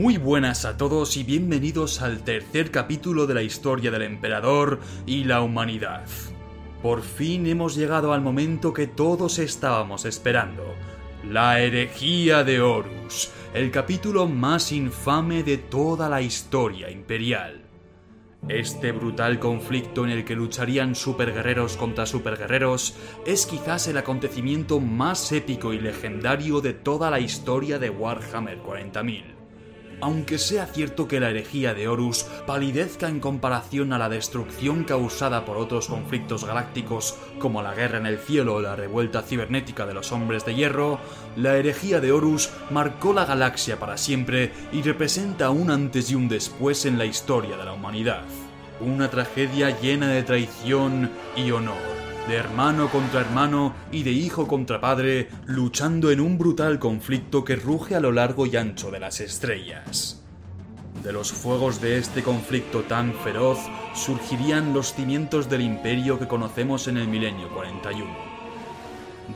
Muy buenas a todos y bienvenidos al tercer capítulo de la historia del emperador y la humanidad. Por fin hemos llegado al momento que todos estábamos esperando. La herejía de Horus, el capítulo más infame de toda la historia imperial. Este brutal conflicto en el que lucharían superguerreros contra superguerreros es quizás el acontecimiento más épico y legendario de toda la historia de Warhammer 40.000 aunque sea cierto que la herejía de Horus palidezca en comparación a la destrucción causada por otros conflictos galácticos como la guerra en el cielo o la revuelta cibernética de los hombres de hierro, la herejía de Horus marcó la galaxia para siempre y representa un antes y un después en la historia de la humanidad. Una tragedia llena de traición y honor de hermano contra hermano y de hijo contra padre, luchando en un brutal conflicto que ruge a lo largo y ancho de las estrellas. De los fuegos de este conflicto tan feroz surgirían los cimientos del imperio que conocemos en el milenio 41.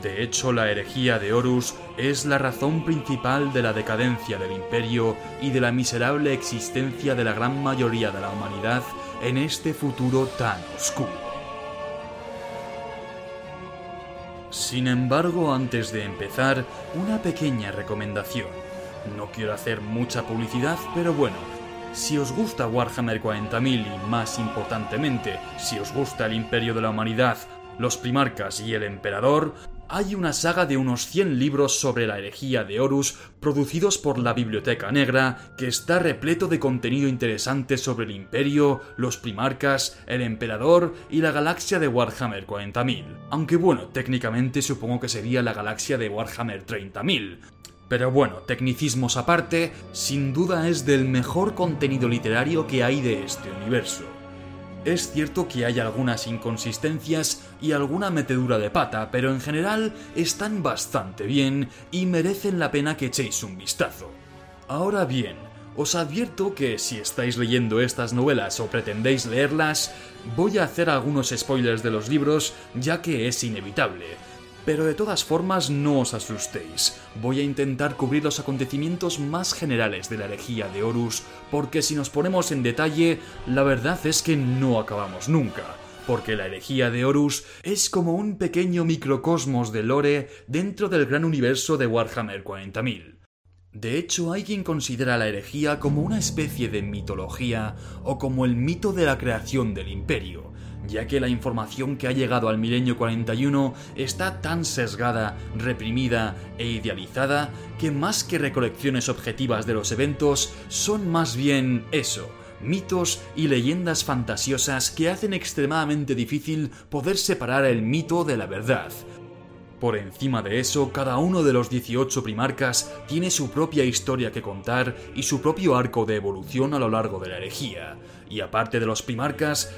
De hecho, la herejía de Horus es la razón principal de la decadencia del imperio y de la miserable existencia de la gran mayoría de la humanidad en este futuro tan oscuro. Sin embargo, antes de empezar, una pequeña recomendación. No quiero hacer mucha publicidad, pero bueno, si os gusta Warhammer 40.000 y más importantemente, si os gusta el Imperio de la Humanidad, los Primarcas y el Emperador, hay una saga de unos 100 libros sobre la herejía de Horus producidos por la Biblioteca Negra que está repleto de contenido interesante sobre el imperio, los primarcas, el emperador y la galaxia de Warhammer 40.000. Aunque bueno, técnicamente supongo que sería la galaxia de Warhammer 30.000. Pero bueno, tecnicismos aparte, sin duda es del mejor contenido literario que hay de este universo. Es cierto que hay algunas inconsistencias y alguna metedura de pata, pero en general están bastante bien y merecen la pena que echéis un vistazo. Ahora bien, os advierto que si estáis leyendo estas novelas o pretendéis leerlas, voy a hacer algunos spoilers de los libros ya que es inevitable pero de todas formas no os asustéis. Voy a intentar cubrir los acontecimientos más generales de la herejía de Horus, porque si nos ponemos en detalle, la verdad es que no acabamos nunca. Porque la herejía de Horus es como un pequeño microcosmos de lore dentro del gran universo de Warhammer 40.000. De hecho, hay quien considera la herejía como una especie de mitología o como el mito de la creación del imperio, ya que la información que ha llegado al milenio 41 está tan sesgada, reprimida e idealizada que más que recolecciones objetivas de los eventos, son más bien eso, mitos y leyendas fantasiosas que hacen extremadamente difícil poder separar el mito de la verdad. Por encima de eso, cada uno de los 18 primarcas tiene su propia historia que contar y su propio arco de evolución a lo largo de la herejía. Y aparte de los primarcas,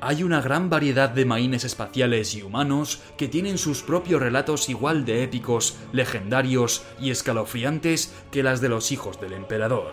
hay una gran variedad de maines espaciales y humanos que tienen sus propios relatos igual de épicos, legendarios y escalofriantes que las de los hijos del emperador.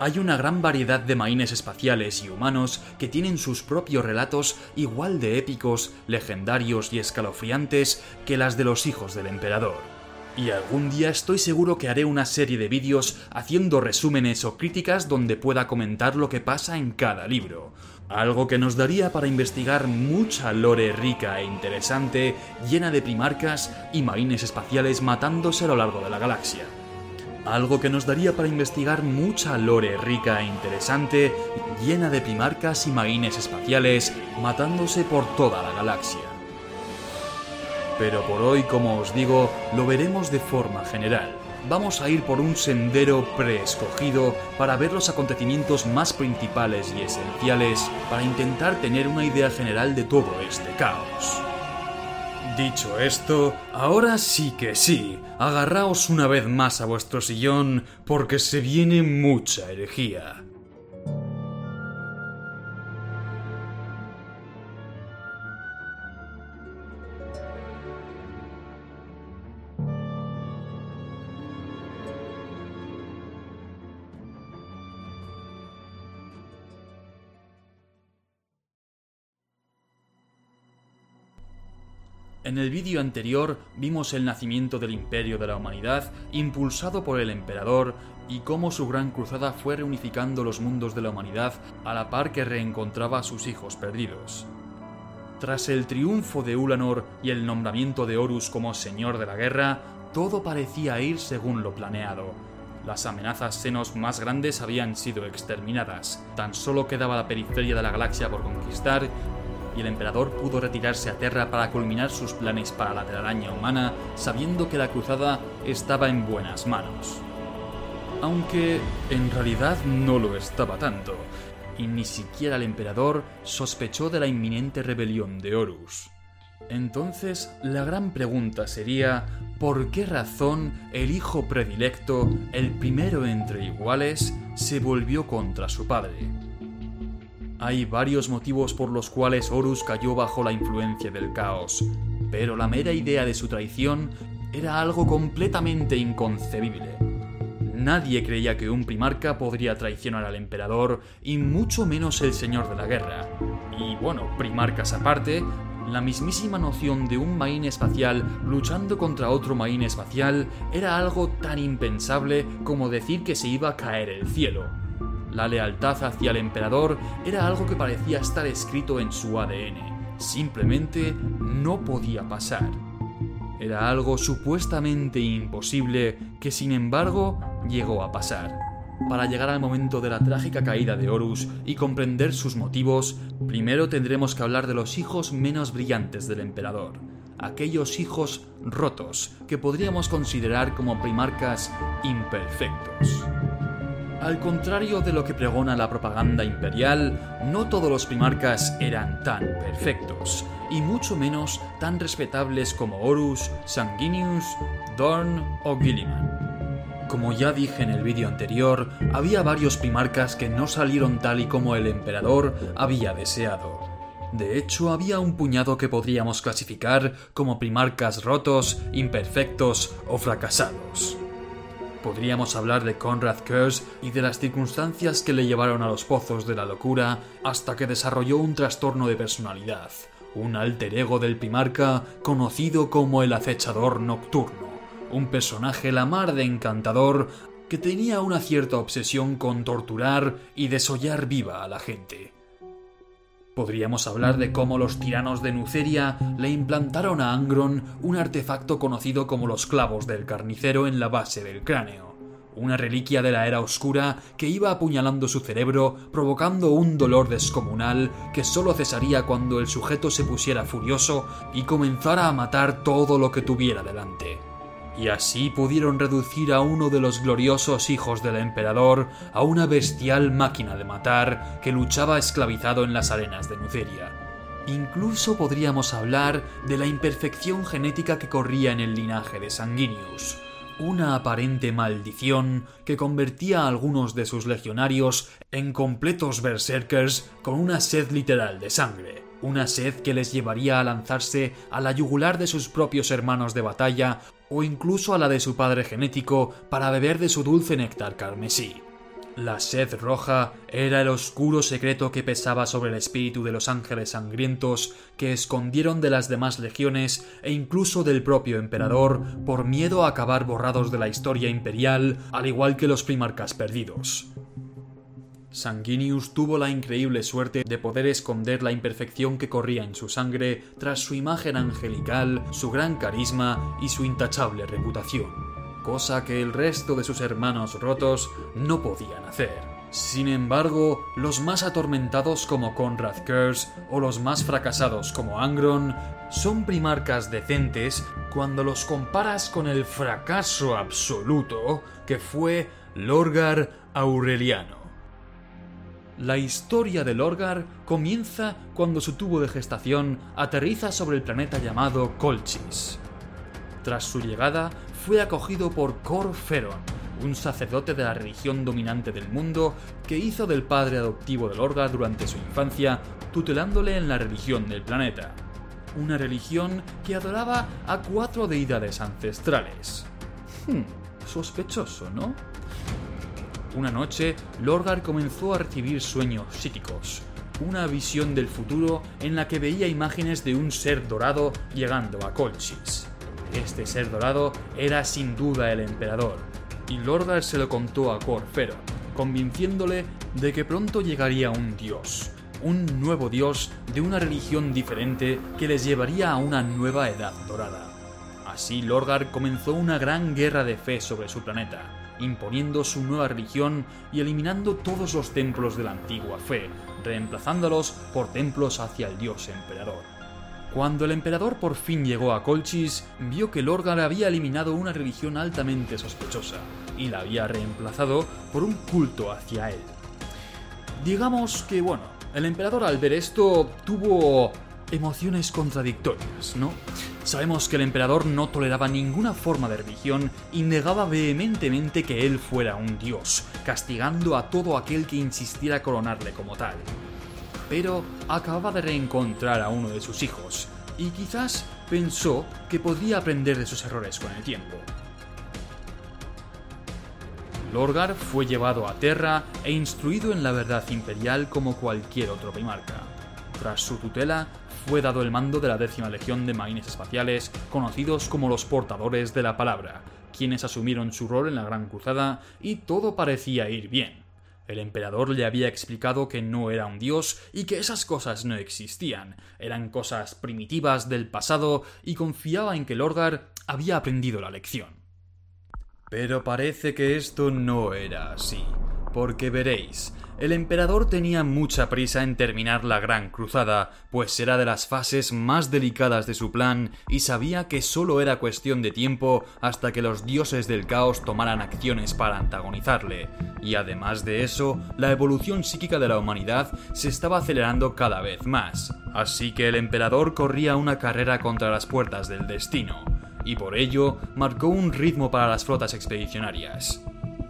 Hay una gran variedad de maines espaciales y humanos que tienen sus propios relatos igual de épicos, legendarios y escalofriantes que las de los hijos del emperador. Y algún día estoy seguro que haré una serie de vídeos haciendo resúmenes o críticas donde pueda comentar lo que pasa en cada libro, algo que nos daría para investigar mucha lore rica e interesante, llena de primarcas y marines espaciales matándose a lo largo de la galaxia. Algo que nos daría para investigar mucha lore rica e interesante, llena de primarcas y marines espaciales matándose por toda la galaxia. Pero por hoy, como os digo, lo veremos de forma general vamos a ir por un sendero preescogido para ver los acontecimientos más principales y esenciales para intentar tener una idea general de todo este caos. Dicho esto, ahora sí que sí, agarraos una vez más a vuestro sillón porque se viene mucha herejía. En el vídeo anterior vimos el nacimiento del imperio de la humanidad impulsado por el emperador y cómo su gran cruzada fue reunificando los mundos de la humanidad a la par que reencontraba a sus hijos perdidos. Tras el triunfo de Ulanor y el nombramiento de Horus como señor de la guerra, todo parecía ir según lo planeado. Las amenazas senos más grandes habían sido exterminadas, tan solo quedaba la periferia de la galaxia por conquistar y el emperador pudo retirarse a Terra para culminar sus planes para la telaraña humana, sabiendo que la cruzada estaba en buenas manos. Aunque en realidad no lo estaba tanto, y ni siquiera el emperador sospechó de la inminente rebelión de Horus. Entonces, la gran pregunta sería, ¿por qué razón el hijo predilecto, el primero entre iguales, se volvió contra su padre? Hay varios motivos por los cuales Horus cayó bajo la influencia del caos, pero la mera idea de su traición era algo completamente inconcebible. Nadie creía que un primarca podría traicionar al emperador, y mucho menos el señor de la guerra. Y bueno, primarcas aparte, la mismísima noción de un Maín espacial luchando contra otro Maín espacial era algo tan impensable como decir que se iba a caer el cielo. La lealtad hacia el emperador era algo que parecía estar escrito en su ADN. Simplemente no podía pasar. Era algo supuestamente imposible que sin embargo llegó a pasar. Para llegar al momento de la trágica caída de Horus y comprender sus motivos, primero tendremos que hablar de los hijos menos brillantes del emperador, aquellos hijos rotos que podríamos considerar como primarcas imperfectos. Al contrario de lo que pregona la propaganda imperial, no todos los primarcas eran tan perfectos, y mucho menos tan respetables como Horus, Sanguinius, Dorn o Gilliman. Como ya dije en el vídeo anterior, había varios primarcas que no salieron tal y como el emperador había deseado. De hecho, había un puñado que podríamos clasificar como primarcas rotos, imperfectos o fracasados. Podríamos hablar de Conrad Kurz y de las circunstancias que le llevaron a los pozos de la locura hasta que desarrolló un trastorno de personalidad, un alter ego del primarca conocido como el acechador nocturno, un personaje la mar de encantador que tenía una cierta obsesión con torturar y desollar viva a la gente. Podríamos hablar de cómo los tiranos de Nuceria le implantaron a Angron un artefacto conocido como los clavos del carnicero en la base del cráneo, una reliquia de la era oscura que iba apuñalando su cerebro provocando un dolor descomunal que solo cesaría cuando el sujeto se pusiera furioso y comenzara a matar todo lo que tuviera delante y así pudieron reducir a uno de los gloriosos hijos del emperador a una bestial máquina de matar que luchaba esclavizado en las arenas de Nuceria. Incluso podríamos hablar de la imperfección genética que corría en el linaje de Sanguinius, una aparente maldición que convertía a algunos de sus legionarios en completos berserkers con una sed literal de sangre una sed que les llevaría a lanzarse a la yugular de sus propios hermanos de batalla o incluso a la de su padre genético para beber de su dulce néctar carmesí. La sed roja era el oscuro secreto que pesaba sobre el espíritu de los ángeles sangrientos que escondieron de las demás legiones e incluso del propio emperador por miedo a acabar borrados de la historia imperial, al igual que los primarcas perdidos. Sanguinius tuvo la increíble suerte de poder esconder la imperfección que corría en su sangre tras su imagen angelical, su gran carisma y su intachable reputación, cosa que el resto de sus hermanos rotos no podían hacer. Sin embargo, los más atormentados como Conrad Kurz o los más fracasados como Angron son primarcas decentes cuando los comparas con el fracaso absoluto que fue Lorgar Aureliano. La historia de Lorgar comienza cuando su tubo de gestación aterriza sobre el planeta llamado Colchis. Tras su llegada, fue acogido por Cor Feron, un sacerdote de la religión dominante del mundo que hizo del padre adoptivo de Lorgar durante su infancia, tutelándole en la religión del planeta. Una religión que adoraba a cuatro deidades ancestrales. Hmm, sospechoso, ¿no? Una noche, Lorgar comenzó a recibir sueños psíquicos. una visión del futuro en la que veía imágenes de un ser dorado llegando a Colchis. Este ser dorado era sin duda el emperador, y Lorgar se lo contó a Corfero, convenciéndole de que pronto llegaría un dios, un nuevo dios de una religión diferente que les llevaría a una nueva edad dorada. Así Lorgar comenzó una gran guerra de fe sobre su planeta, imponiendo su nueva religión y eliminando todos los templos de la antigua fe, reemplazándolos por templos hacia el dios emperador. Cuando el emperador por fin llegó a Colchis, vio que Lorgar había eliminado una religión altamente sospechosa y la había reemplazado por un culto hacia él. Digamos que, bueno, el emperador al ver esto tuvo emociones contradictorias, ¿no? Sabemos que el emperador no toleraba ninguna forma de religión y negaba vehementemente que él fuera un dios, castigando a todo aquel que insistiera coronarle como tal. Pero acababa de reencontrar a uno de sus hijos, y quizás pensó que podría aprender de sus errores con el tiempo. Lorgar fue llevado a Terra e instruido en la verdad imperial como cualquier otro primarca. Tras su tutela, fue dado el mando de la décima legión de marines espaciales, conocidos como los portadores de la palabra, quienes asumieron su rol en la Gran Cruzada y todo parecía ir bien. El emperador le había explicado que no era un dios y que esas cosas no existían, eran cosas primitivas del pasado y confiaba en que Lorgar había aprendido la lección. Pero parece que esto no era así, porque veréis, el emperador tenía mucha prisa en terminar la Gran Cruzada, pues era de las fases más delicadas de su plan y sabía que solo era cuestión de tiempo hasta que los dioses del caos tomaran acciones para antagonizarle. Y además de eso, la evolución psíquica de la humanidad se estaba acelerando cada vez más. Así que el emperador corría una carrera contra las puertas del destino, y por ello marcó un ritmo para las flotas expedicionarias.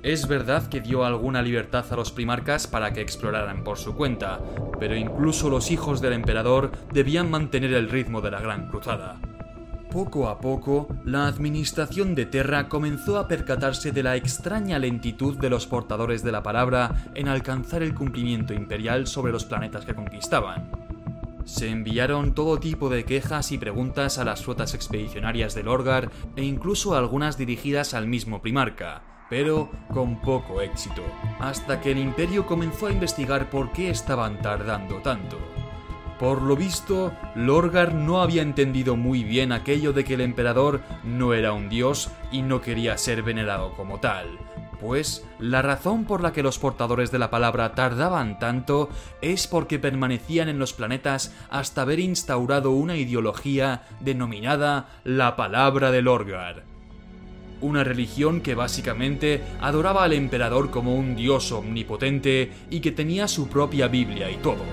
Es verdad que dio alguna libertad a los primarcas para que exploraran por su cuenta, pero incluso los hijos del emperador debían mantener el ritmo de la Gran Cruzada. Poco a poco, la administración de Terra comenzó a percatarse de la extraña lentitud de los portadores de la palabra en alcanzar el cumplimiento imperial sobre los planetas que conquistaban. Se enviaron todo tipo de quejas y preguntas a las flotas expedicionarias del Orgar e incluso algunas dirigidas al mismo primarca, pero con poco éxito, hasta que el imperio comenzó a investigar por qué estaban tardando tanto. Por lo visto, Lorgar no había entendido muy bien aquello de que el emperador no era un dios y no quería ser venerado como tal, pues la razón por la que los portadores de la palabra tardaban tanto es porque permanecían en los planetas hasta haber instaurado una ideología denominada la palabra de Lorgar una religión que básicamente adoraba al emperador como un dios omnipotente y que tenía su propia Biblia y todo.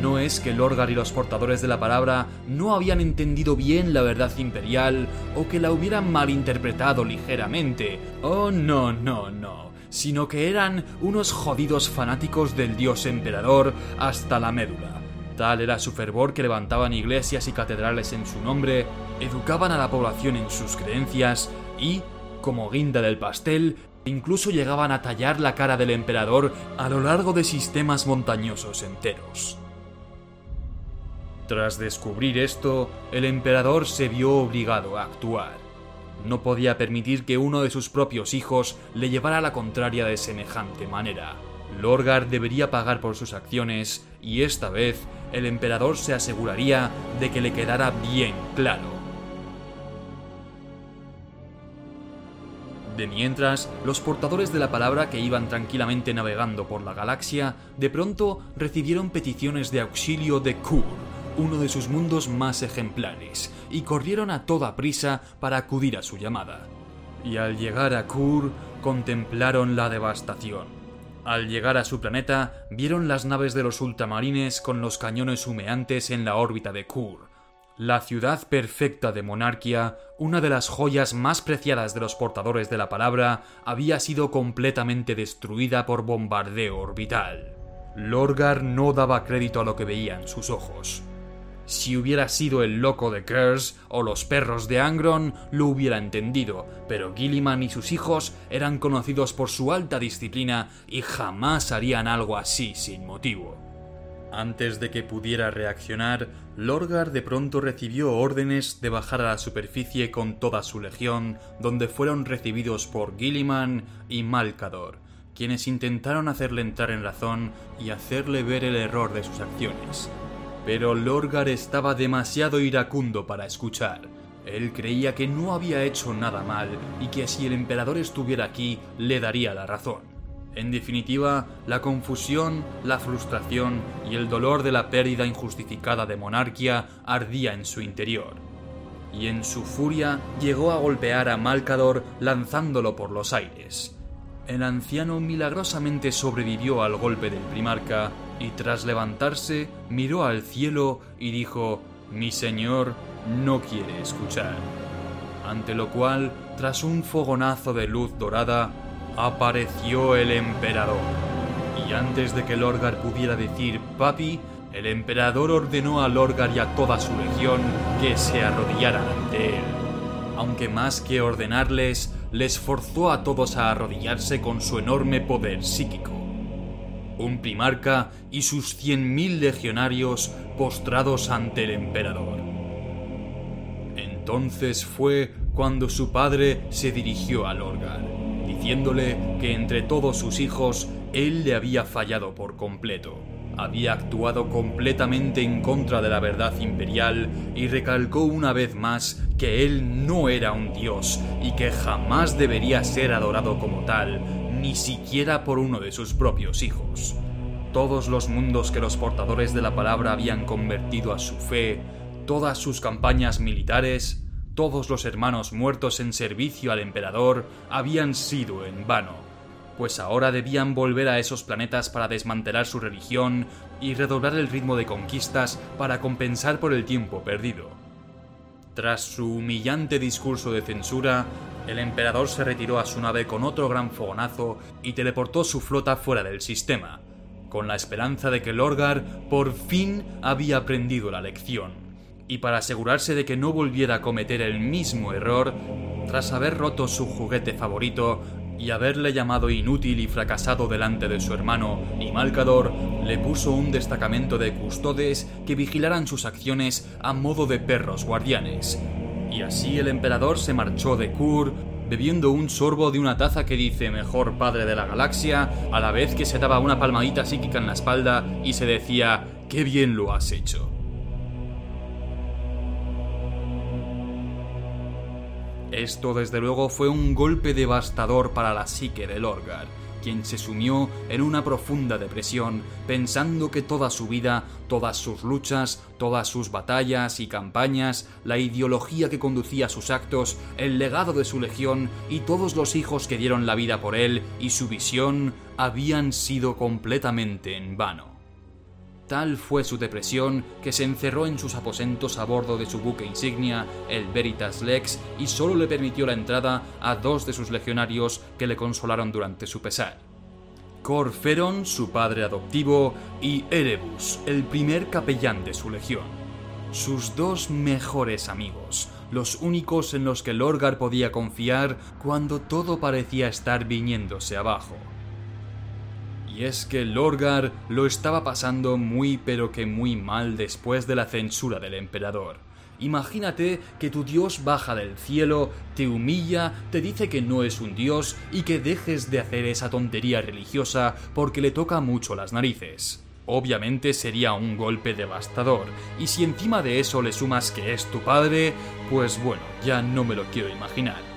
No es que Lorgar y los portadores de la palabra no habían entendido bien la verdad imperial o que la hubieran malinterpretado ligeramente. Oh, no, no, no. Sino que eran unos jodidos fanáticos del dios emperador hasta la médula. Tal era su fervor que levantaban iglesias y catedrales en su nombre, educaban a la población en sus creencias y, como guinda del pastel, incluso llegaban a tallar la cara del emperador a lo largo de sistemas montañosos enteros. Tras descubrir esto, el emperador se vio obligado a actuar. No podía permitir que uno de sus propios hijos le llevara la contraria de semejante manera. Lorgar debería pagar por sus acciones y esta vez el emperador se aseguraría de que le quedara bien claro. De mientras, los portadores de la palabra que iban tranquilamente navegando por la galaxia, de pronto recibieron peticiones de auxilio de Kur, uno de sus mundos más ejemplares, y corrieron a toda prisa para acudir a su llamada. Y al llegar a Kur, contemplaron la devastación. Al llegar a su planeta, vieron las naves de los ultramarines con los cañones humeantes en la órbita de Kur. La ciudad perfecta de Monarquia, una de las joyas más preciadas de los portadores de la palabra, había sido completamente destruida por bombardeo orbital. Lorgar no daba crédito a lo que veían sus ojos. Si hubiera sido el loco de Kurz o los perros de Angron, lo hubiera entendido, pero Gilliman y sus hijos eran conocidos por su alta disciplina y jamás harían algo así sin motivo. Antes de que pudiera reaccionar, Lorgar de pronto recibió órdenes de bajar a la superficie con toda su legión, donde fueron recibidos por Gilliman y Malcador, quienes intentaron hacerle entrar en razón y hacerle ver el error de sus acciones. Pero Lorgar estaba demasiado iracundo para escuchar. Él creía que no había hecho nada mal y que si el emperador estuviera aquí le daría la razón. En definitiva, la confusión, la frustración y el dolor de la pérdida injustificada de monarquía ardía en su interior. Y en su furia llegó a golpear a Malcador lanzándolo por los aires. El anciano milagrosamente sobrevivió al golpe del primarca y tras levantarse miró al cielo y dijo Mi señor no quiere escuchar. Ante lo cual, tras un fogonazo de luz dorada, apareció el emperador. Y antes de que Lorgar pudiera decir papi, el emperador ordenó a Lorgar y a toda su legión que se arrodillaran ante él. Aunque más que ordenarles, les forzó a todos a arrodillarse con su enorme poder psíquico. Un primarca y sus cien mil legionarios postrados ante el emperador. Entonces fue cuando su padre se dirigió a Lorgar, diciéndole que entre todos sus hijos él le había fallado por completo había actuado completamente en contra de la verdad imperial y recalcó una vez más que él no era un dios y que jamás debería ser adorado como tal, ni siquiera por uno de sus propios hijos. Todos los mundos que los portadores de la palabra habían convertido a su fe, todas sus campañas militares, todos los hermanos muertos en servicio al emperador habían sido en vano pues ahora debían volver a esos planetas para desmantelar su religión y redoblar el ritmo de conquistas para compensar por el tiempo perdido. Tras su humillante discurso de censura, el emperador se retiró a su nave con otro gran fogonazo y teleportó su flota fuera del sistema, con la esperanza de que Lorgar por fin había aprendido la lección. Y para asegurarse de que no volviera a cometer el mismo error, tras haber roto su juguete favorito, y haberle llamado inútil y fracasado delante de su hermano, y Malcador le puso un destacamento de custodes que vigilaran sus acciones a modo de perros guardianes. Y así el emperador se marchó de Kur, bebiendo un sorbo de una taza que dice mejor padre de la galaxia, a la vez que se daba una palmadita psíquica en la espalda y se decía, qué bien lo has hecho. Esto desde luego fue un golpe devastador para la psique de Lorgar, quien se sumió en una profunda depresión, pensando que toda su vida, todas sus luchas, todas sus batallas y campañas, la ideología que conducía sus actos, el legado de su legión y todos los hijos que dieron la vida por él y su visión habían sido completamente en vano. Tal fue su depresión que se encerró en sus aposentos a bordo de su buque insignia, el Veritas Lex, y solo le permitió la entrada a dos de sus legionarios que le consolaron durante su pesar. Corferon, su padre adoptivo, y Erebus, el primer capellán de su legión. Sus dos mejores amigos, los únicos en los que Lorgar podía confiar cuando todo parecía estar viniéndose abajo. Y es que Lorgar lo estaba pasando muy pero que muy mal después de la censura del emperador. Imagínate que tu dios baja del cielo, te humilla, te dice que no es un dios y que dejes de hacer esa tontería religiosa porque le toca mucho las narices. Obviamente sería un golpe devastador, y si encima de eso le sumas que es tu padre, pues bueno, ya no me lo quiero imaginar.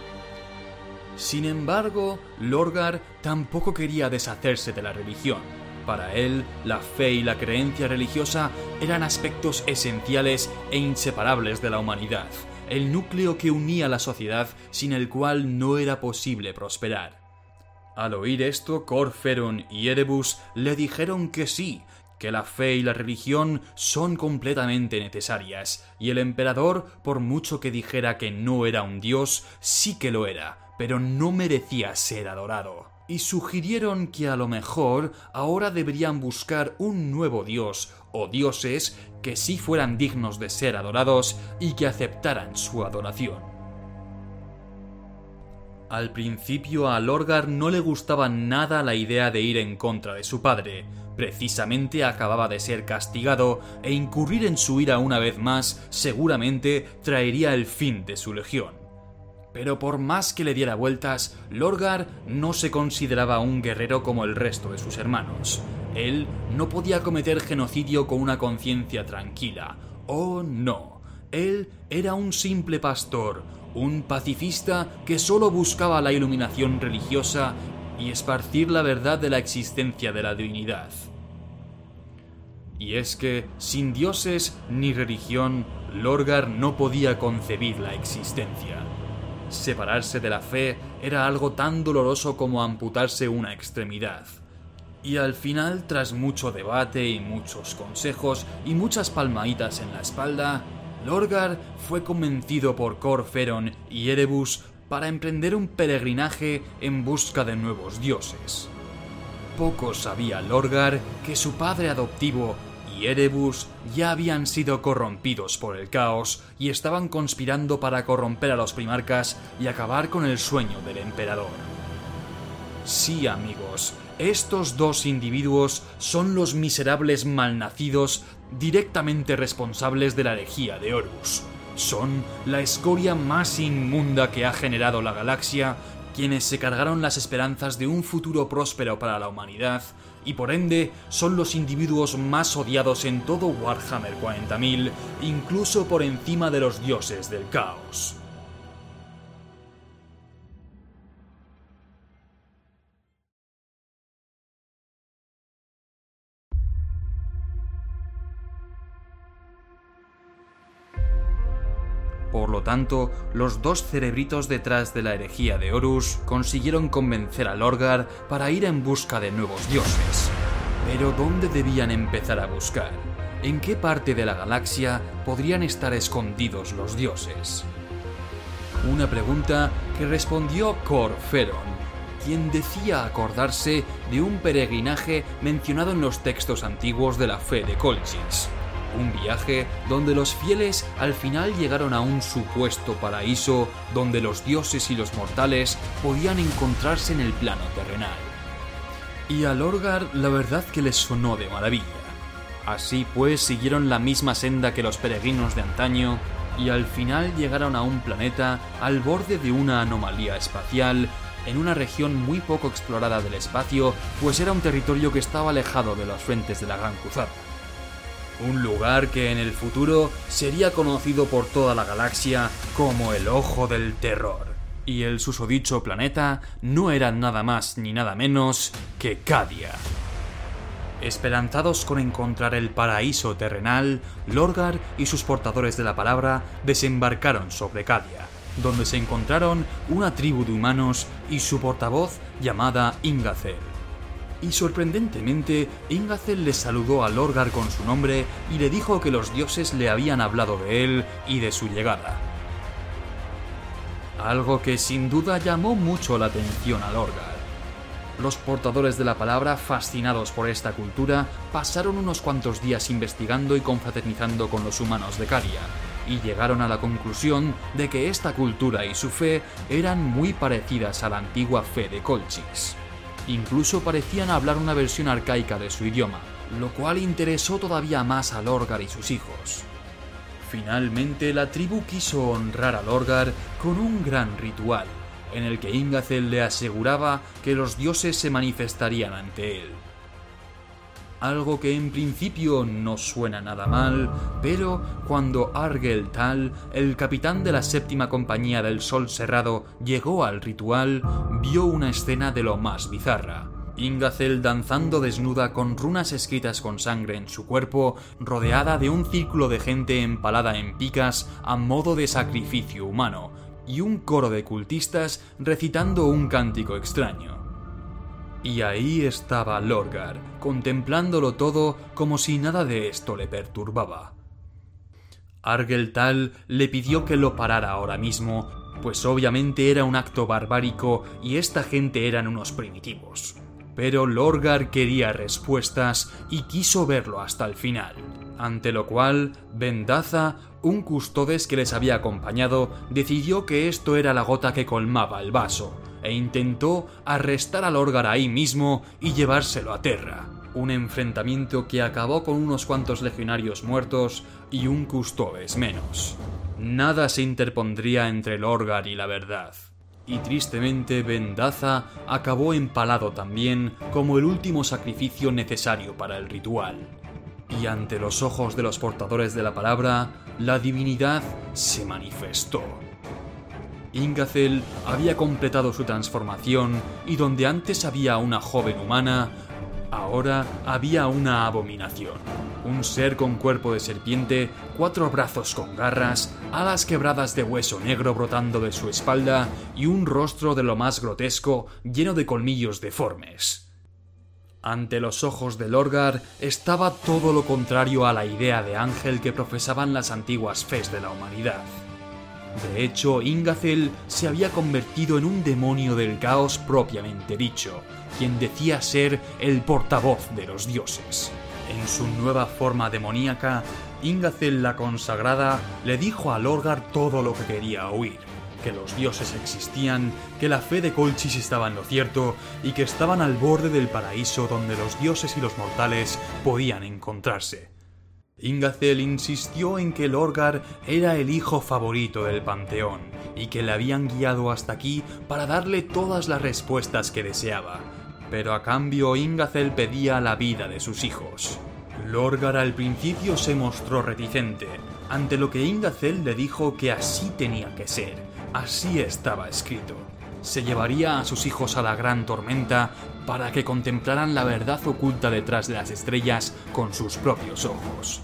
Sin embargo, Lorgar tampoco quería deshacerse de la religión. Para él, la fe y la creencia religiosa eran aspectos esenciales e inseparables de la humanidad, el núcleo que unía la sociedad sin el cual no era posible prosperar. Al oír esto, Corferon y Erebus le dijeron que sí, que la fe y la religión son completamente necesarias, y el emperador, por mucho que dijera que no era un dios, sí que lo era, pero no merecía ser adorado. Y sugirieron que a lo mejor ahora deberían buscar un nuevo dios o dioses que sí fueran dignos de ser adorados y que aceptaran su adoración. Al principio a Lorgar no le gustaba nada la idea de ir en contra de su padre. Precisamente acababa de ser castigado e incurrir en su ira una vez más seguramente traería el fin de su legión. Pero por más que le diera vueltas, Lorgar no se consideraba un guerrero como el resto de sus hermanos. Él no podía cometer genocidio con una conciencia tranquila. Oh, no. Él era un simple pastor, un pacifista que solo buscaba la iluminación religiosa y esparcir la verdad de la existencia de la divinidad. Y es que, sin dioses ni religión, Lorgar no podía concebir la existencia. Separarse de la fe era algo tan doloroso como amputarse una extremidad. Y al final, tras mucho debate y muchos consejos y muchas palmaditas en la espalda, Lorgar fue convencido por Corferon y Erebus para emprender un peregrinaje en busca de nuevos dioses. Poco sabía Lorgar que su padre adoptivo y Erebus ya habían sido corrompidos por el caos y estaban conspirando para corromper a los primarcas y acabar con el sueño del emperador. Sí, amigos, estos dos individuos son los miserables malnacidos directamente responsables de la herejía de Horus. Son la escoria más inmunda que ha generado la galaxia, quienes se cargaron las esperanzas de un futuro próspero para la humanidad, y por ende son los individuos más odiados en todo Warhammer 40.000, incluso por encima de los dioses del caos. Lo tanto, los dos cerebritos detrás de la herejía de Horus consiguieron convencer a Lorgar para ir en busca de nuevos dioses. Pero ¿dónde debían empezar a buscar? ¿En qué parte de la galaxia podrían estar escondidos los dioses? Una pregunta que respondió Corferon, quien decía acordarse de un peregrinaje mencionado en los textos antiguos de la fe de Colchis un viaje donde los fieles al final llegaron a un supuesto paraíso donde los dioses y los mortales podían encontrarse en el plano terrenal. Y a Lorgar la verdad que les sonó de maravilla. Así pues siguieron la misma senda que los peregrinos de antaño y al final llegaron a un planeta al borde de una anomalía espacial en una región muy poco explorada del espacio, pues era un territorio que estaba alejado de los frentes de la Gran Cruzada un lugar que en el futuro sería conocido por toda la galaxia como el Ojo del Terror. Y el susodicho planeta no era nada más ni nada menos que Cadia. Esperanzados con encontrar el paraíso terrenal, Lorgar y sus portadores de la palabra desembarcaron sobre Cadia, donde se encontraron una tribu de humanos y su portavoz llamada Ingazel y sorprendentemente Ingazel le saludó a Lorgar con su nombre y le dijo que los dioses le habían hablado de él y de su llegada. Algo que sin duda llamó mucho la atención a Lorgar. Los portadores de la palabra, fascinados por esta cultura, pasaron unos cuantos días investigando y confraternizando con los humanos de Caria, y llegaron a la conclusión de que esta cultura y su fe eran muy parecidas a la antigua fe de Colchis. Incluso parecían hablar una versión arcaica de su idioma, lo cual interesó todavía más a Lorgar y sus hijos. Finalmente, la tribu quiso honrar a Lorgar con un gran ritual, en el que Ingazel le aseguraba que los dioses se manifestarían ante él algo que en principio no suena nada mal, pero cuando Argel Tal, el capitán de la séptima compañía del Sol Cerrado, llegó al ritual, vio una escena de lo más bizarra. Ingazel danzando desnuda con runas escritas con sangre en su cuerpo, rodeada de un círculo de gente empalada en picas a modo de sacrificio humano, y un coro de cultistas recitando un cántico extraño. Y ahí estaba Lorgar, contemplándolo todo como si nada de esto le perturbaba. Argeltal le pidió que lo parara ahora mismo, pues obviamente era un acto barbárico y esta gente eran unos primitivos. pero Lorgar quería respuestas y quiso verlo hasta el final. Ante lo cual, Bendaza, un custodes que les había acompañado, decidió que esto era la gota que colmaba el vaso, e intentó arrestar a Lorgar ahí mismo y llevárselo a Terra. Un enfrentamiento que acabó con unos cuantos legionarios muertos y un custodes menos. Nada se interpondría entre Lorgar y la verdad y tristemente Bendaza acabó empalado también como el último sacrificio necesario para el ritual. Y ante los ojos de los portadores de la palabra, la divinidad se manifestó. Ingacel había completado su transformación y donde antes había una joven humana, ahora había una abominación un ser con cuerpo de serpiente, cuatro brazos con garras, alas quebradas de hueso negro brotando de su espalda y un rostro de lo más grotesco lleno de colmillos deformes. Ante los ojos de Lorgar estaba todo lo contrario a la idea de ángel que profesaban las antiguas fes de la humanidad. De hecho, Ingacel se había convertido en un demonio del caos propiamente dicho, quien decía ser el portavoz de los dioses. En su nueva forma demoníaca, Ingacel la consagrada le dijo a Lorgar todo lo que quería oír, que los dioses existían, que la fe de Colchis estaba en lo cierto y que estaban al borde del paraíso donde los dioses y los mortales podían encontrarse. Ingacel insistió en que Lorgar era el hijo favorito del panteón y que le habían guiado hasta aquí para darle todas las respuestas que deseaba, pero a cambio Ingacel pedía la vida de sus hijos. Lorgar al principio se mostró reticente, ante lo que Ingacel le dijo que así tenía que ser, así estaba escrito. Se llevaría a sus hijos a la gran tormenta para que contemplaran la verdad oculta detrás de las estrellas con sus propios ojos.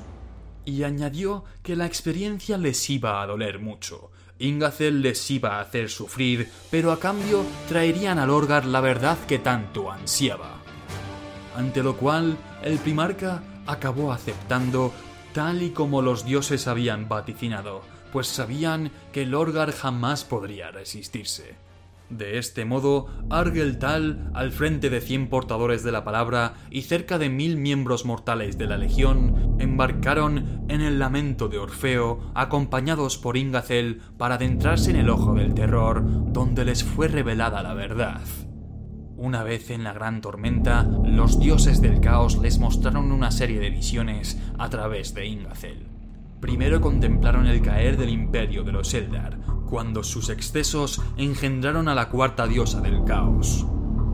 Y añadió que la experiencia les iba a doler mucho, Ingacel les iba a hacer sufrir, pero a cambio traerían a Lorgar la verdad que tanto ansiaba. Ante lo cual, el primarca acabó aceptando tal y como los dioses habían vaticinado, pues sabían que Lorgar jamás podría resistirse. De este modo, Argel Tal, al frente de cien portadores de la palabra y cerca de mil miembros mortales de la Legión, embarcaron en el lamento de Orfeo, acompañados por Ingacel, para adentrarse en el ojo del terror, donde les fue revelada la verdad. Una vez en la gran tormenta, los dioses del caos les mostraron una serie de visiones a través de Ingacel. Primero contemplaron el caer del imperio de los Eldar, cuando sus excesos engendraron a la cuarta diosa del caos.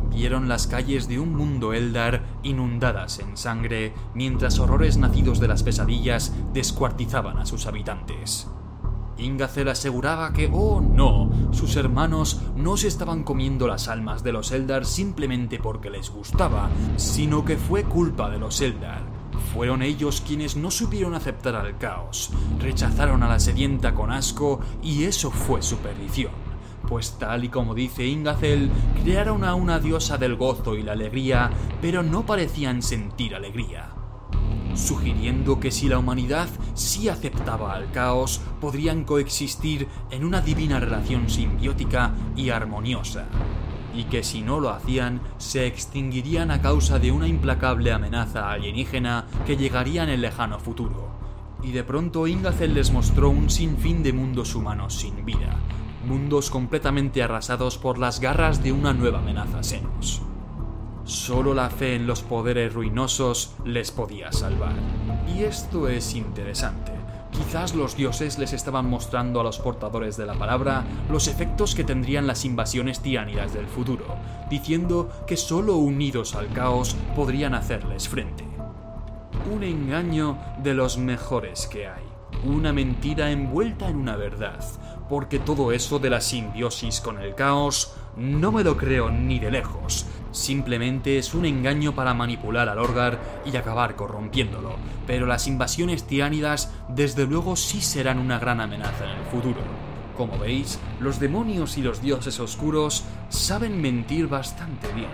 Vieron las calles de un mundo Eldar inundadas en sangre, mientras horrores nacidos de las pesadillas descuartizaban a sus habitantes. Ingacel aseguraba que, oh no, sus hermanos no se estaban comiendo las almas de los Eldar simplemente porque les gustaba, sino que fue culpa de los Eldar fueron ellos quienes no supieron aceptar al caos, rechazaron a la sedienta con asco y eso fue su perdición. Pues tal y como dice Ingacel, crearon a una diosa del gozo y la alegría, pero no parecían sentir alegría sugiriendo que si la humanidad sí aceptaba al caos, podrían coexistir en una divina relación simbiótica y armoniosa y que si no lo hacían se extinguirían a causa de una implacable amenaza alienígena que llegaría en el lejano futuro. Y de pronto Ingacel les mostró un sinfín de mundos humanos sin vida, mundos completamente arrasados por las garras de una nueva amenaza Senos. Solo la fe en los poderes ruinosos les podía salvar. Y esto es interesante Quizás los dioses les estaban mostrando a los portadores de la palabra los efectos que tendrían las invasiones tiránidas del futuro, diciendo que solo unidos al caos podrían hacerles frente. Un engaño de los mejores que hay, una mentira envuelta en una verdad, porque todo eso de la simbiosis con el caos no me lo creo ni de lejos. Simplemente es un engaño para manipular al Orgar y acabar corrompiéndolo. Pero las invasiones tiránidas desde luego sí serán una gran amenaza en el futuro. Como veis, los demonios y los dioses oscuros saben mentir bastante bien.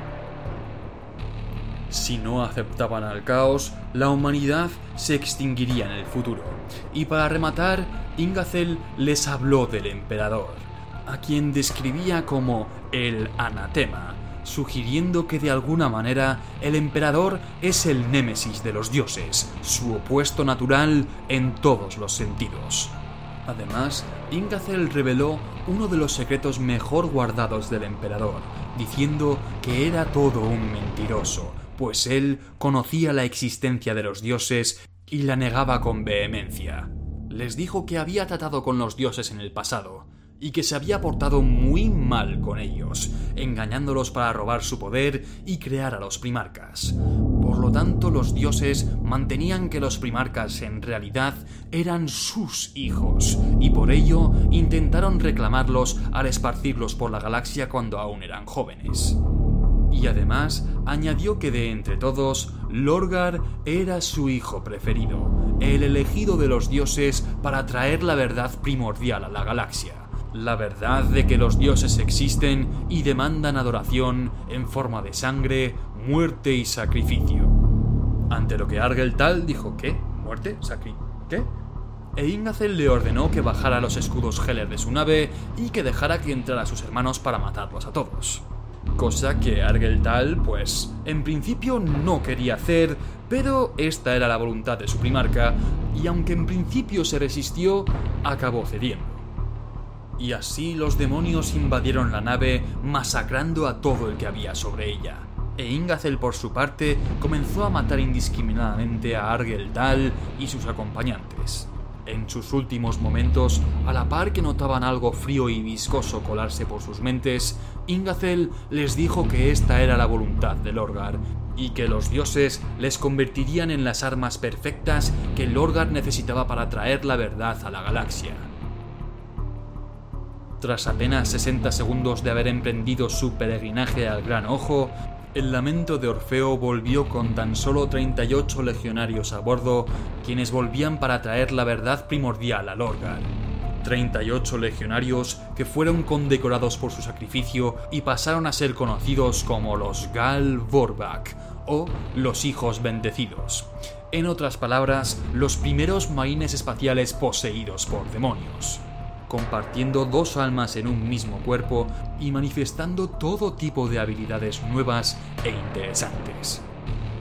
Si no aceptaban al caos, la humanidad se extinguiría en el futuro. Y para rematar, Ingacel les habló del emperador a quien describía como el anatema, sugiriendo que de alguna manera el emperador es el némesis de los dioses, su opuesto natural en todos los sentidos. Además, Ingazel reveló uno de los secretos mejor guardados del emperador, diciendo que era todo un mentiroso, pues él conocía la existencia de los dioses y la negaba con vehemencia. Les dijo que había tratado con los dioses en el pasado, y que se había portado muy mal con ellos, engañándolos para robar su poder y crear a los primarcas. Por lo tanto, los dioses mantenían que los primarcas en realidad eran sus hijos, y por ello intentaron reclamarlos al esparcirlos por la galaxia cuando aún eran jóvenes. Y además añadió que de entre todos, Lorgar era su hijo preferido, el elegido de los dioses para traer la verdad primordial a la galaxia la verdad de que los dioses existen y demandan adoración en forma de sangre, muerte y sacrificio. Ante lo que Argel tal dijo ¿qué? ¿Muerte? ¿Sacri? ¿Qué? E Ingazel le ordenó que bajara los escudos Heller de su nave y que dejara que entrara a sus hermanos para matarlos a todos. Cosa que Argel tal, pues, en principio no quería hacer, pero esta era la voluntad de su primarca, y aunque en principio se resistió, acabó cediendo y así los demonios invadieron la nave masacrando a todo el que había sobre ella. E Ingazel por su parte comenzó a matar indiscriminadamente a Argel Dal y sus acompañantes. En sus últimos momentos, a la par que notaban algo frío y viscoso colarse por sus mentes, Ingazel les dijo que esta era la voluntad de Lorgar y que los dioses les convertirían en las armas perfectas que Lorgar necesitaba para traer la verdad a la galaxia. Tras apenas 60 segundos de haber emprendido su peregrinaje al Gran Ojo, el lamento de Orfeo volvió con tan solo 38 legionarios a bordo, quienes volvían para traer la verdad primordial a Lorgar. 38 legionarios que fueron condecorados por su sacrificio y pasaron a ser conocidos como los Gal Vorbak o los hijos bendecidos. En otras palabras, los primeros marines espaciales poseídos por demonios compartiendo dos almas en un mismo cuerpo y manifestando todo tipo de habilidades nuevas e interesantes.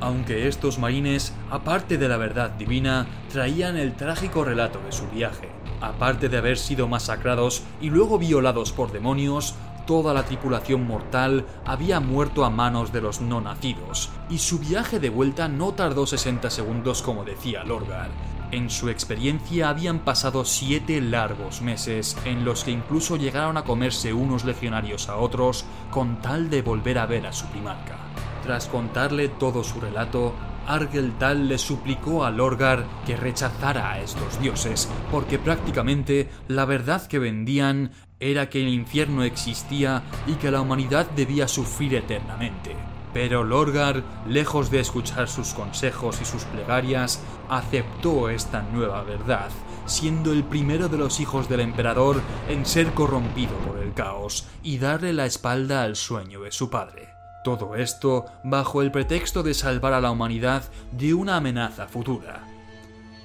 Aunque estos marines, aparte de la verdad divina, traían el trágico relato de su viaje. Aparte de haber sido masacrados y luego violados por demonios, toda la tripulación mortal había muerto a manos de los no nacidos, y su viaje de vuelta no tardó 60 segundos como decía Lorgar, en su experiencia habían pasado siete largos meses en los que incluso llegaron a comerse unos legionarios a otros con tal de volver a ver a su primarca. Tras contarle todo su relato, Argeltal le suplicó a Lorgar que rechazara a estos dioses, porque prácticamente la verdad que vendían era que el infierno existía y que la humanidad debía sufrir eternamente. Pero Lorgar, lejos de escuchar sus consejos y sus plegarias, aceptó esta nueva verdad, siendo el primero de los hijos del emperador en ser corrompido por el caos y darle la espalda al sueño de su padre. Todo esto bajo el pretexto de salvar a la humanidad de una amenaza futura.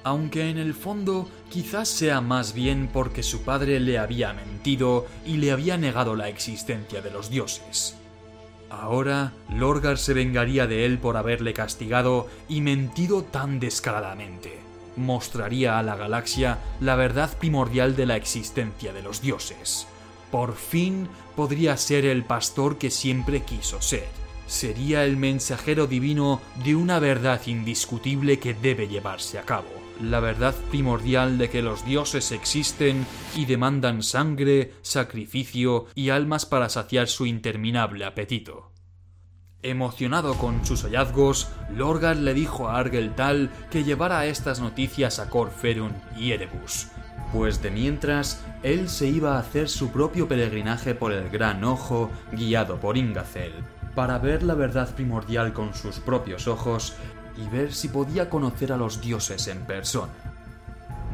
Aunque en el fondo quizás sea más bien porque su padre le había mentido y le había negado la existencia de los dioses. Ahora, Lorgar se vengaría de él por haberle castigado y mentido tan descaradamente. Mostraría a la galaxia la verdad primordial de la existencia de los dioses. Por fin podría ser el pastor que siempre quiso ser. Sería el mensajero divino de una verdad indiscutible que debe llevarse a cabo la verdad primordial de que los dioses existen y demandan sangre, sacrificio y almas para saciar su interminable apetito. Emocionado con sus hallazgos, Lorgar le dijo a Argeltal que llevara estas noticias a Corferun y Erebus, pues de mientras él se iba a hacer su propio peregrinaje por el Gran Ojo, guiado por Ingacel, para ver la verdad primordial con sus propios ojos y ver si podía conocer a los dioses en persona.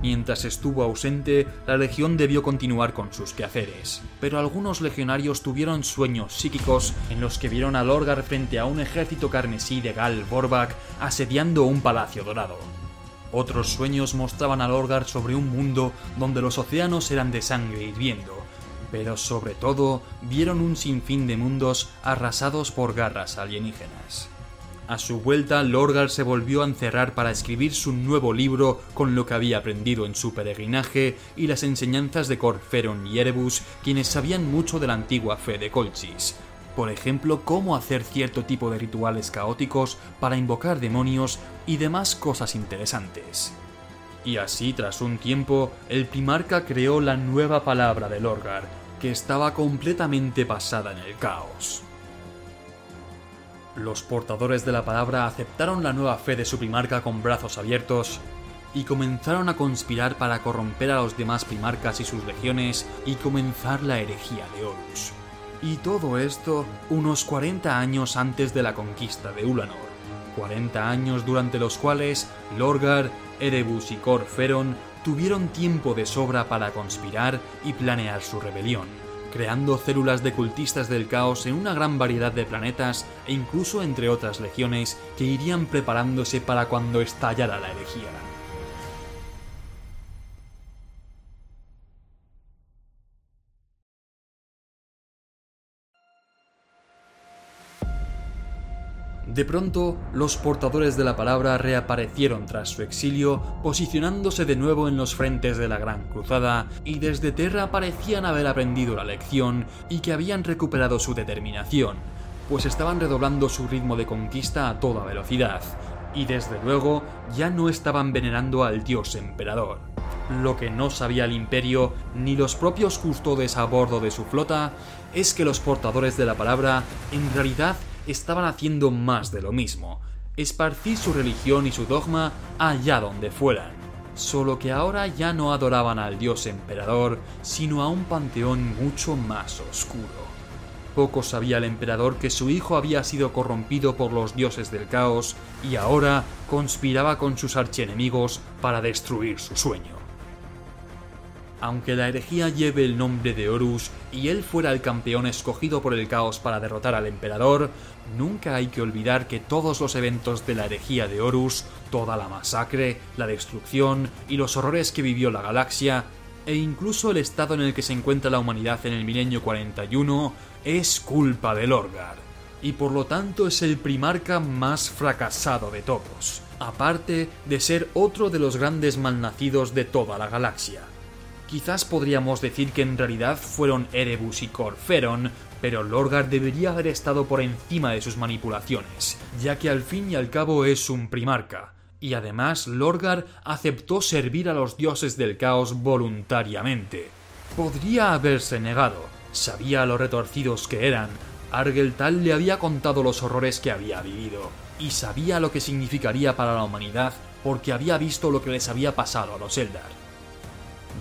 Mientras estuvo ausente, la legión debió continuar con sus quehaceres, pero algunos legionarios tuvieron sueños psíquicos en los que vieron a Lorgar frente a un ejército carmesí de Gal Borbak asediando un palacio dorado. Otros sueños mostraban a Lorgar sobre un mundo donde los océanos eran de sangre hirviendo, pero sobre todo vieron un sinfín de mundos arrasados por garras alienígenas. A su vuelta, Lorgar se volvió a encerrar para escribir su nuevo libro con lo que había aprendido en su peregrinaje y las enseñanzas de Corferon y Erebus, quienes sabían mucho de la antigua fe de Colchis. Por ejemplo, cómo hacer cierto tipo de rituales caóticos para invocar demonios y demás cosas interesantes. Y así, tras un tiempo, el primarca creó la nueva palabra de Lorgar, que estaba completamente basada en el caos. Los portadores de la palabra aceptaron la nueva fe de su primarca con brazos abiertos y comenzaron a conspirar para corromper a los demás primarcas y sus legiones y comenzar la herejía de Horus. Y todo esto unos 40 años antes de la conquista de Ulanor. 40 años durante los cuales Lorgar, Erebus y Corferon tuvieron tiempo de sobra para conspirar y planear su rebelión creando células de cultistas del caos en una gran variedad de planetas e incluso entre otras legiones que irían preparándose para cuando estallara la herejía. De pronto, los portadores de la palabra reaparecieron tras su exilio, posicionándose de nuevo en los frentes de la Gran Cruzada, y desde Terra parecían haber aprendido la lección y que habían recuperado su determinación, pues estaban redoblando su ritmo de conquista a toda velocidad, y desde luego ya no estaban venerando al dios emperador. Lo que no sabía el imperio ni los propios custodes a bordo de su flota es que los portadores de la palabra en realidad estaban haciendo más de lo mismo, esparcir su religión y su dogma allá donde fueran, solo que ahora ya no adoraban al dios emperador, sino a un panteón mucho más oscuro. Poco sabía el emperador que su hijo había sido corrompido por los dioses del caos y ahora conspiraba con sus archienemigos para destruir su sueño. Aunque la herejía lleve el nombre de Horus y él fuera el campeón escogido por el caos para derrotar al emperador, nunca hay que olvidar que todos los eventos de la herejía de Horus, toda la masacre, la destrucción y los horrores que vivió la galaxia, e incluso el estado en el que se encuentra la humanidad en el milenio 41, es culpa de Lorgar, y por lo tanto es el primarca más fracasado de todos, aparte de ser otro de los grandes malnacidos de toda la galaxia. Quizás podríamos decir que en realidad fueron Erebus y Corferon, pero Lorgar debería haber estado por encima de sus manipulaciones, ya que al fin y al cabo es un primarca. Y además Lorgar aceptó servir a los dioses del caos voluntariamente. Podría haberse negado, sabía lo retorcidos que eran, Argeltal le había contado los horrores que había vivido, y sabía lo que significaría para la humanidad porque había visto lo que les había pasado a los Eldar.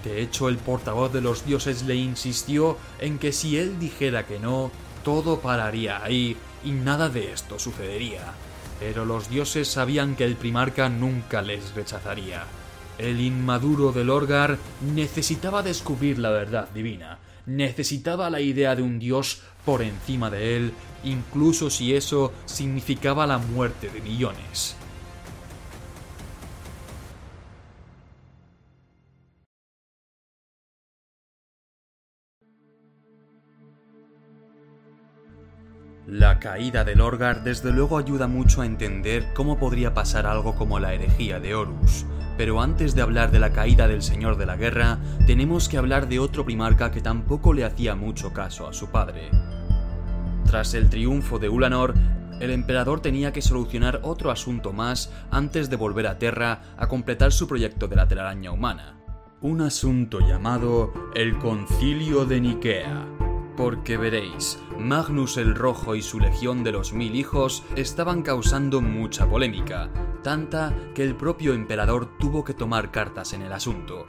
De hecho, el portavoz de los dioses le insistió en que si él dijera que no, todo pararía ahí y nada de esto sucedería. Pero los dioses sabían que el primarca nunca les rechazaría. El inmaduro del Orgar necesitaba descubrir la verdad divina, necesitaba la idea de un dios por encima de él, incluso si eso significaba la muerte de millones. La caída del Orgar desde luego ayuda mucho a entender cómo podría pasar algo como la herejía de Horus, pero antes de hablar de la caída del Señor de la Guerra, tenemos que hablar de otro primarca que tampoco le hacía mucho caso a su padre. Tras el triunfo de Ulanor, el emperador tenía que solucionar otro asunto más antes de volver a Terra a completar su proyecto de la telaraña humana. Un asunto llamado el Concilio de Nikea porque veréis, Magnus el Rojo y su legión de los mil hijos estaban causando mucha polémica, tanta que el propio emperador tuvo que tomar cartas en el asunto.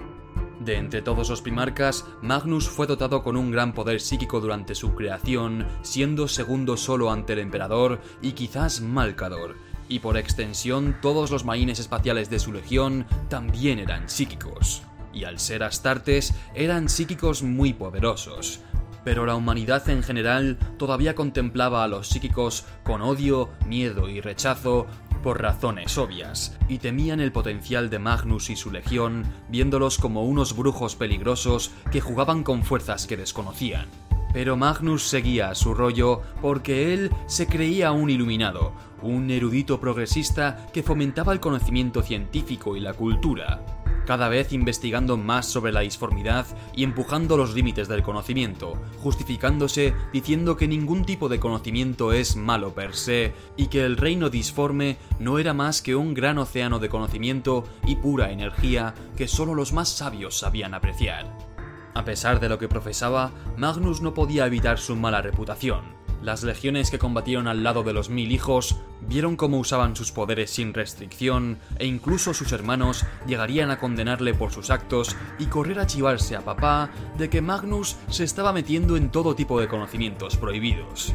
De entre todos los primarcas, Magnus fue dotado con un gran poder psíquico durante su creación, siendo segundo solo ante el emperador y quizás Malcador, y por extensión todos los marines espaciales de su legión también eran psíquicos. Y al ser astartes, eran psíquicos muy poderosos, pero la humanidad en general todavía contemplaba a los psíquicos con odio, miedo y rechazo por razones obvias, y temían el potencial de Magnus y su legión, viéndolos como unos brujos peligrosos que jugaban con fuerzas que desconocían. Pero Magnus seguía su rollo porque él se creía un iluminado, un erudito progresista que fomentaba el conocimiento científico y la cultura, cada vez investigando más sobre la disformidad y empujando los límites del conocimiento, justificándose diciendo que ningún tipo de conocimiento es malo per se y que el reino disforme no era más que un gran océano de conocimiento y pura energía que solo los más sabios sabían apreciar. A pesar de lo que profesaba, Magnus no podía evitar su mala reputación. Las legiones que combatieron al lado de los mil hijos vieron cómo usaban sus poderes sin restricción e incluso sus hermanos llegarían a condenarle por sus actos y correr a chivarse a papá de que Magnus se estaba metiendo en todo tipo de conocimientos prohibidos.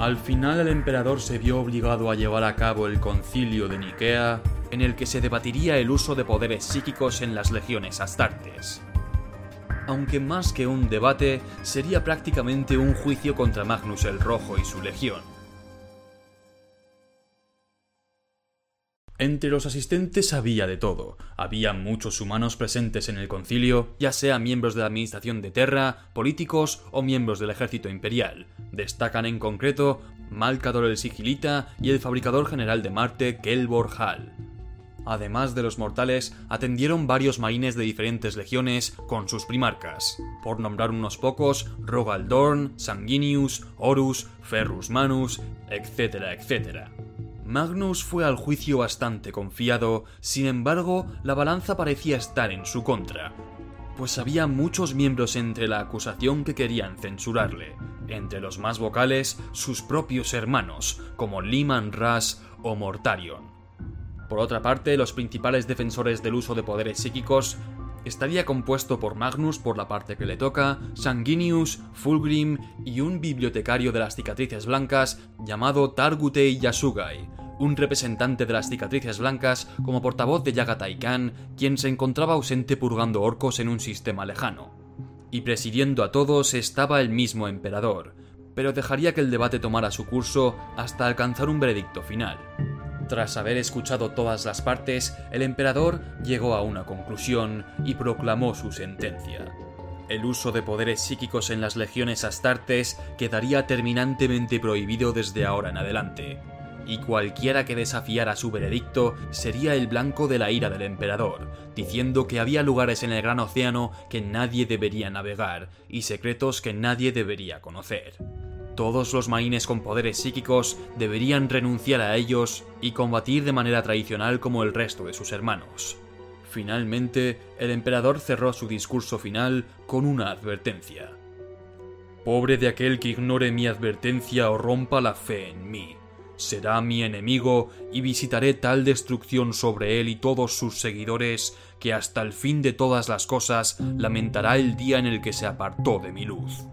Al final el emperador se vio obligado a llevar a cabo el concilio de Nikea, en el que se debatiría el uso de poderes psíquicos en las legiones astartes aunque más que un debate, sería prácticamente un juicio contra Magnus el Rojo y su legión. Entre los asistentes había de todo. Había muchos humanos presentes en el concilio, ya sea miembros de la administración de Terra, políticos o miembros del ejército imperial. Destacan en concreto Malcador el Sigilita y el fabricador general de Marte, Kelbor Hall. Además de los mortales, atendieron varios marines de diferentes legiones con sus primarcas. Por nombrar unos pocos, Rogaldorn, Sanguinius, Horus, Ferrus Manus, etcétera, etcétera. Magnus fue al juicio bastante confiado, sin embargo, la balanza parecía estar en su contra, pues había muchos miembros entre la acusación que querían censurarle, entre los más vocales sus propios hermanos, como Liman Ras o Mortarion. Por otra parte, los principales defensores del uso de poderes psíquicos estaría compuesto por Magnus por la parte que le toca, Sanguinius, Fulgrim y un bibliotecario de las cicatrices blancas llamado Targutei Yasugai, un representante de las cicatrices blancas como portavoz de Yagatai Khan, quien se encontraba ausente purgando orcos en un sistema lejano. Y presidiendo a todos estaba el mismo emperador, pero dejaría que el debate tomara su curso hasta alcanzar un veredicto final. Tras haber escuchado todas las partes, el emperador llegó a una conclusión y proclamó su sentencia. El uso de poderes psíquicos en las legiones astartes quedaría terminantemente prohibido desde ahora en adelante, y cualquiera que desafiara su veredicto sería el blanco de la ira del emperador, diciendo que había lugares en el gran océano que nadie debería navegar y secretos que nadie debería conocer. Todos los maines con poderes psíquicos deberían renunciar a ellos y combatir de manera tradicional como el resto de sus hermanos. Finalmente, el emperador cerró su discurso final con una advertencia. Pobre de aquel que ignore mi advertencia o rompa la fe en mí. Será mi enemigo y visitaré tal destrucción sobre él y todos sus seguidores que hasta el fin de todas las cosas lamentará el día en el que se apartó de mi luz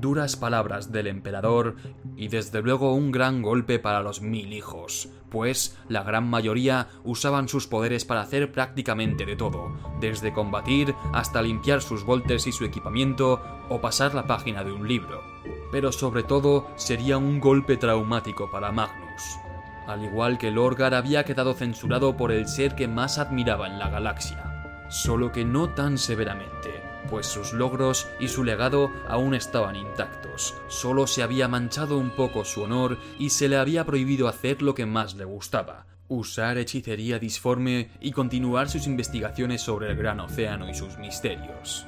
duras palabras del emperador y desde luego un gran golpe para los mil hijos, pues la gran mayoría usaban sus poderes para hacer prácticamente de todo, desde combatir hasta limpiar sus voltes y su equipamiento o pasar la página de un libro. Pero sobre todo sería un golpe traumático para Magnus. Al igual que Lorgar había quedado censurado por el ser que más admiraba en la galaxia, solo que no tan severamente pues sus logros y su legado aún estaban intactos. Solo se había manchado un poco su honor y se le había prohibido hacer lo que más le gustaba, usar hechicería disforme y continuar sus investigaciones sobre el gran océano y sus misterios.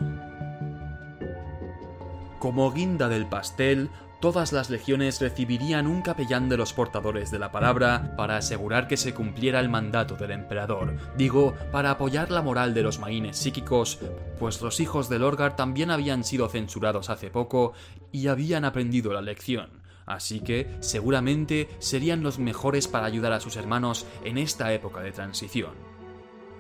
Como guinda del pastel, todas las legiones recibirían un capellán de los portadores de la palabra para asegurar que se cumpliera el mandato del emperador. Digo, para apoyar la moral de los maines psíquicos, pues los hijos de Lorgar también habían sido censurados hace poco y habían aprendido la lección. Así que seguramente serían los mejores para ayudar a sus hermanos en esta época de transición.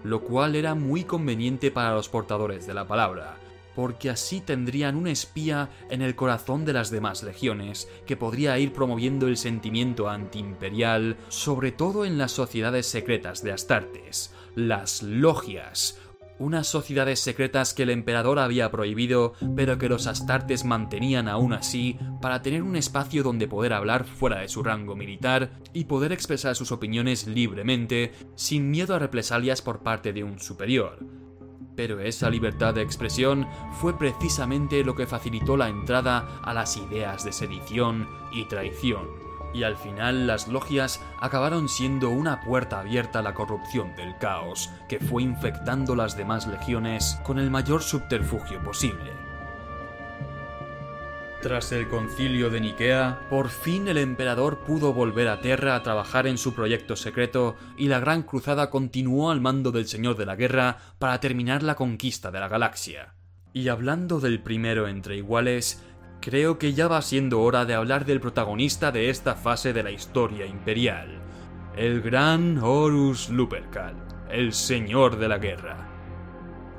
Lo cual era muy conveniente para los portadores de la palabra, porque así tendrían un espía en el corazón de las demás legiones, que podría ir promoviendo el sentimiento antiimperial, sobre todo en las sociedades secretas de Astartes, las logias, unas sociedades secretas que el emperador había prohibido, pero que los astartes mantenían aún así para tener un espacio donde poder hablar fuera de su rango militar y poder expresar sus opiniones libremente, sin miedo a represalias por parte de un superior. Pero esa libertad de expresión fue precisamente lo que facilitó la entrada a las ideas de sedición y traición y al final las logias acabaron siendo una puerta abierta a la corrupción del caos, que fue infectando las demás legiones con el mayor subterfugio posible. Tras el concilio de Nikea, por fin el emperador pudo volver a Terra a trabajar en su proyecto secreto y la Gran Cruzada continuó al mando del Señor de la Guerra para terminar la conquista de la galaxia. Y hablando del primero entre iguales, creo que ya va siendo hora de hablar del protagonista de esta fase de la historia imperial, el gran Horus Lupercal, el Señor de la Guerra.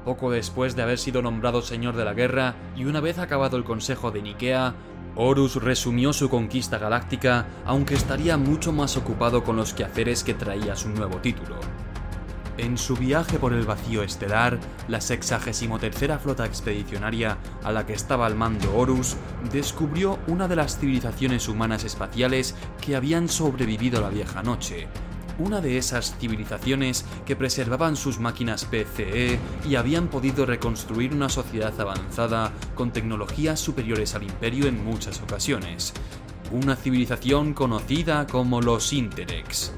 Poco después de haber sido nombrado Señor de la Guerra y una vez acabado el Consejo de Nikea, Horus resumió su conquista galáctica, aunque estaría mucho más ocupado con los quehaceres que traía su nuevo título. En su viaje por el vacío estelar, la 63 flota expedicionaria a la que estaba al mando Horus descubrió una de las civilizaciones humanas espaciales que habían sobrevivido a la vieja noche. Una de esas civilizaciones que preservaban sus máquinas PCE y habían podido reconstruir una sociedad avanzada con tecnologías superiores al imperio en muchas ocasiones. Una civilización conocida como los Interex.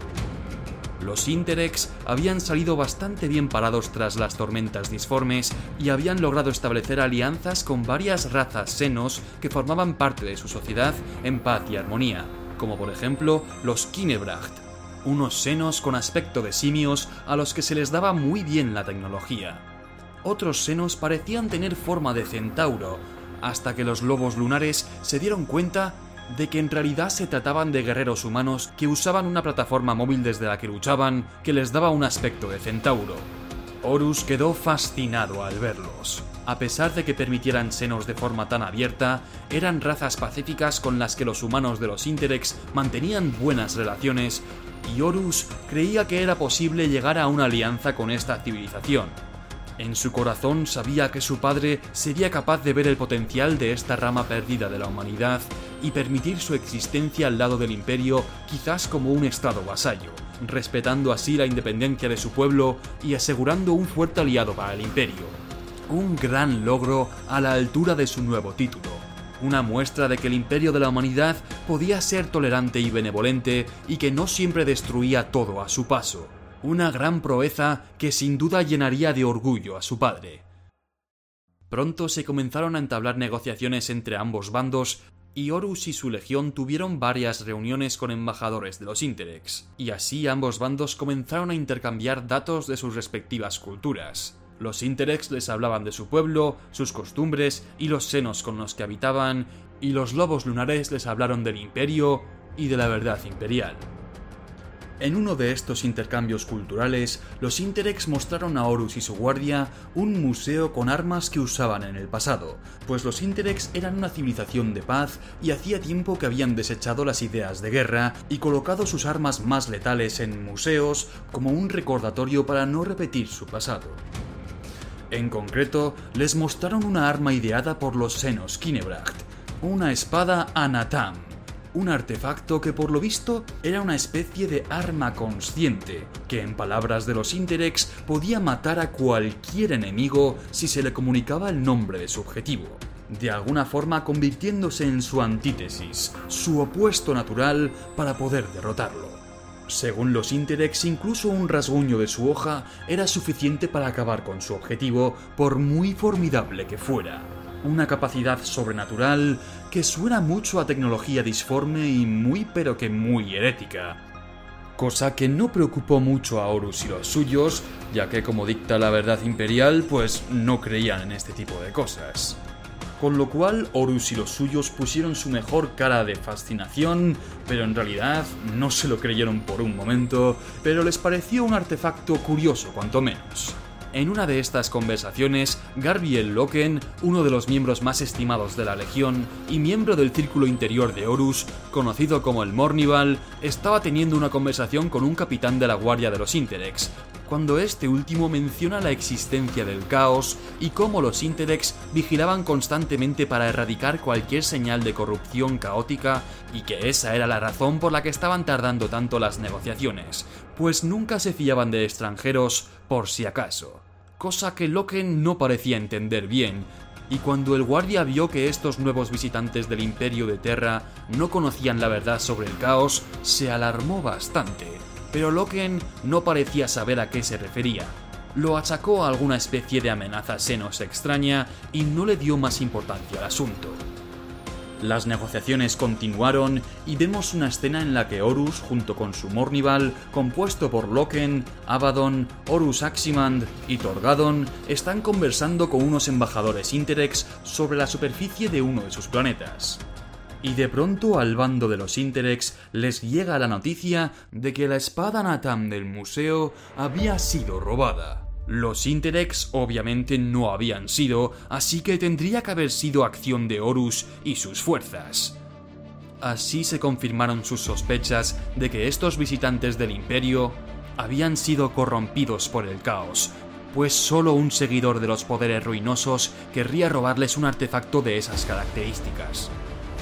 Los Interex habían salido bastante bien parados tras las tormentas disformes y habían logrado establecer alianzas con varias razas senos que formaban parte de su sociedad en paz y armonía, como por ejemplo los Kinebracht, unos senos con aspecto de simios a los que se les daba muy bien la tecnología. Otros senos parecían tener forma de centauro, hasta que los lobos lunares se dieron cuenta de que en realidad se trataban de guerreros humanos que usaban una plataforma móvil desde la que luchaban que les daba un aspecto de centauro. Horus quedó fascinado al verlos. A pesar de que permitieran senos de forma tan abierta, eran razas pacíficas con las que los humanos de los Interex mantenían buenas relaciones, y Horus creía que era posible llegar a una alianza con esta civilización, en su corazón sabía que su padre sería capaz de ver el potencial de esta rama perdida de la humanidad y permitir su existencia al lado del imperio quizás como un estado vasallo, respetando así la independencia de su pueblo y asegurando un fuerte aliado para el imperio. Un gran logro a la altura de su nuevo título, una muestra de que el imperio de la humanidad podía ser tolerante y benevolente y que no siempre destruía todo a su paso una gran proeza que sin duda llenaría de orgullo a su padre. Pronto se comenzaron a entablar negociaciones entre ambos bandos y Horus y su legión tuvieron varias reuniones con embajadores de los Interex, y así ambos bandos comenzaron a intercambiar datos de sus respectivas culturas. Los Interex les hablaban de su pueblo, sus costumbres y los senos con los que habitaban, y los lobos lunares les hablaron del imperio y de la verdad imperial. En uno de estos intercambios culturales, los Interex mostraron a Horus y su guardia un museo con armas que usaban en el pasado, pues los Interex eran una civilización de paz y hacía tiempo que habían desechado las ideas de guerra y colocado sus armas más letales en museos como un recordatorio para no repetir su pasado. En concreto, les mostraron una arma ideada por los senos Kinebracht, una espada Anatam, un artefacto que por lo visto era una especie de arma consciente, que en palabras de los Interex podía matar a cualquier enemigo si se le comunicaba el nombre de su objetivo, de alguna forma convirtiéndose en su antítesis, su opuesto natural para poder derrotarlo. Según los Interex, incluso un rasguño de su hoja era suficiente para acabar con su objetivo, por muy formidable que fuera una capacidad sobrenatural que suena mucho a tecnología disforme y muy pero que muy herética. Cosa que no preocupó mucho a Horus y los suyos, ya que como dicta la verdad imperial, pues no creían en este tipo de cosas. Con lo cual Horus y los suyos pusieron su mejor cara de fascinación, pero en realidad no se lo creyeron por un momento, pero les pareció un artefacto curioso cuanto menos. En una de estas conversaciones, Garbiel Loken, uno de los miembros más estimados de la Legión y miembro del círculo interior de Horus, conocido como el Mornival, estaba teniendo una conversación con un capitán de la Guardia de los Interex, cuando este último menciona la existencia del caos y cómo los Interex vigilaban constantemente para erradicar cualquier señal de corrupción caótica y que esa era la razón por la que estaban tardando tanto las negociaciones, pues nunca se fiaban de extranjeros por si acaso. Cosa que Loken no parecía entender bien, y cuando el guardia vio que estos nuevos visitantes del imperio de Terra no conocían la verdad sobre el caos, se alarmó bastante. Pero Loken no parecía saber a qué se refería. Lo achacó a alguna especie de amenaza senos extraña y no le dio más importancia al asunto. Las negociaciones continuaron y vemos una escena en la que Horus, junto con su Mornival, compuesto por Loken, Abaddon, Horus Aximand y Torgadon, están conversando con unos embajadores Interex sobre la superficie de uno de sus planetas. Y de pronto al bando de los Interex les llega la noticia de que la espada Natam del museo había sido robada. Los Interex obviamente no habían sido, así que tendría que haber sido acción de Horus y sus fuerzas. Así se confirmaron sus sospechas de que estos visitantes del Imperio habían sido corrompidos por el caos, pues solo un seguidor de los poderes ruinosos querría robarles un artefacto de esas características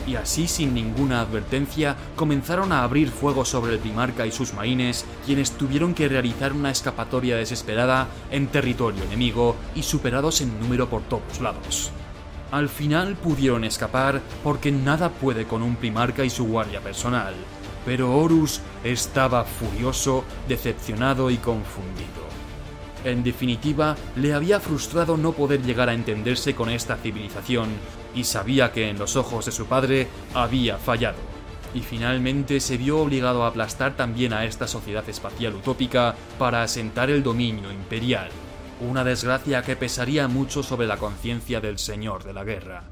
y así sin ninguna advertencia comenzaron a abrir fuego sobre el Primarca y sus marines, quienes tuvieron que realizar una escapatoria desesperada en territorio enemigo y superados en número por todos lados. Al final pudieron escapar porque nada puede con un Primarca y su guardia personal, pero Horus estaba furioso, decepcionado y confundido. En definitiva, le había frustrado no poder llegar a entenderse con esta civilización, y sabía que en los ojos de su padre había fallado. Y finalmente se vio obligado a aplastar también a esta sociedad espacial utópica para asentar el dominio imperial, una desgracia que pesaría mucho sobre la conciencia del señor de la guerra.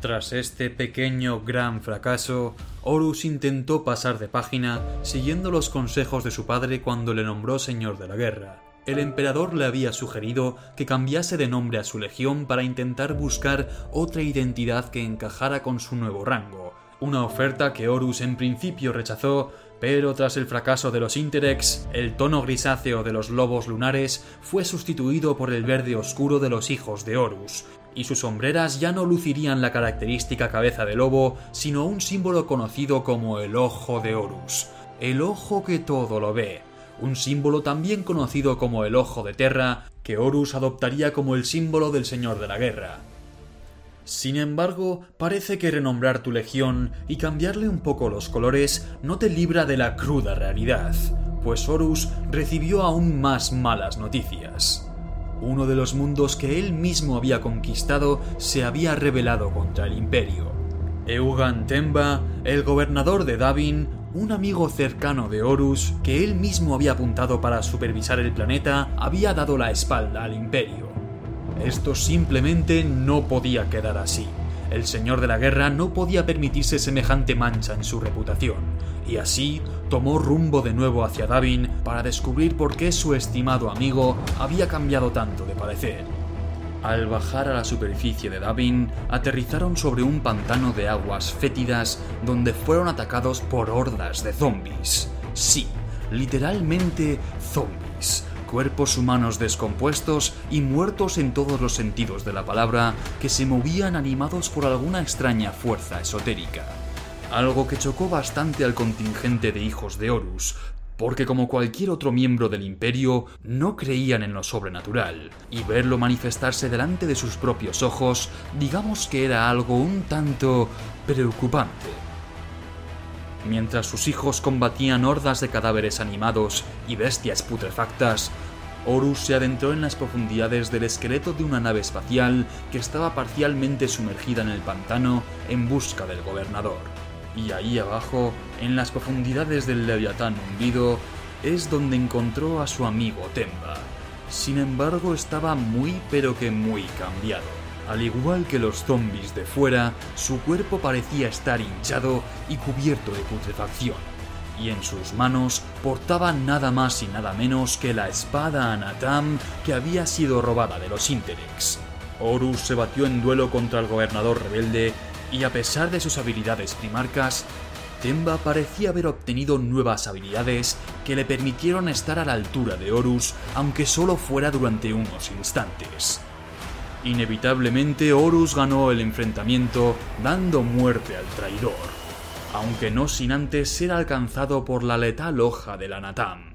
Tras este pequeño gran fracaso, Horus intentó pasar de página siguiendo los consejos de su padre cuando le nombró señor de la guerra, el emperador le había sugerido que cambiase de nombre a su legión para intentar buscar otra identidad que encajara con su nuevo rango, una oferta que Horus en principio rechazó, pero tras el fracaso de los Interex, el tono grisáceo de los lobos lunares fue sustituido por el verde oscuro de los hijos de Horus, y sus sombreras ya no lucirían la característica cabeza de lobo, sino un símbolo conocido como el ojo de Horus, el ojo que todo lo ve, un símbolo también conocido como el Ojo de Terra, que Horus adoptaría como el símbolo del Señor de la Guerra. Sin embargo, parece que renombrar tu legión y cambiarle un poco los colores no te libra de la cruda realidad, pues Horus recibió aún más malas noticias. Uno de los mundos que él mismo había conquistado se había rebelado contra el imperio. Eugan Temba, el gobernador de Davin, un amigo cercano de Horus, que él mismo había apuntado para supervisar el planeta, había dado la espalda al imperio. Esto simplemente no podía quedar así. El señor de la guerra no podía permitirse semejante mancha en su reputación, y así tomó rumbo de nuevo hacia Davin para descubrir por qué su estimado amigo había cambiado tanto de parecer. Al bajar a la superficie de Davin, aterrizaron sobre un pantano de aguas fétidas donde fueron atacados por hordas de zombies. Sí, literalmente zombies. Cuerpos humanos descompuestos y muertos en todos los sentidos de la palabra que se movían animados por alguna extraña fuerza esotérica algo que chocó bastante al contingente de hijos de Horus, porque como cualquier otro miembro del imperio, no creían en lo sobrenatural, y verlo manifestarse delante de sus propios ojos, digamos que era algo un tanto preocupante. Mientras sus hijos combatían hordas de cadáveres animados y bestias putrefactas, Horus se adentró en las profundidades del esqueleto de una nave espacial que estaba parcialmente sumergida en el pantano en busca del gobernador y ahí abajo, en las profundidades del leviatán hundido, es donde encontró a su amigo Temba. Sin embargo, estaba muy pero que muy cambiado. Al igual que los zombies de fuera, su cuerpo parecía estar hinchado y cubierto de putrefacción, y en sus manos portaba nada más y nada menos que la espada Anatam que había sido robada de los Interex. Horus se batió en duelo contra el gobernador rebelde y a pesar de sus habilidades primarcas, Temba parecía haber obtenido nuevas habilidades que le permitieron estar a la altura de Horus, aunque solo fuera durante unos instantes. Inevitablemente Horus ganó el enfrentamiento dando muerte al traidor, aunque no sin antes ser alcanzado por la letal hoja de la Natam.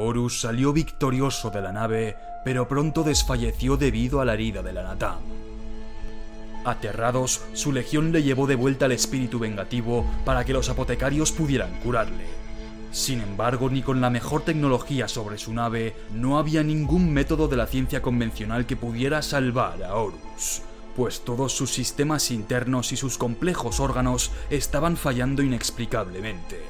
Horus salió victorioso de la nave, pero pronto desfalleció debido a la herida de la Natam. Aterrados, su legión le llevó de vuelta al espíritu vengativo para que los apotecarios pudieran curarle. Sin embargo, ni con la mejor tecnología sobre su nave, no había ningún método de la ciencia convencional que pudiera salvar a Horus, pues todos sus sistemas internos y sus complejos órganos estaban fallando inexplicablemente.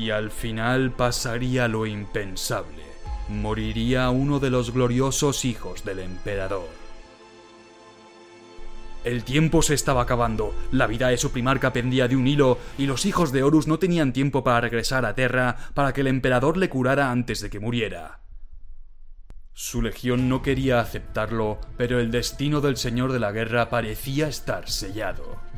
Y al final pasaría lo impensable. Moriría uno de los gloriosos hijos del emperador. El tiempo se estaba acabando, la vida de su primarca pendía de un hilo y los hijos de Horus no tenían tiempo para regresar a Terra para que el emperador le curara antes de que muriera. Su legión no quería aceptarlo, pero el destino del señor de la guerra parecía estar sellado.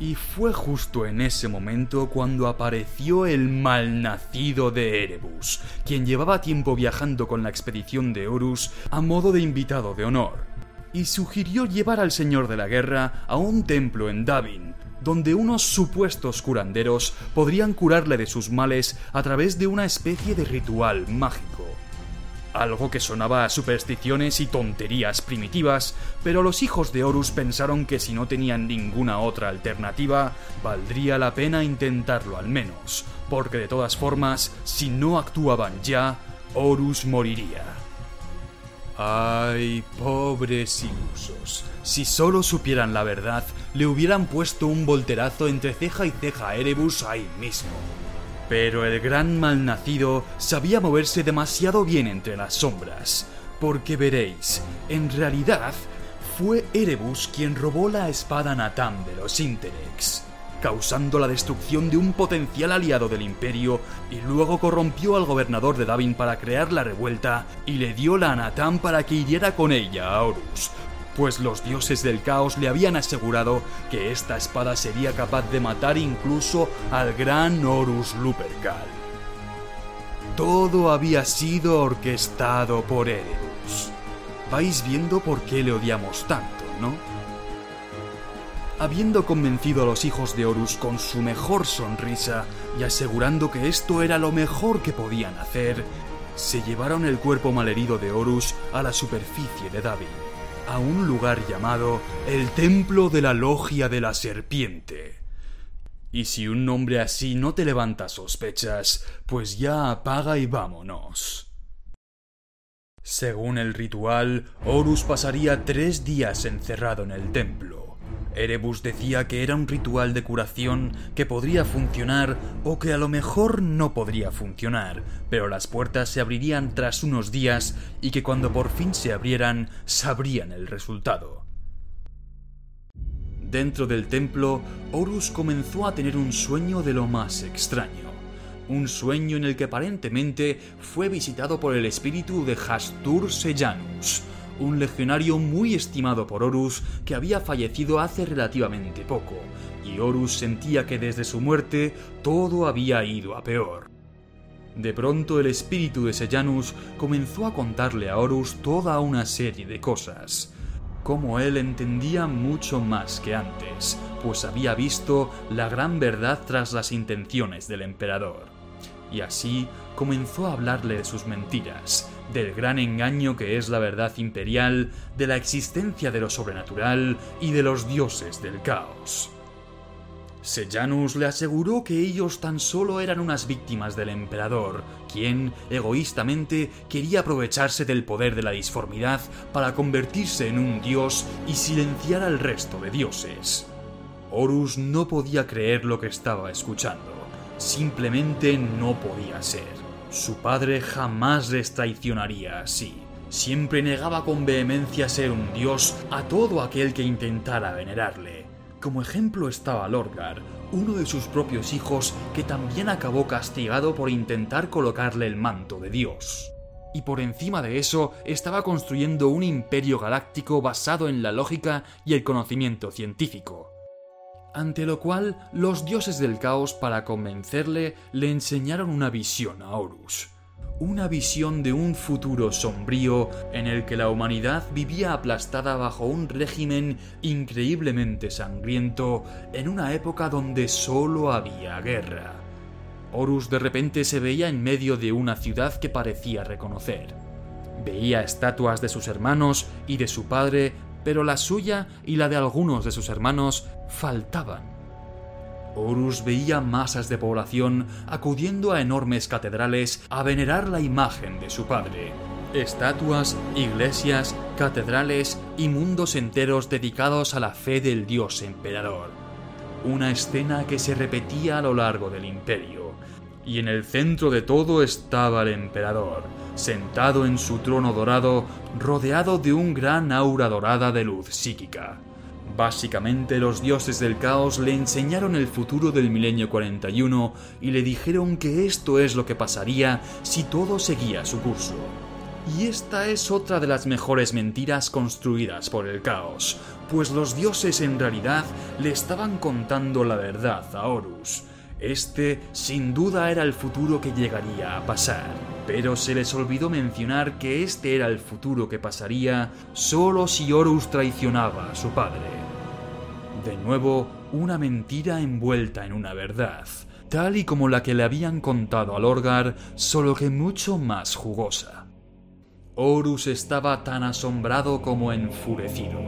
Y fue justo en ese momento cuando apareció el malnacido de Erebus, quien llevaba tiempo viajando con la expedición de Horus a modo de invitado de honor, y sugirió llevar al señor de la guerra a un templo en Davin, donde unos supuestos curanderos podrían curarle de sus males a través de una especie de ritual mágico algo que sonaba a supersticiones y tonterías primitivas, pero los hijos de Horus pensaron que si no tenían ninguna otra alternativa, valdría la pena intentarlo al menos, porque de todas formas, si no actuaban ya, Horus moriría. Ay, pobres ilusos. Si solo supieran la verdad, le hubieran puesto un volterazo entre ceja y ceja a Erebus ahí mismo. Pero el gran malnacido sabía moverse demasiado bien entre las sombras, porque veréis, en realidad fue Erebus quien robó la espada Natam de los Interex, causando la destrucción de un potencial aliado del imperio y luego corrompió al gobernador de Davin para crear la revuelta y le dio la Natam para que hiriera con ella a Horus, pues los dioses del caos le habían asegurado que esta espada sería capaz de matar incluso al gran Horus Lupercal. Todo había sido orquestado por Erebus. Vais viendo por qué le odiamos tanto, ¿no? Habiendo convencido a los hijos de Horus con su mejor sonrisa y asegurando que esto era lo mejor que podían hacer, se llevaron el cuerpo malherido de Horus a la superficie de David a un lugar llamado el Templo de la Logia de la Serpiente. Y si un nombre así no te levanta sospechas, pues ya apaga y vámonos. Según el ritual, Horus pasaría tres días encerrado en el templo. Erebus decía que era un ritual de curación que podría funcionar o que a lo mejor no podría funcionar, pero las puertas se abrirían tras unos días y que cuando por fin se abrieran sabrían el resultado. Dentro del templo, Horus comenzó a tener un sueño de lo más extraño. Un sueño en el que aparentemente fue visitado por el espíritu de Hastur Sejanus, un legionario muy estimado por Horus que había fallecido hace relativamente poco, y Horus sentía que desde su muerte todo había ido a peor. De pronto el espíritu de Sejanus comenzó a contarle a Horus toda una serie de cosas. Como él entendía mucho más que antes, pues había visto la gran verdad tras las intenciones del emperador. Y así comenzó a hablarle de sus mentiras, del gran engaño que es la verdad imperial, de la existencia de lo sobrenatural y de los dioses del caos. Sejanus le aseguró que ellos tan solo eran unas víctimas del emperador, quien, egoístamente, quería aprovecharse del poder de la disformidad para convertirse en un dios y silenciar al resto de dioses. Horus no podía creer lo que estaba escuchando. Simplemente no podía ser. Su padre jamás les traicionaría así. Siempre negaba con vehemencia ser un dios a todo aquel que intentara venerarle. Como ejemplo estaba Lorgar, uno de sus propios hijos que también acabó castigado por intentar colocarle el manto de Dios. Y por encima de eso estaba construyendo un imperio galáctico basado en la lógica y el conocimiento científico. Ante lo cual, los dioses del caos, para convencerle, le enseñaron una visión a Horus una visión de un futuro sombrío en el que la humanidad vivía aplastada bajo un régimen increíblemente sangriento en una época donde solo había guerra. Horus de repente se veía en medio de una ciudad que parecía reconocer. Veía estatuas de sus hermanos y de su padre, pero la suya y la de algunos de sus hermanos faltaban. Horus veía masas de población acudiendo a enormes catedrales a venerar la imagen de su padre. Estatuas, iglesias, catedrales y mundos enteros dedicados a la fe del dios emperador. Una escena que se repetía a lo largo del imperio. Y en el centro de todo estaba el emperador, sentado en su trono dorado, rodeado de un gran aura dorada de luz psíquica. Básicamente los dioses del caos le enseñaron el futuro del milenio 41 y le dijeron que esto es lo que pasaría si todo seguía su curso. Y esta es otra de las mejores mentiras construidas por el caos, pues los dioses en realidad le estaban contando la verdad a Horus. Este, sin duda, era el futuro que llegaría a pasar, pero se les olvidó mencionar que este era el futuro que pasaría solo si Horus traicionaba a su padre. De nuevo, una mentira envuelta en una verdad, tal y como la que le habían contado al Orgar, solo que mucho más jugosa. Horus estaba tan asombrado como enfurecido,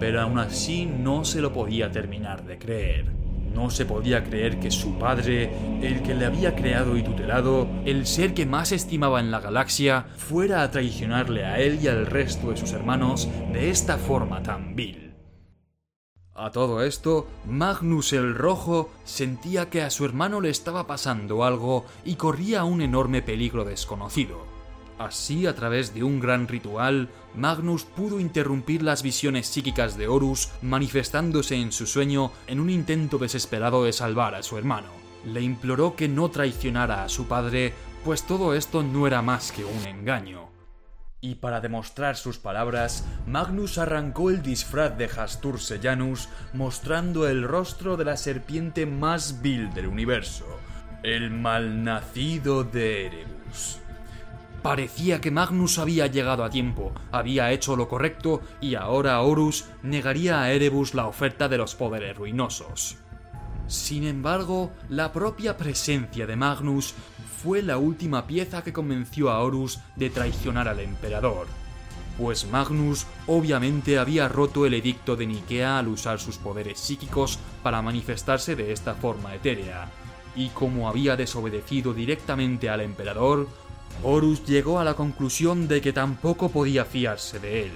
pero aún así no se lo podía terminar de creer. No se podía creer que su padre, el que le había creado y tutelado, el ser que más estimaba en la galaxia, fuera a traicionarle a él y al resto de sus hermanos de esta forma tan vil. A todo esto, Magnus el Rojo sentía que a su hermano le estaba pasando algo y corría un enorme peligro desconocido. Así, a través de un gran ritual, Magnus pudo interrumpir las visiones psíquicas de Horus, manifestándose en su sueño en un intento desesperado de salvar a su hermano. Le imploró que no traicionara a su padre, pues todo esto no era más que un engaño. Y para demostrar sus palabras, Magnus arrancó el disfraz de Hastur Sellanus, mostrando el rostro de la serpiente más vil del universo, el malnacido de Erebus. Parecía que Magnus había llegado a tiempo, había hecho lo correcto y ahora Horus negaría a Erebus la oferta de los poderes ruinosos. Sin embargo, la propia presencia de Magnus fue la última pieza que convenció a Horus de traicionar al emperador, pues Magnus obviamente había roto el edicto de Nikea al usar sus poderes psíquicos para manifestarse de esta forma etérea, y como había desobedecido directamente al emperador, Horus llegó a la conclusión de que tampoco podía fiarse de él.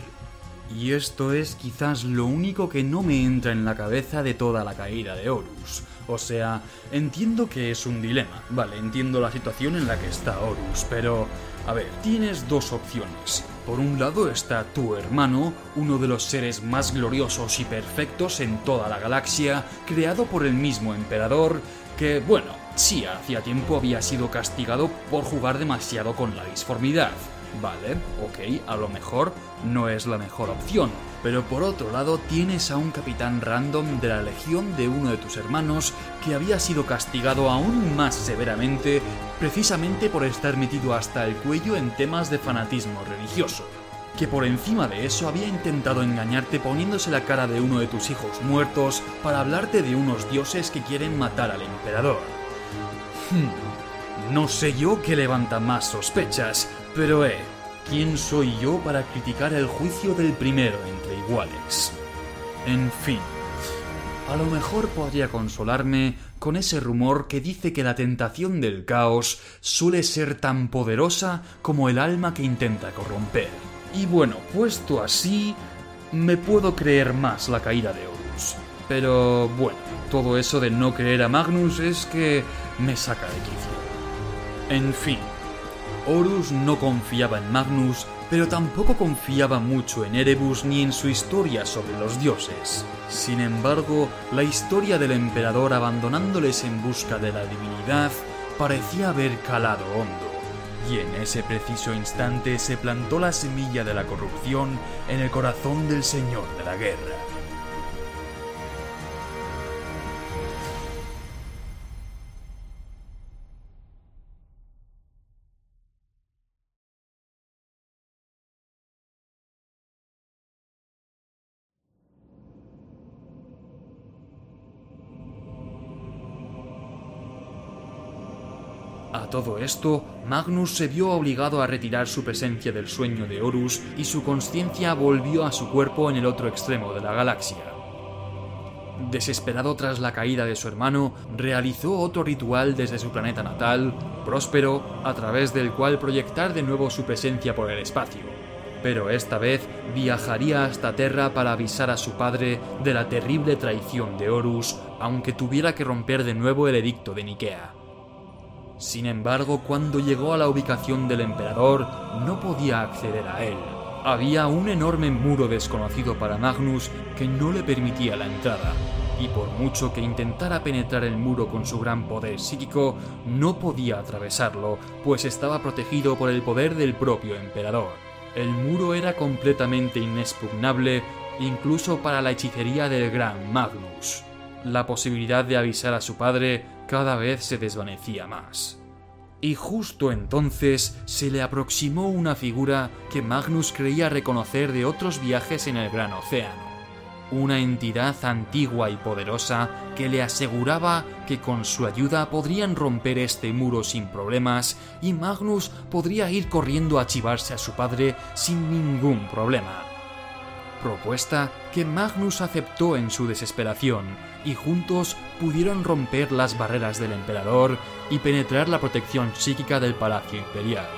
Y esto es quizás lo único que no me entra en la cabeza de toda la caída de Horus. O sea, entiendo que es un dilema, vale, entiendo la situación en la que está Horus, pero... A ver, tienes dos opciones. Por un lado está tu hermano, uno de los seres más gloriosos y perfectos en toda la galaxia, creado por el mismo emperador, que, bueno, sí, hacía tiempo había sido castigado por jugar demasiado con la disformidad. Vale, ok, a lo mejor no es la mejor opción, pero por otro lado tienes a un capitán random de la legión de uno de tus hermanos que había sido castigado aún más severamente precisamente por estar metido hasta el cuello en temas de fanatismo religioso. Que por encima de eso había intentado engañarte poniéndose la cara de uno de tus hijos muertos para hablarte de unos dioses que quieren matar al emperador. Hmm, no sé yo qué levanta más sospechas, pero eh, ¿quién soy yo para criticar el juicio del primero entre iguales? En fin, a lo mejor podría consolarme con ese rumor que dice que la tentación del caos suele ser tan poderosa como el alma que intenta corromper. Y bueno, puesto así, me puedo creer más la caída de Horus. Pero bueno, todo eso de no creer a Magnus es que me saca de quicio. En fin, Horus no confiaba en Magnus pero tampoco confiaba mucho en Erebus ni en su historia sobre los dioses. Sin embargo, la historia del emperador abandonándoles en busca de la divinidad parecía haber calado hondo. Y en ese preciso instante se plantó la semilla de la corrupción en el corazón del Señor de la Guerra. Todo esto, Magnus se vio obligado a retirar su presencia del sueño de Horus y su conciencia volvió a su cuerpo en el otro extremo de la galaxia. Desesperado tras la caída de su hermano, realizó otro ritual desde su planeta natal, próspero, a través del cual proyectar de nuevo su presencia por el espacio. Pero esta vez viajaría hasta Terra para avisar a su padre de la terrible traición de Horus, aunque tuviera que romper de nuevo el edicto de Nikea. Sin embargo, cuando llegó a la ubicación del emperador, no podía acceder a él. Había un enorme muro desconocido para Magnus que no le permitía la entrada, y por mucho que intentara penetrar el muro con su gran poder psíquico, no podía atravesarlo, pues estaba protegido por el poder del propio emperador. El muro era completamente inexpugnable, incluso para la hechicería del gran Magnus. La posibilidad de avisar a su padre cada vez se desvanecía más. Y justo entonces se le aproximó una figura que Magnus creía reconocer de otros viajes en el gran océano. Una entidad antigua y poderosa que le aseguraba que con su ayuda podrían romper este muro sin problemas y Magnus podría ir corriendo a chivarse a su padre sin ningún problema. Propuesta que Magnus aceptó en su desesperación y juntos pudieron romper las barreras del emperador y penetrar la protección psíquica del palacio imperial.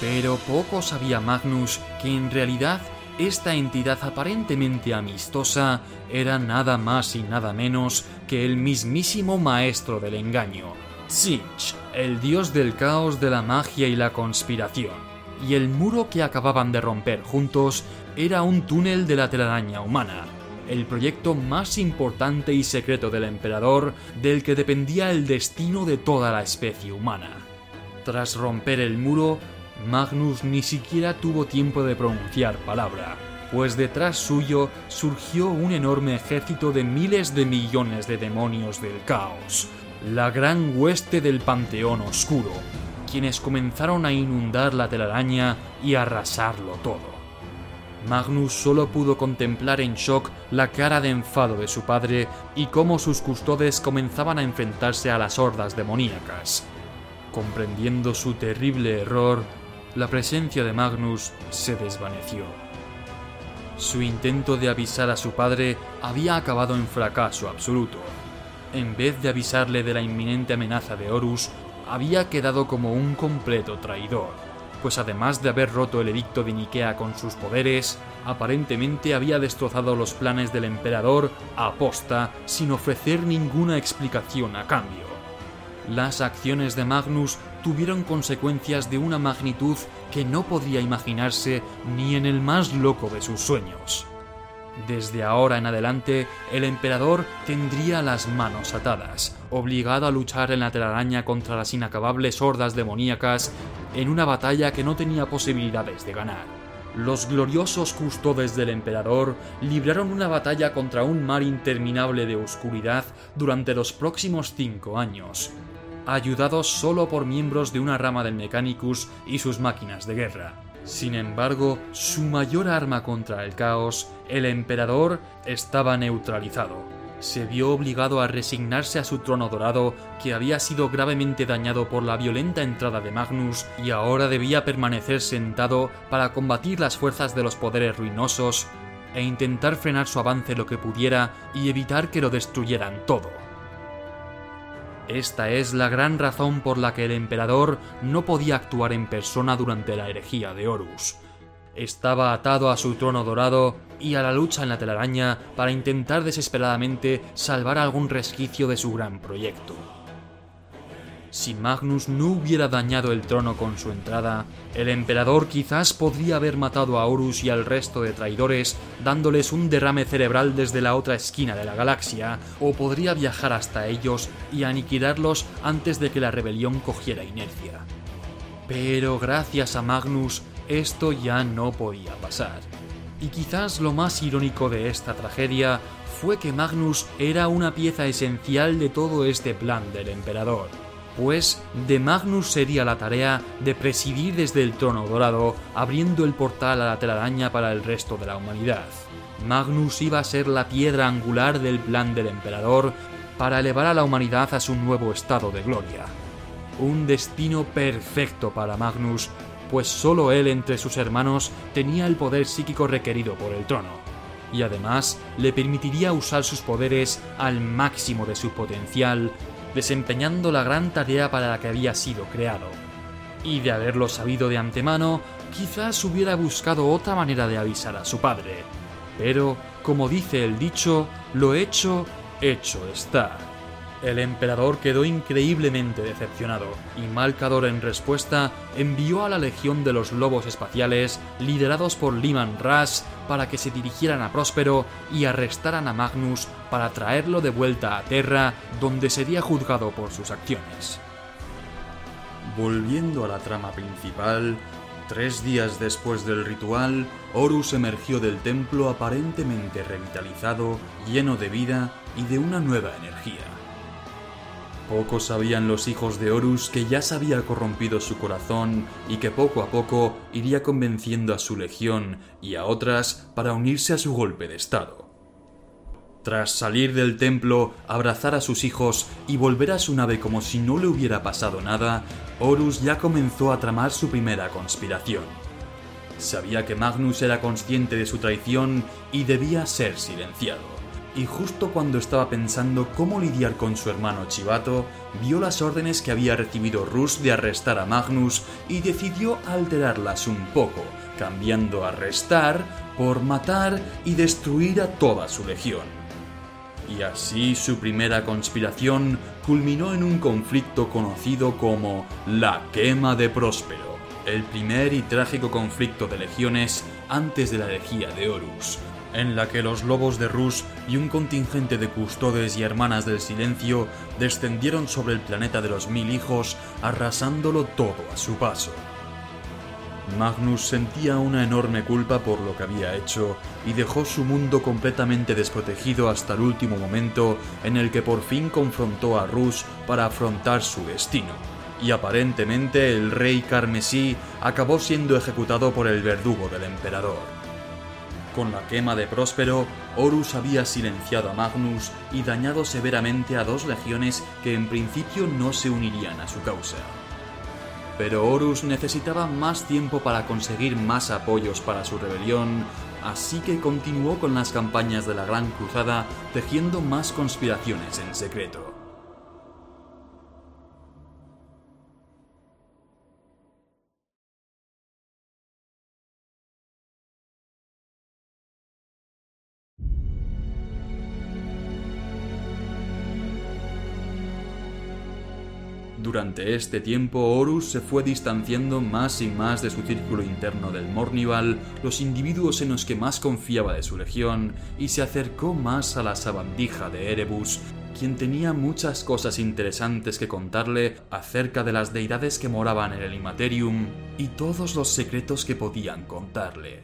Pero poco sabía Magnus que en realidad esta entidad aparentemente amistosa era nada más y nada menos que el mismísimo maestro del engaño, Tzinch, el dios del caos de la magia y la conspiración. Y el muro que acababan de romper juntos era un túnel de la telaraña humana, el proyecto más importante y secreto del emperador del que dependía el destino de toda la especie humana. Tras romper el muro, Magnus ni siquiera tuvo tiempo de pronunciar palabra, pues detrás suyo surgió un enorme ejército de miles de millones de demonios del caos, la gran hueste del Panteón Oscuro, quienes comenzaron a inundar la telaraña y arrasarlo todo. Magnus solo pudo contemplar en shock la cara de enfado de su padre y cómo sus custodes comenzaban a enfrentarse a las hordas demoníacas. Comprendiendo su terrible error, la presencia de Magnus se desvaneció. Su intento de avisar a su padre había acabado en fracaso absoluto. En vez de avisarle de la inminente amenaza de Horus, había quedado como un completo traidor pues además de haber roto el edicto de Nikea con sus poderes, aparentemente había destrozado los planes del emperador a posta sin ofrecer ninguna explicación a cambio. Las acciones de Magnus tuvieron consecuencias de una magnitud que no podría imaginarse ni en el más loco de sus sueños. Desde ahora en adelante, el emperador tendría las manos atadas, obligado a luchar en la telaraña contra las inacabables hordas demoníacas en una batalla que no tenía posibilidades de ganar. Los gloriosos custodes del emperador libraron una batalla contra un mar interminable de oscuridad durante los próximos cinco años, ayudados solo por miembros de una rama del Mechanicus y sus máquinas de guerra. Sin embargo, su mayor arma contra el caos, el emperador, estaba neutralizado se vio obligado a resignarse a su trono dorado que había sido gravemente dañado por la violenta entrada de Magnus y ahora debía permanecer sentado para combatir las fuerzas de los poderes ruinosos e intentar frenar su avance lo que pudiera y evitar que lo destruyeran todo. Esta es la gran razón por la que el emperador no podía actuar en persona durante la herejía de Horus. Estaba atado a su trono dorado y a la lucha en la telaraña para intentar desesperadamente salvar algún resquicio de su gran proyecto. Si Magnus no hubiera dañado el trono con su entrada, el emperador quizás podría haber matado a Horus y al resto de traidores, dándoles un derrame cerebral desde la otra esquina de la galaxia, o podría viajar hasta ellos y aniquilarlos antes de que la rebelión cogiera inercia. Pero gracias a Magnus, esto ya no podía pasar. Y quizás lo más irónico de esta tragedia fue que Magnus era una pieza esencial de todo este plan del emperador pues de Magnus sería la tarea de presidir desde el trono dorado, abriendo el portal a la telaraña para el resto de la humanidad. Magnus iba a ser la piedra angular del plan del emperador para elevar a la humanidad a su nuevo estado de gloria. Un destino perfecto para Magnus, pues solo él entre sus hermanos tenía el poder psíquico requerido por el trono, y además le permitiría usar sus poderes al máximo de su potencial desempeñando la gran tarea para la que había sido creado. Y de haberlo sabido de antemano, quizás hubiera buscado otra manera de avisar a su padre. Pero, como dice el dicho, lo hecho, hecho está. El emperador quedó increíblemente decepcionado, y Malcador en respuesta envió a la Legión de los Lobos Espaciales, liderados por Liman Rush, para que se dirigieran a Próspero y arrestaran a Magnus para traerlo de vuelta a Terra, donde sería juzgado por sus acciones. Volviendo a la trama principal, tres días después del ritual, Horus emergió del templo aparentemente revitalizado, lleno de vida y de una nueva energía. Poco sabían los hijos de Horus que ya se había corrompido su corazón y que poco a poco iría convenciendo a su legión y a otras para unirse a su golpe de estado. Tras salir del templo, abrazar a sus hijos y volver a su nave como si no le hubiera pasado nada, Horus ya comenzó a tramar su primera conspiración. Sabía que Magnus era consciente de su traición y debía ser silenciado y justo cuando estaba pensando cómo lidiar con su hermano Chivato, vio las órdenes que había recibido Rus de arrestar a Magnus y decidió alterarlas un poco, cambiando arrestar por matar y destruir a toda su legión. Y así su primera conspiración culminó en un conflicto conocido como la quema de Próspero, el primer y trágico conflicto de legiones antes de la herejía de Horus, en la que los lobos de Rus y un contingente de custodes y hermanas del silencio descendieron sobre el planeta de los mil hijos, arrasándolo todo a su paso. Magnus sentía una enorme culpa por lo que había hecho y dejó su mundo completamente desprotegido hasta el último momento en el que por fin confrontó a Rus para afrontar su destino. Y aparentemente el rey carmesí acabó siendo ejecutado por el verdugo del emperador. Con la quema de Próspero, Horus había silenciado a Magnus y dañado severamente a dos legiones que en principio no se unirían a su causa. Pero Horus necesitaba más tiempo para conseguir más apoyos para su rebelión, así que continuó con las campañas de la Gran Cruzada tejiendo más conspiraciones en secreto. Durante este tiempo, Horus se fue distanciando más y más de su círculo interno del Mornival, los individuos en los que más confiaba de su legión, y se acercó más a la sabandija de Erebus, quien tenía muchas cosas interesantes que contarle acerca de las deidades que moraban en el Imaterium y todos los secretos que podían contarle.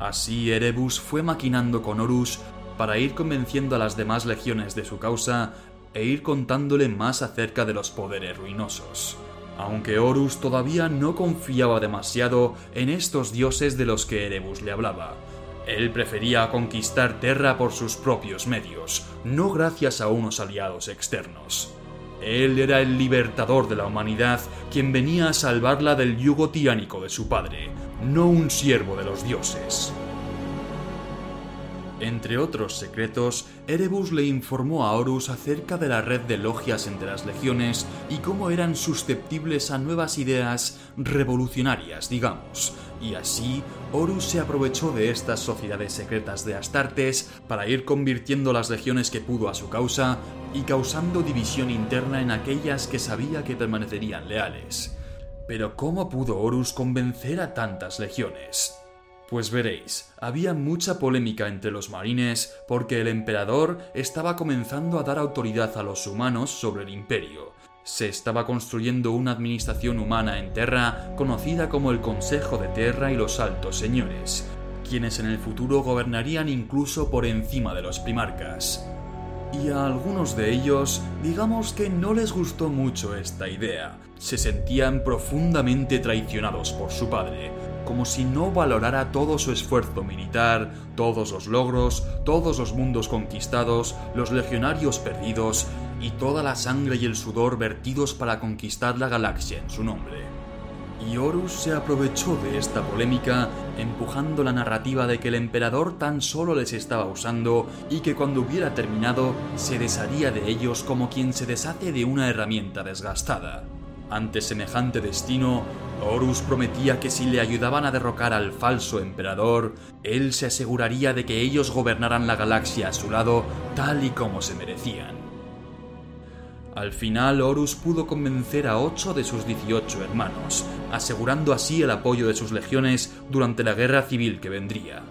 Así Erebus fue maquinando con Horus para ir convenciendo a las demás legiones de su causa e ir contándole más acerca de los poderes ruinosos. Aunque Horus todavía no confiaba demasiado en estos dioses de los que Erebus le hablaba. Él prefería conquistar Terra por sus propios medios, no gracias a unos aliados externos. Él era el libertador de la humanidad, quien venía a salvarla del yugo tiránico de su padre, no un siervo de los dioses. Entre otros secretos, Erebus le informó a Horus acerca de la red de logias entre las legiones y cómo eran susceptibles a nuevas ideas revolucionarias, digamos, y así Horus se aprovechó de estas sociedades secretas de Astartes para ir convirtiendo las legiones que pudo a su causa y causando división interna en aquellas que sabía que permanecerían leales. Pero ¿cómo pudo Horus convencer a tantas legiones? Pues veréis, había mucha polémica entre los marines porque el emperador estaba comenzando a dar autoridad a los humanos sobre el imperio. Se estaba construyendo una administración humana en Terra conocida como el Consejo de Terra y los Altos Señores, quienes en el futuro gobernarían incluso por encima de los primarcas. Y a algunos de ellos, digamos que no les gustó mucho esta idea. Se sentían profundamente traicionados por su padre, como si no valorara todo su esfuerzo militar, todos los logros, todos los mundos conquistados, los legionarios perdidos y toda la sangre y el sudor vertidos para conquistar la galaxia en su nombre. Y Horus se aprovechó de esta polémica, empujando la narrativa de que el emperador tan solo les estaba usando y que cuando hubiera terminado se desharía de ellos como quien se deshace de una herramienta desgastada. Ante semejante destino, Horus prometía que si le ayudaban a derrocar al falso emperador, él se aseguraría de que ellos gobernaran la galaxia a su lado tal y como se merecían. Al final, Horus pudo convencer a ocho de sus 18 hermanos, asegurando así el apoyo de sus legiones durante la guerra civil que vendría.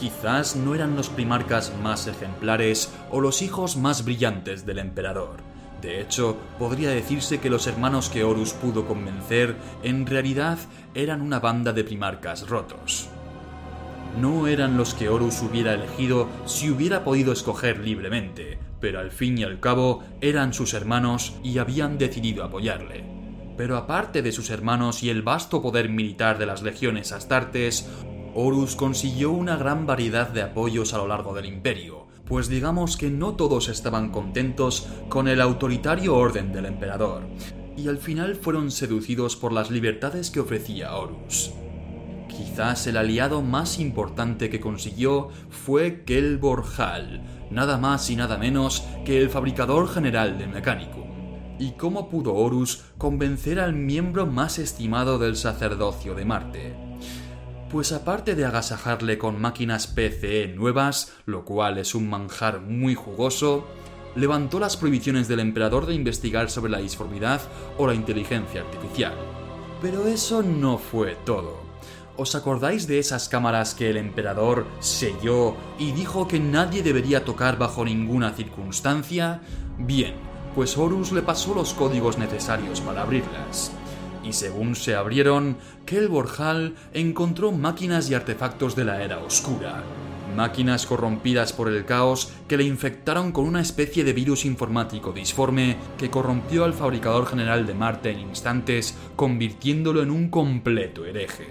Quizás no eran los primarcas más ejemplares o los hijos más brillantes del emperador. De hecho, podría decirse que los hermanos que Horus pudo convencer en realidad eran una banda de primarcas rotos. No eran los que Horus hubiera elegido si hubiera podido escoger libremente, pero al fin y al cabo eran sus hermanos y habían decidido apoyarle. Pero aparte de sus hermanos y el vasto poder militar de las legiones astartes, Horus consiguió una gran variedad de apoyos a lo largo del imperio, pues digamos que no todos estaban contentos con el autoritario orden del emperador, y al final fueron seducidos por las libertades que ofrecía Horus. Quizás el aliado más importante que consiguió fue Kelborhal, nada más y nada menos que el fabricador general de mecánico. ¿Y cómo pudo Horus convencer al miembro más estimado del sacerdocio de Marte? Pues aparte de agasajarle con máquinas PCE nuevas, lo cual es un manjar muy jugoso, levantó las prohibiciones del emperador de investigar sobre la disformidad o la inteligencia artificial. Pero eso no fue todo. ¿Os acordáis de esas cámaras que el emperador selló y dijo que nadie debería tocar bajo ninguna circunstancia? Bien, pues Horus le pasó los códigos necesarios para abrirlas. Y según se abrieron, Kelborhal encontró máquinas y artefactos de la era oscura. Máquinas corrompidas por el caos que le infectaron con una especie de virus informático disforme que corrompió al fabricador general de Marte en instantes, convirtiéndolo en un completo hereje.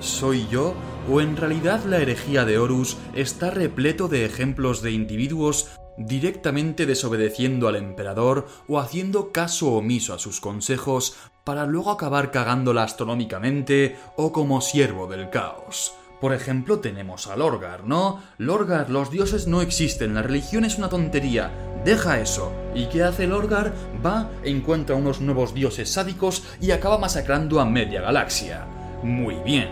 ¿Soy yo? ¿O en realidad la herejía de Horus está repleto de ejemplos de individuos directamente desobedeciendo al emperador o haciendo caso omiso a sus consejos para luego acabar cagándola astronómicamente o como siervo del caos? Por ejemplo, tenemos a Lorgar, ¿no? Lorgar, los dioses no existen, la religión es una tontería. Deja eso. ¿Y qué hace Lorgar? Va, encuentra unos nuevos dioses sádicos y acaba masacrando a media galaxia. Muy bien.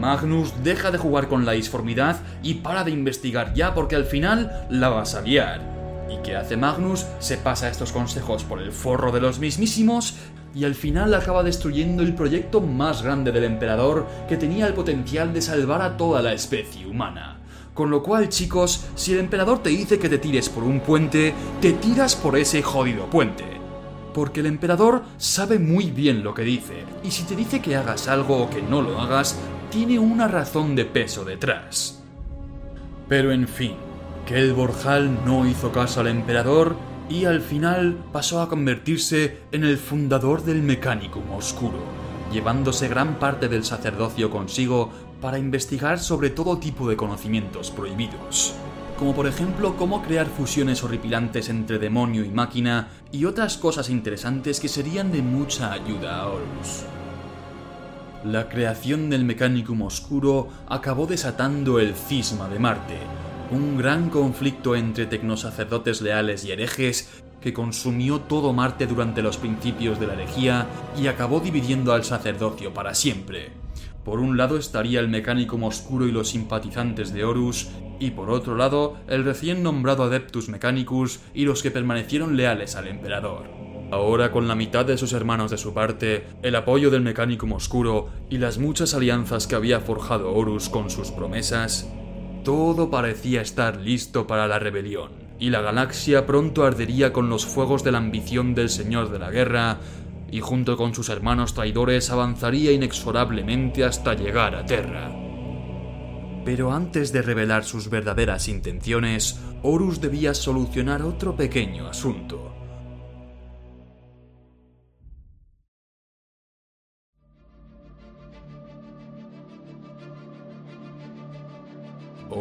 Magnus deja de jugar con la disformidad y para de investigar ya porque al final la vas a liar. ¿Y qué hace Magnus? Se pasa estos consejos por el forro de los mismísimos y al final acaba destruyendo el proyecto más grande del emperador que tenía el potencial de salvar a toda la especie humana. Con lo cual, chicos, si el emperador te dice que te tires por un puente, te tiras por ese jodido puente. Porque el emperador sabe muy bien lo que dice, y si te dice que hagas algo o que no lo hagas, tiene una razón de peso detrás. Pero en fin, que el Borjal no hizo caso al emperador y al final pasó a convertirse en el fundador del Mechanicum Oscuro, llevándose gran parte del sacerdocio consigo para investigar sobre todo tipo de conocimientos prohibidos, como por ejemplo cómo crear fusiones horripilantes entre demonio y máquina y otras cosas interesantes que serían de mucha ayuda a Horus. La creación del Mechanicum Oscuro acabó desatando el cisma de Marte, un gran conflicto entre tecnosacerdotes leales y herejes que consumió todo Marte durante los principios de la herejía y acabó dividiendo al sacerdocio para siempre. Por un lado estaría el mecánico oscuro y los simpatizantes de Horus, y por otro lado el recién nombrado Adeptus Mechanicus y los que permanecieron leales al emperador. Ahora con la mitad de sus hermanos de su parte, el apoyo del mecánico oscuro y las muchas alianzas que había forjado Horus con sus promesas, todo parecía estar listo para la rebelión, y la galaxia pronto ardería con los fuegos de la ambición del Señor de la Guerra, y junto con sus hermanos traidores avanzaría inexorablemente hasta llegar a Terra. Pero antes de revelar sus verdaderas intenciones, Horus debía solucionar otro pequeño asunto.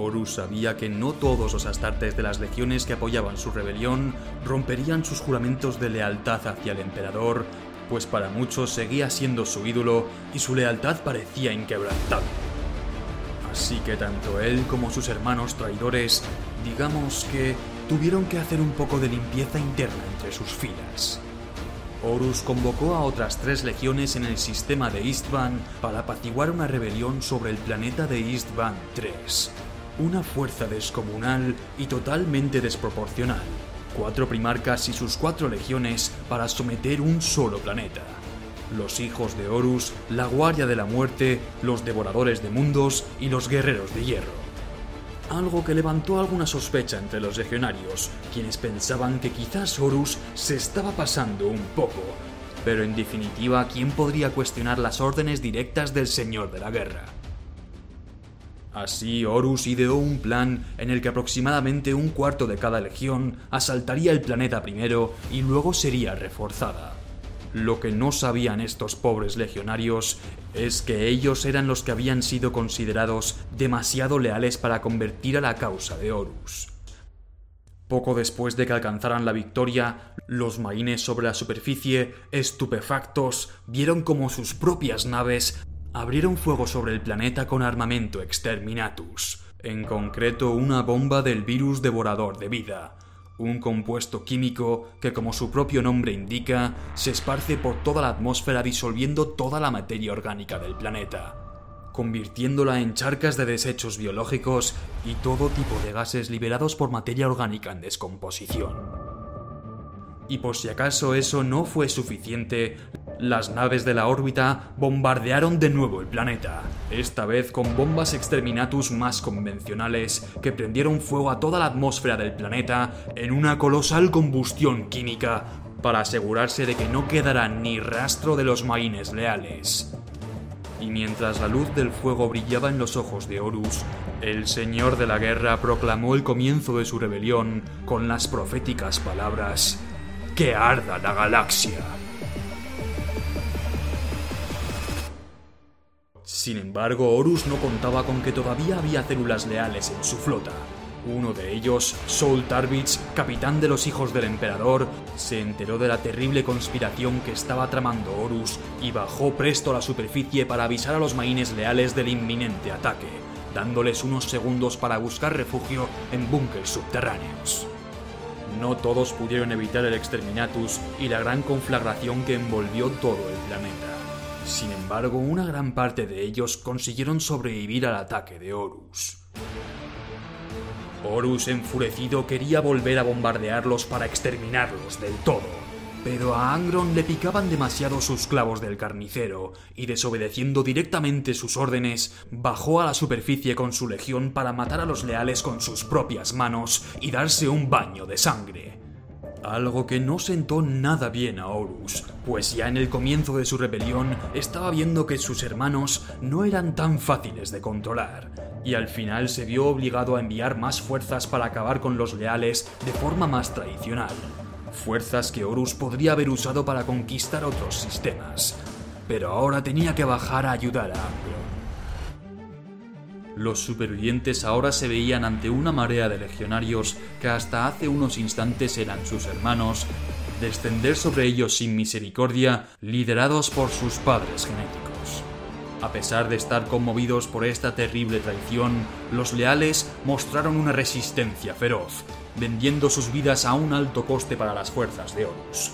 Horus sabía que no todos los astartes de las legiones que apoyaban su rebelión romperían sus juramentos de lealtad hacia el emperador, pues para muchos seguía siendo su ídolo y su lealtad parecía inquebrantable. Así que tanto él como sus hermanos traidores, digamos que tuvieron que hacer un poco de limpieza interna entre sus filas. Horus convocó a otras tres legiones en el sistema de Eastban para apaciguar una rebelión sobre el planeta de Eastban 3, una fuerza descomunal y totalmente desproporcional. Cuatro primarcas y sus cuatro legiones para someter un solo planeta. Los hijos de Horus, la Guardia de la Muerte, los Devoradores de Mundos y los Guerreros de Hierro. Algo que levantó alguna sospecha entre los legionarios, quienes pensaban que quizás Horus se estaba pasando un poco. Pero en definitiva, ¿quién podría cuestionar las órdenes directas del Señor de la Guerra? Así, Horus ideó un plan en el que aproximadamente un cuarto de cada legión asaltaría el planeta primero y luego sería reforzada. Lo que no sabían estos pobres legionarios es que ellos eran los que habían sido considerados demasiado leales para convertir a la causa de Horus. Poco después de que alcanzaran la victoria, los maines sobre la superficie, estupefactos, vieron como sus propias naves abrieron fuego sobre el planeta con armamento exterminatus, en concreto una bomba del virus devorador de vida, un compuesto químico que, como su propio nombre indica, se esparce por toda la atmósfera disolviendo toda la materia orgánica del planeta, convirtiéndola en charcas de desechos biológicos y todo tipo de gases liberados por materia orgánica en descomposición. Y por si acaso eso no fue suficiente, las naves de la órbita bombardearon de nuevo el planeta, esta vez con bombas exterminatus más convencionales que prendieron fuego a toda la atmósfera del planeta en una colosal combustión química para asegurarse de que no quedara ni rastro de los marines leales. Y mientras la luz del fuego brillaba en los ojos de Horus, el señor de la guerra proclamó el comienzo de su rebelión con las proféticas palabras que arda la galaxia. Sin embargo, Horus no contaba con que todavía había células leales en su flota. Uno de ellos, Soul Tarbich, capitán de los hijos del emperador, se enteró de la terrible conspiración que estaba tramando Horus y bajó presto a la superficie para avisar a los maines leales del inminente ataque, dándoles unos segundos para buscar refugio en búnkers subterráneos. No todos pudieron evitar el exterminatus y la gran conflagración que envolvió todo el planeta. Sin embargo, una gran parte de ellos consiguieron sobrevivir al ataque de Horus. Horus, enfurecido, quería volver a bombardearlos para exterminarlos del todo pero a Angron le picaban demasiado sus clavos del carnicero, y desobedeciendo directamente sus órdenes, bajó a la superficie con su legión para matar a los leales con sus propias manos y darse un baño de sangre. Algo que no sentó nada bien a Horus, pues ya en el comienzo de su rebelión estaba viendo que sus hermanos no eran tan fáciles de controlar, y al final se vio obligado a enviar más fuerzas para acabar con los leales de forma más tradicional fuerzas que Horus podría haber usado para conquistar otros sistemas, pero ahora tenía que bajar a ayudar a. Los supervivientes ahora se veían ante una marea de legionarios que hasta hace unos instantes eran sus hermanos, descender sobre ellos sin misericordia, liderados por sus padres genéticos. A pesar de estar conmovidos por esta terrible traición, los leales mostraron una resistencia feroz, vendiendo sus vidas a un alto coste para las fuerzas de Horus.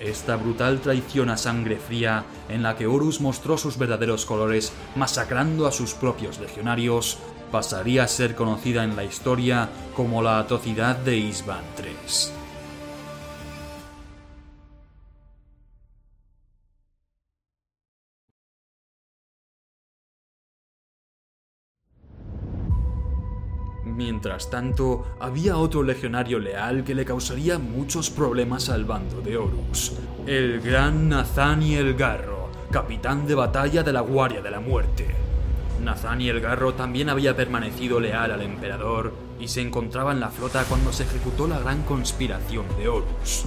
Esta brutal traición a sangre fría, en la que Horus mostró sus verdaderos colores masacrando a sus propios legionarios, pasaría a ser conocida en la historia como la atrocidad de Isban III. Mientras tanto, había otro legionario leal que le causaría muchos problemas al bando de Horus, el gran Nathaniel Garro, capitán de batalla de la Guardia de la Muerte. Nathaniel Garro también había permanecido leal al emperador y se encontraba en la flota cuando se ejecutó la gran conspiración de Horus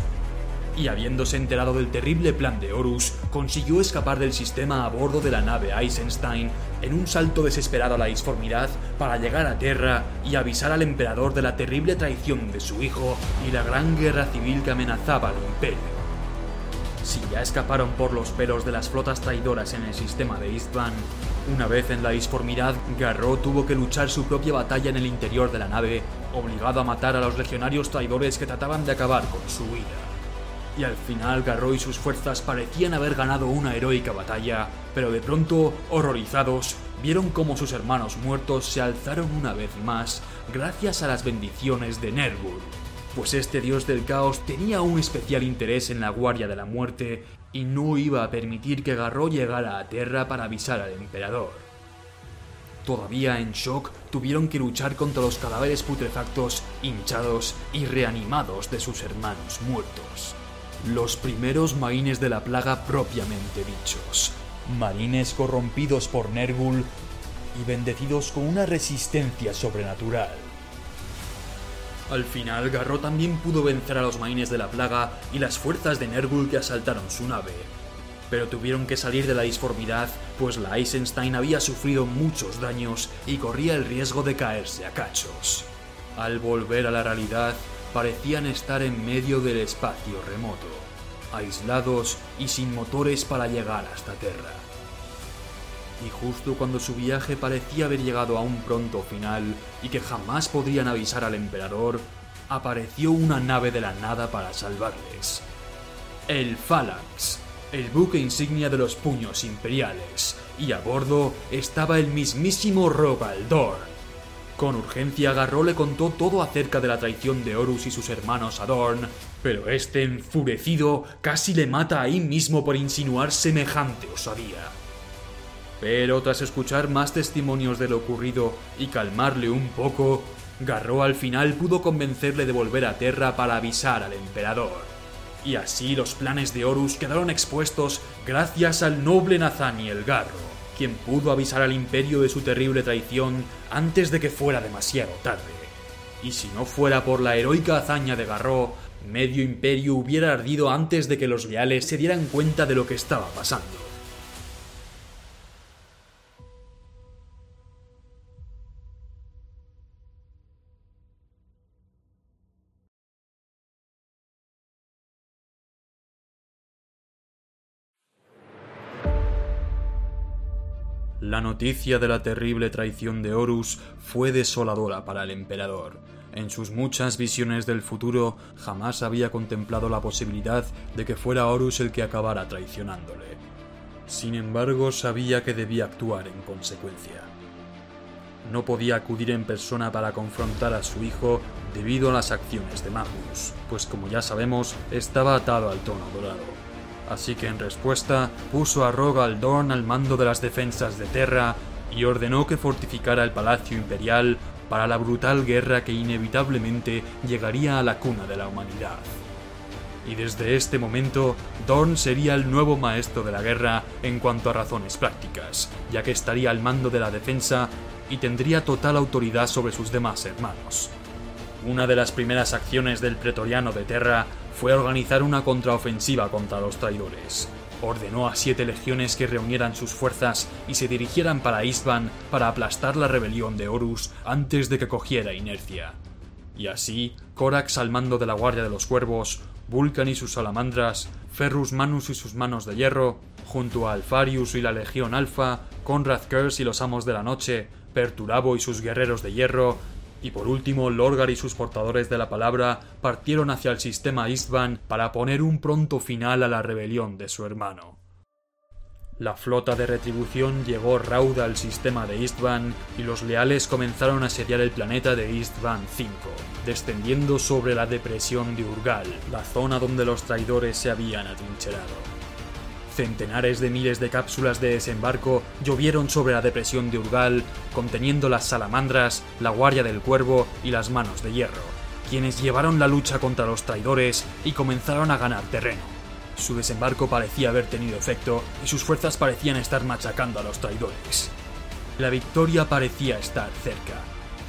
y habiéndose enterado del terrible plan de Horus, consiguió escapar del sistema a bordo de la nave Eisenstein en un salto desesperado a la disformidad para llegar a Tierra y avisar al emperador de la terrible traición de su hijo y la gran guerra civil que amenazaba al imperio. Si ya escaparon por los pelos de las flotas traidoras en el sistema de Eastban, una vez en la disformidad, Garro tuvo que luchar su propia batalla en el interior de la nave, obligado a matar a los legionarios traidores que trataban de acabar con su vida y al final Garro y sus fuerzas parecían haber ganado una heroica batalla, pero de pronto, horrorizados, vieron cómo sus hermanos muertos se alzaron una vez más gracias a las bendiciones de Nergul, pues este dios del caos tenía un especial interés en la Guardia de la Muerte y no iba a permitir que Garro llegara a Tierra para avisar al emperador. Todavía en shock, tuvieron que luchar contra los cadáveres putrefactos, hinchados y reanimados de sus hermanos muertos los primeros marines de la plaga propiamente dichos, marines corrompidos por Nergul y bendecidos con una resistencia sobrenatural. Al final, Garro también pudo vencer a los marines de la plaga y las fuerzas de Nergul que asaltaron su nave, pero tuvieron que salir de la disformidad, pues la Eisenstein había sufrido muchos daños y corría el riesgo de caerse a cachos. Al volver a la realidad, parecían estar en medio del espacio remoto, aislados y sin motores para llegar hasta Terra. Y justo cuando su viaje parecía haber llegado a un pronto final y que jamás podrían avisar al emperador, apareció una nave de la nada para salvarles. El Phalanx, el buque insignia de los puños imperiales, y a bordo estaba el mismísimo Rogaldor, con urgencia Garro le contó todo acerca de la traición de Horus y sus hermanos Adorn, pero este enfurecido casi le mata ahí mismo por insinuar semejante osadía. Pero tras escuchar más testimonios de lo ocurrido y calmarle un poco, Garro al final pudo convencerle de volver a Terra para avisar al emperador. Y así los planes de Horus quedaron expuestos gracias al noble Nathaniel Garro quien pudo avisar al imperio de su terrible traición antes de que fuera demasiado tarde. Y si no fuera por la heroica hazaña de Garro, medio imperio hubiera ardido antes de que los leales se dieran cuenta de lo que estaba pasando. La noticia de la terrible traición de Horus fue desoladora para el emperador. En sus muchas visiones del futuro jamás había contemplado la posibilidad de que fuera Horus el que acabara traicionándole. Sin embargo, sabía que debía actuar en consecuencia. No podía acudir en persona para confrontar a su hijo debido a las acciones de Magnus, pues como ya sabemos, estaba atado al tono dorado así que en respuesta puso a Rogal Dorn al mando de las defensas de Terra y ordenó que fortificara el palacio imperial para la brutal guerra que inevitablemente llegaría a la cuna de la humanidad. Y desde este momento, Dorn sería el nuevo maestro de la guerra en cuanto a razones prácticas, ya que estaría al mando de la defensa y tendría total autoridad sobre sus demás hermanos. Una de las primeras acciones del pretoriano de Terra fue organizar una contraofensiva contra los traidores. Ordenó a siete legiones que reunieran sus fuerzas y se dirigieran para Istvan para aplastar la rebelión de Horus antes de que cogiera inercia. Y así, Corax al mando de la Guardia de los Cuervos, Vulcan y sus salamandras, Ferrus Manus y sus manos de hierro, junto a Alfarius y la Legión Alfa, Conrad Kers y los Amos de la Noche, Perturabo y sus guerreros de hierro, y por último Lorgar y sus portadores de la palabra partieron hacia el sistema Istvan para poner un pronto final a la rebelión de su hermano. La flota de retribución llegó rauda al sistema de Istvan y los leales comenzaron a asediar el planeta de Istvan 5, descendiendo sobre la depresión de Urgal, la zona donde los traidores se habían atrincherado. Centenares de miles de cápsulas de desembarco llovieron sobre la depresión de Urgal, conteniendo las salamandras, la guardia del cuervo y las manos de hierro, quienes llevaron la lucha contra los traidores y comenzaron a ganar terreno. Su desembarco parecía haber tenido efecto y sus fuerzas parecían estar machacando a los traidores. La victoria parecía estar cerca,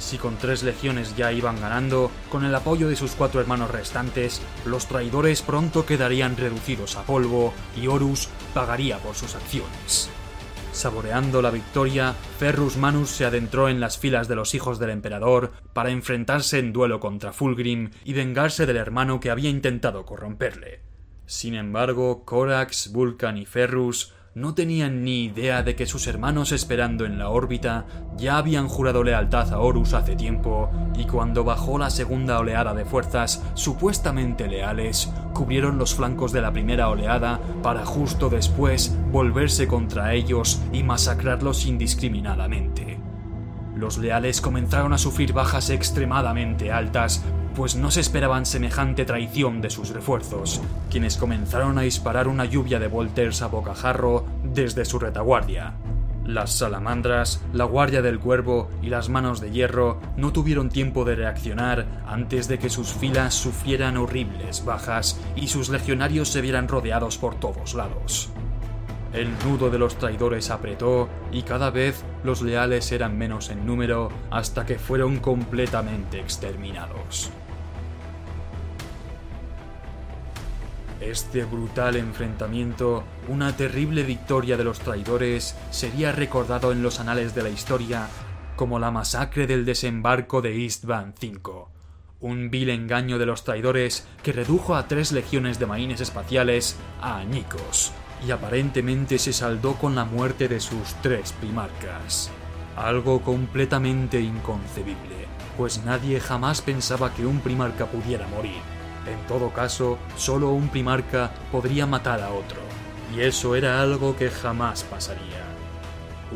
si con tres legiones ya iban ganando, con el apoyo de sus cuatro hermanos restantes, los traidores pronto quedarían reducidos a polvo y Horus pagaría por sus acciones. Saboreando la victoria, Ferrus Manus se adentró en las filas de los hijos del emperador para enfrentarse en duelo contra Fulgrim y vengarse del hermano que había intentado corromperle. Sin embargo, Corax, Vulcan y Ferrus no tenían ni idea de que sus hermanos esperando en la órbita ya habían jurado lealtad a Horus hace tiempo, y cuando bajó la segunda oleada de fuerzas supuestamente leales, cubrieron los flancos de la primera oleada para justo después volverse contra ellos y masacrarlos indiscriminadamente. Los leales comenzaron a sufrir bajas extremadamente altas pues no se esperaban semejante traición de sus refuerzos, quienes comenzaron a disparar una lluvia de volters a bocajarro desde su retaguardia. Las salamandras, la guardia del cuervo y las manos de hierro no tuvieron tiempo de reaccionar antes de que sus filas sufrieran horribles bajas y sus legionarios se vieran rodeados por todos lados. El nudo de los traidores apretó y cada vez los leales eran menos en número hasta que fueron completamente exterminados. Este brutal enfrentamiento, una terrible victoria de los traidores, sería recordado en los anales de la historia como la masacre del desembarco de Eastvan V, un vil engaño de los traidores que redujo a tres legiones de marines espaciales a añicos, y aparentemente se saldó con la muerte de sus tres primarcas. Algo completamente inconcebible, pues nadie jamás pensaba que un primarca pudiera morir en todo caso, solo un primarca podría matar a otro, y eso era algo que jamás pasaría.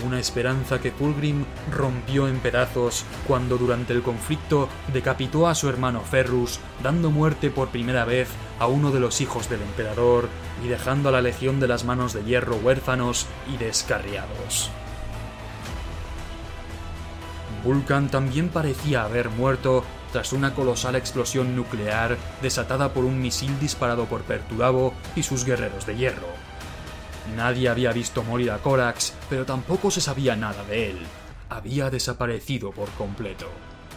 Una esperanza que Fulgrim rompió en pedazos cuando durante el conflicto decapitó a su hermano Ferrus, dando muerte por primera vez a uno de los hijos del emperador y dejando a la legión de las manos de hierro huérfanos y descarriados. Vulcan también parecía haber muerto tras una colosal explosión nuclear desatada por un misil disparado por Perturabo y sus guerreros de hierro. Nadie había visto morir a Corax, pero tampoco se sabía nada de él. Había desaparecido por completo.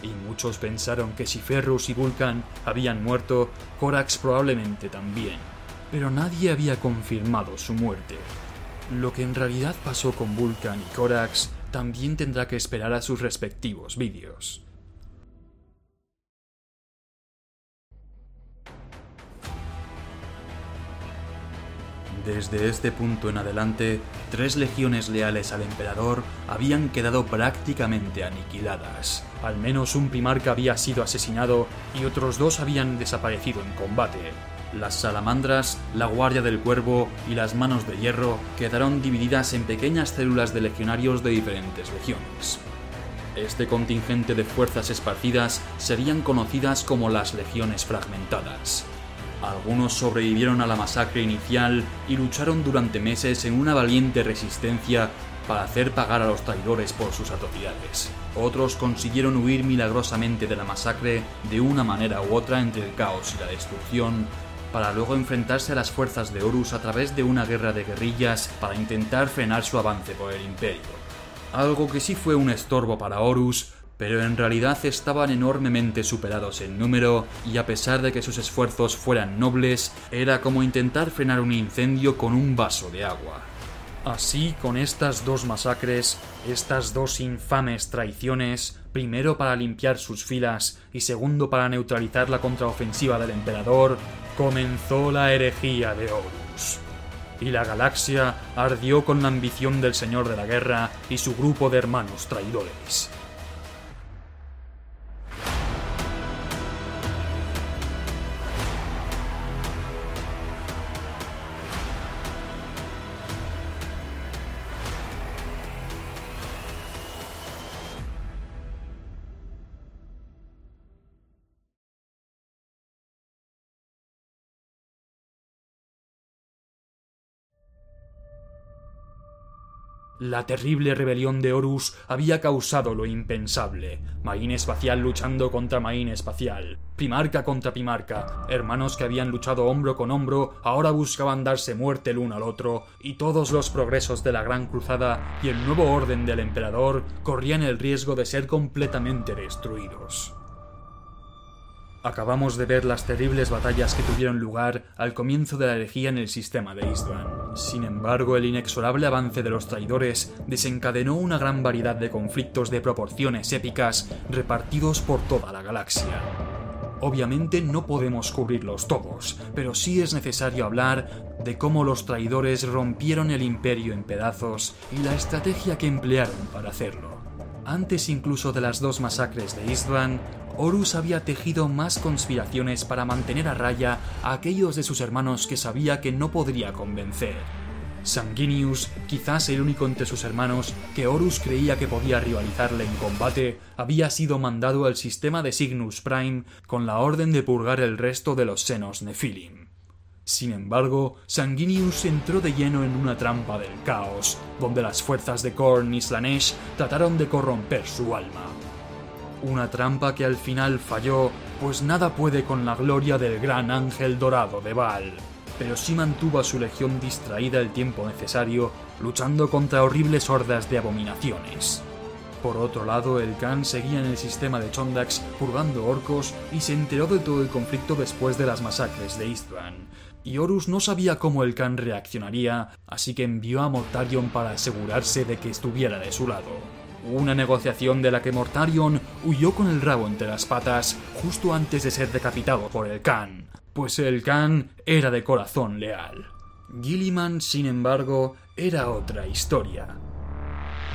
Y muchos pensaron que si Ferrus y Vulcan habían muerto, Corax probablemente también. Pero nadie había confirmado su muerte. Lo que en realidad pasó con Vulcan y Corax también tendrá que esperar a sus respectivos vídeos. Desde este punto en adelante, tres legiones leales al emperador habían quedado prácticamente aniquiladas. Al menos un primarca había sido asesinado y otros dos habían desaparecido en combate. Las salamandras, la guardia del cuervo y las manos de hierro quedaron divididas en pequeñas células de legionarios de diferentes legiones. Este contingente de fuerzas esparcidas serían conocidas como las legiones fragmentadas. Algunos sobrevivieron a la masacre inicial y lucharon durante meses en una valiente resistencia para hacer pagar a los traidores por sus atrocidades. Otros consiguieron huir milagrosamente de la masacre de una manera u otra entre el caos y la destrucción, para luego enfrentarse a las fuerzas de Horus a través de una guerra de guerrillas para intentar frenar su avance por el imperio. Algo que sí fue un estorbo para Horus pero en realidad estaban enormemente superados en número y a pesar de que sus esfuerzos fueran nobles, era como intentar frenar un incendio con un vaso de agua. Así, con estas dos masacres, estas dos infames traiciones, primero para limpiar sus filas y segundo para neutralizar la contraofensiva del emperador, comenzó la herejía de Horus. Y la galaxia ardió con la ambición del señor de la guerra y su grupo de hermanos traidores. La terrible rebelión de Horus había causado lo impensable. Maín espacial luchando contra Maín espacial. Primarca contra Primarca. Hermanos que habían luchado hombro con hombro ahora buscaban darse muerte el uno al otro. Y todos los progresos de la Gran Cruzada y el nuevo orden del emperador corrían el riesgo de ser completamente destruidos. Acabamos de ver las terribles batallas que tuvieron lugar al comienzo de la herejía en el sistema de Istvan. Sin embargo, el inexorable avance de los traidores desencadenó una gran variedad de conflictos de proporciones épicas repartidos por toda la galaxia. Obviamente no podemos cubrirlos todos, pero sí es necesario hablar de cómo los traidores rompieron el imperio en pedazos y la estrategia que emplearon para hacerlo. Antes incluso de las dos masacres de Istvan, Horus había tejido más conspiraciones para mantener a raya a aquellos de sus hermanos que sabía que no podría convencer. Sanguinius, quizás el único entre sus hermanos que Horus creía que podía rivalizarle en combate, había sido mandado al sistema de Cygnus Prime con la orden de purgar el resto de los senos Nephilim. Sin embargo, Sanguinius entró de lleno en una trampa del caos, donde las fuerzas de Korn y Slanesh trataron de corromper su alma. Una trampa que al final falló, pues nada puede con la gloria del gran ángel dorado de Baal, pero sí mantuvo a su legión distraída el tiempo necesario, luchando contra horribles hordas de abominaciones. Por otro lado, el Khan seguía en el sistema de Chondax purgando orcos y se enteró de todo el conflicto después de las masacres de Istvan. Y Horus no sabía cómo el Khan reaccionaría, así que envió a Mortarion para asegurarse de que estuviera de su lado. Una negociación de la que Mortarion huyó con el rabo entre las patas justo antes de ser decapitado por el Khan, pues el Khan era de corazón leal. Gilliman, sin embargo, era otra historia.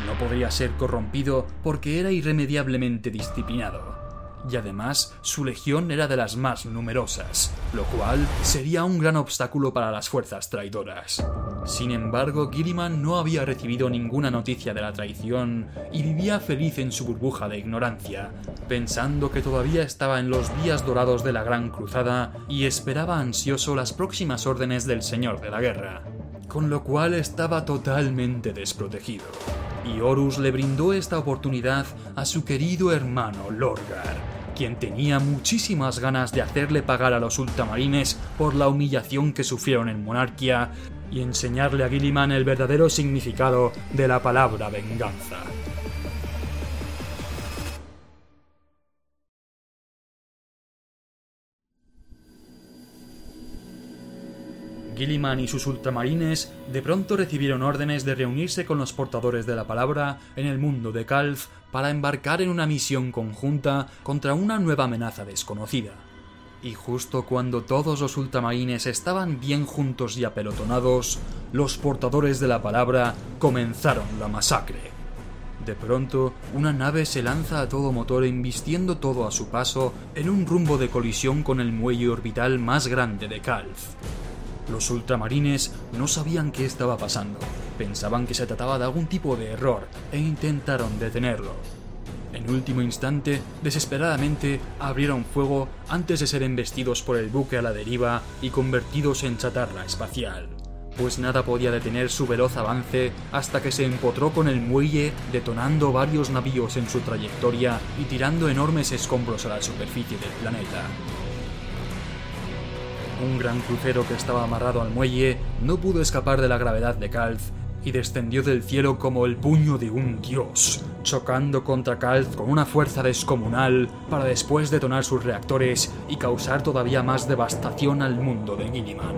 No podría ser corrompido porque era irremediablemente disciplinado y además su legión era de las más numerosas, lo cual sería un gran obstáculo para las fuerzas traidoras. Sin embargo, Gilliman no había recibido ninguna noticia de la traición y vivía feliz en su burbuja de ignorancia, pensando que todavía estaba en los días dorados de la Gran Cruzada y esperaba ansioso las próximas órdenes del Señor de la Guerra, con lo cual estaba totalmente desprotegido y Horus le brindó esta oportunidad a su querido hermano Lorgar, quien tenía muchísimas ganas de hacerle pagar a los ultramarines por la humillación que sufrieron en Monarquía y enseñarle a Gilliman el verdadero significado de la palabra venganza. Gilliman y sus ultramarines de pronto recibieron órdenes de reunirse con los portadores de la palabra en el mundo de Calf para embarcar en una misión conjunta contra una nueva amenaza desconocida. Y justo cuando todos los ultramarines estaban bien juntos y apelotonados, los portadores de la palabra comenzaron la masacre. De pronto, una nave se lanza a todo motor embistiendo todo a su paso en un rumbo de colisión con el muelle orbital más grande de Calf. Los ultramarines no sabían qué estaba pasando, pensaban que se trataba de algún tipo de error e intentaron detenerlo. En último instante, desesperadamente, abrieron fuego antes de ser embestidos por el buque a la deriva y convertidos en chatarra espacial, pues nada podía detener su veloz avance hasta que se empotró con el muelle, detonando varios navíos en su trayectoria y tirando enormes escombros a la superficie del planeta. Un gran crucero que estaba amarrado al muelle no pudo escapar de la gravedad de Calf y descendió del cielo como el puño de un dios, chocando contra Calf con una fuerza descomunal para después detonar sus reactores y causar todavía más devastación al mundo de Gilliman.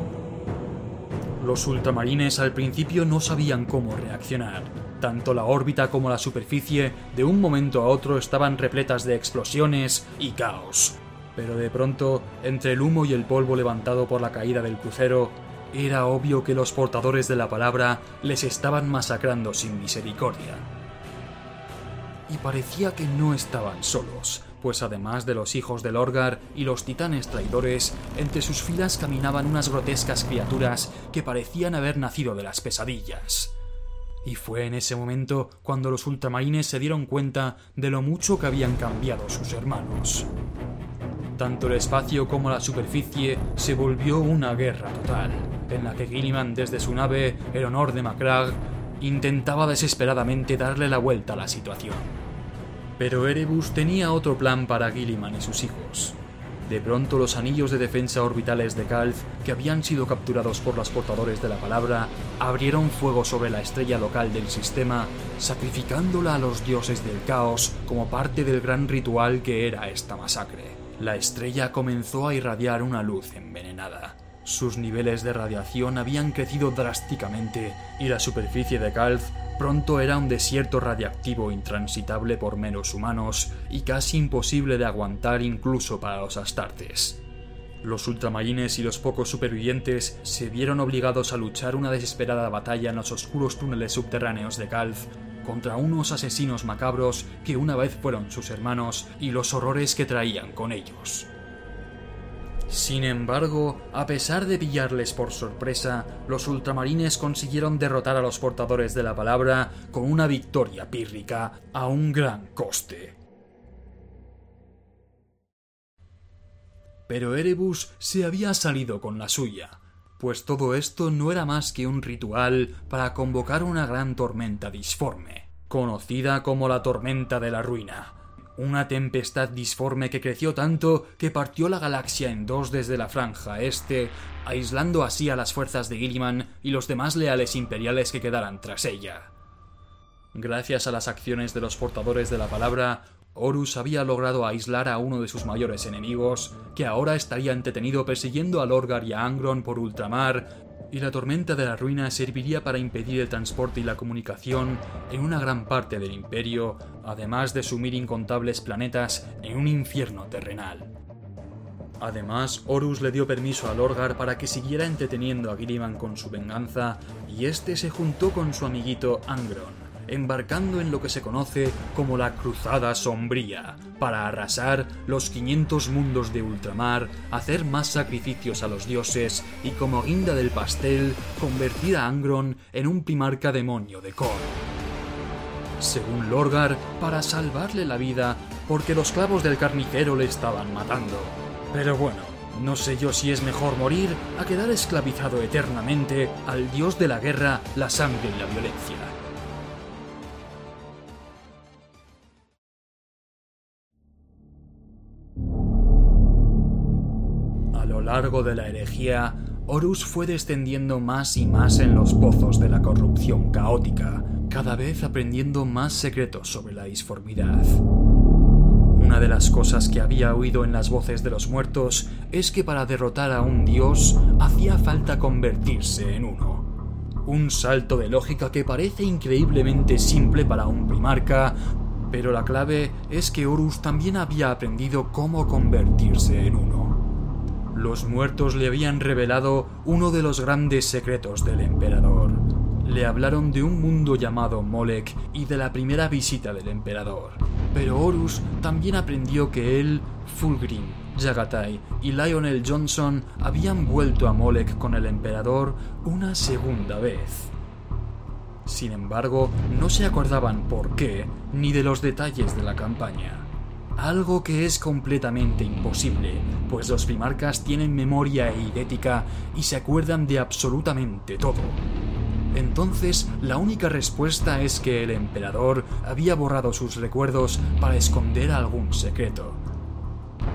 Los ultramarines al principio no sabían cómo reaccionar. Tanto la órbita como la superficie de un momento a otro estaban repletas de explosiones y caos pero de pronto, entre el humo y el polvo levantado por la caída del crucero, era obvio que los portadores de la palabra les estaban masacrando sin misericordia. Y parecía que no estaban solos, pues además de los hijos del Orgar y los titanes traidores, entre sus filas caminaban unas grotescas criaturas que parecían haber nacido de las pesadillas. Y fue en ese momento cuando los ultramarines se dieron cuenta de lo mucho que habían cambiado sus hermanos. Tanto el espacio como la superficie se volvió una guerra total, en la que Gilliman desde su nave, el honor de Macragh, intentaba desesperadamente darle la vuelta a la situación. Pero Erebus tenía otro plan para Gilliman y sus hijos. De pronto los anillos de defensa orbitales de Calth, que habían sido capturados por los portadores de la palabra, abrieron fuego sobre la estrella local del sistema, sacrificándola a los dioses del caos como parte del gran ritual que era esta masacre. La estrella comenzó a irradiar una luz envenenada. Sus niveles de radiación habían crecido drásticamente y la superficie de Calth pronto era un desierto radiactivo intransitable por menos humanos y casi imposible de aguantar incluso para los astartes. Los ultramarines y los pocos supervivientes se vieron obligados a luchar una desesperada batalla en los oscuros túneles subterráneos de Calth contra unos asesinos macabros que una vez fueron sus hermanos y los horrores que traían con ellos. Sin embargo, a pesar de pillarles por sorpresa, los ultramarines consiguieron derrotar a los portadores de la palabra con una victoria pírrica a un gran coste. Pero Erebus se había salido con la suya, pues todo esto no era más que un ritual para convocar una gran tormenta disforme, conocida como la tormenta de la ruina, una tempestad disforme que creció tanto que partió la galaxia en dos desde la franja este, aislando así a las fuerzas de Gilliman y los demás leales imperiales que quedaran tras ella. Gracias a las acciones de los portadores de la palabra, Horus había logrado aislar a uno de sus mayores enemigos, que ahora estaría entretenido persiguiendo a Lorgar y a Angron por ultramar y la tormenta de la ruina serviría para impedir el transporte y la comunicación en una gran parte del imperio, además de sumir incontables planetas en un infierno terrenal. Además, Horus le dio permiso a Lorgar para que siguiera entreteniendo a Gilliman con su venganza, y este se juntó con su amiguito Angron embarcando en lo que se conoce como la Cruzada Sombría, para arrasar los 500 mundos de ultramar, hacer más sacrificios a los dioses y como guinda del pastel, convertir a Angron en un primarca demonio de Kor. Según Lorgar, para salvarle la vida, porque los clavos del carnicero le estaban matando. Pero bueno, no sé yo si es mejor morir a quedar esclavizado eternamente al dios de la guerra, la sangre y la violencia. Largo de la herejía, Horus fue descendiendo más y más en los pozos de la corrupción caótica, cada vez aprendiendo más secretos sobre la disformidad. Una de las cosas que había oído en las voces de los muertos es que para derrotar a un dios hacía falta convertirse en uno. Un salto de lógica que parece increíblemente simple para un primarca, pero la clave es que Horus también había aprendido cómo convertirse en uno. Los muertos le habían revelado uno de los grandes secretos del emperador. Le hablaron de un mundo llamado Molek y de la primera visita del emperador. Pero Horus también aprendió que él, Fulgrim, Jagatai y Lionel Johnson habían vuelto a Molek con el emperador una segunda vez. Sin embargo, no se acordaban por qué ni de los detalles de la campaña algo que es completamente imposible, pues los primarcas tienen memoria eidética y se acuerdan de absolutamente todo. Entonces, la única respuesta es que el emperador había borrado sus recuerdos para esconder algún secreto.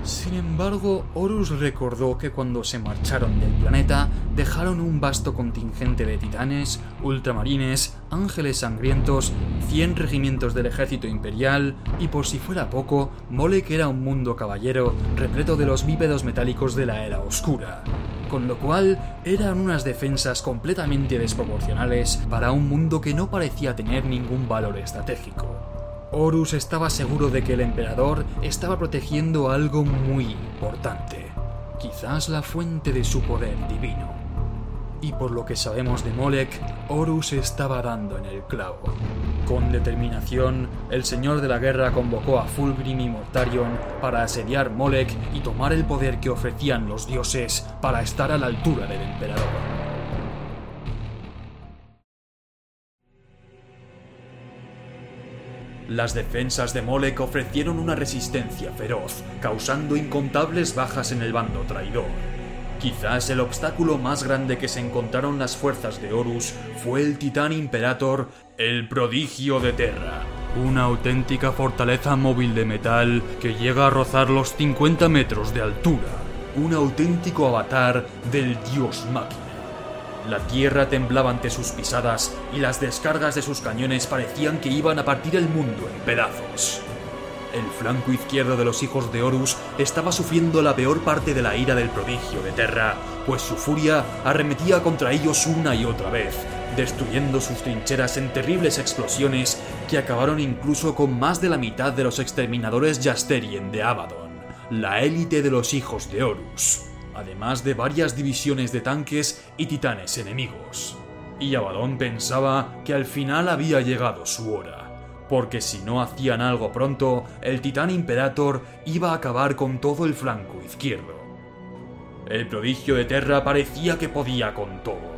Sin embargo, Horus recordó que cuando se marcharon del planeta, dejaron un vasto contingente de titanes, ultramarines, ángeles sangrientos, 100 regimientos del ejército imperial, y por si fuera poco, Molek era un mundo caballero repleto de los bípedos metálicos de la era oscura. Con lo cual, eran unas defensas completamente desproporcionales para un mundo que no parecía tener ningún valor estratégico. Horus estaba seguro de que el emperador estaba protegiendo algo muy importante, quizás la fuente de su poder divino. Y por lo que sabemos de Molek, Horus estaba dando en el clavo. Con determinación, el señor de la guerra convocó a Fulgrim y Mortarion para asediar Molek y tomar el poder que ofrecían los dioses para estar a la altura del emperador. Las defensas de Molek ofrecieron una resistencia feroz, causando incontables bajas en el bando traidor. Quizás el obstáculo más grande que se encontraron las fuerzas de Horus fue el titán Imperator, el prodigio de Terra. Una auténtica fortaleza móvil de metal que llega a rozar los 50 metros de altura. Un auténtico avatar del dios máquina. La tierra temblaba ante sus pisadas y las descargas de sus cañones parecían que iban a partir el mundo en pedazos. El flanco izquierdo de los hijos de Horus estaba sufriendo la peor parte de la ira del prodigio de Terra, pues su furia arremetía contra ellos una y otra vez, destruyendo sus trincheras en terribles explosiones que acabaron incluso con más de la mitad de los exterminadores Jasterien de Abaddon, la élite de los hijos de Horus, además de varias divisiones de tanques y titanes enemigos. Y Abaddon pensaba que al final había llegado su hora porque si no hacían algo pronto, el titán Imperator iba a acabar con todo el flanco izquierdo. El prodigio de Terra parecía que podía con todo.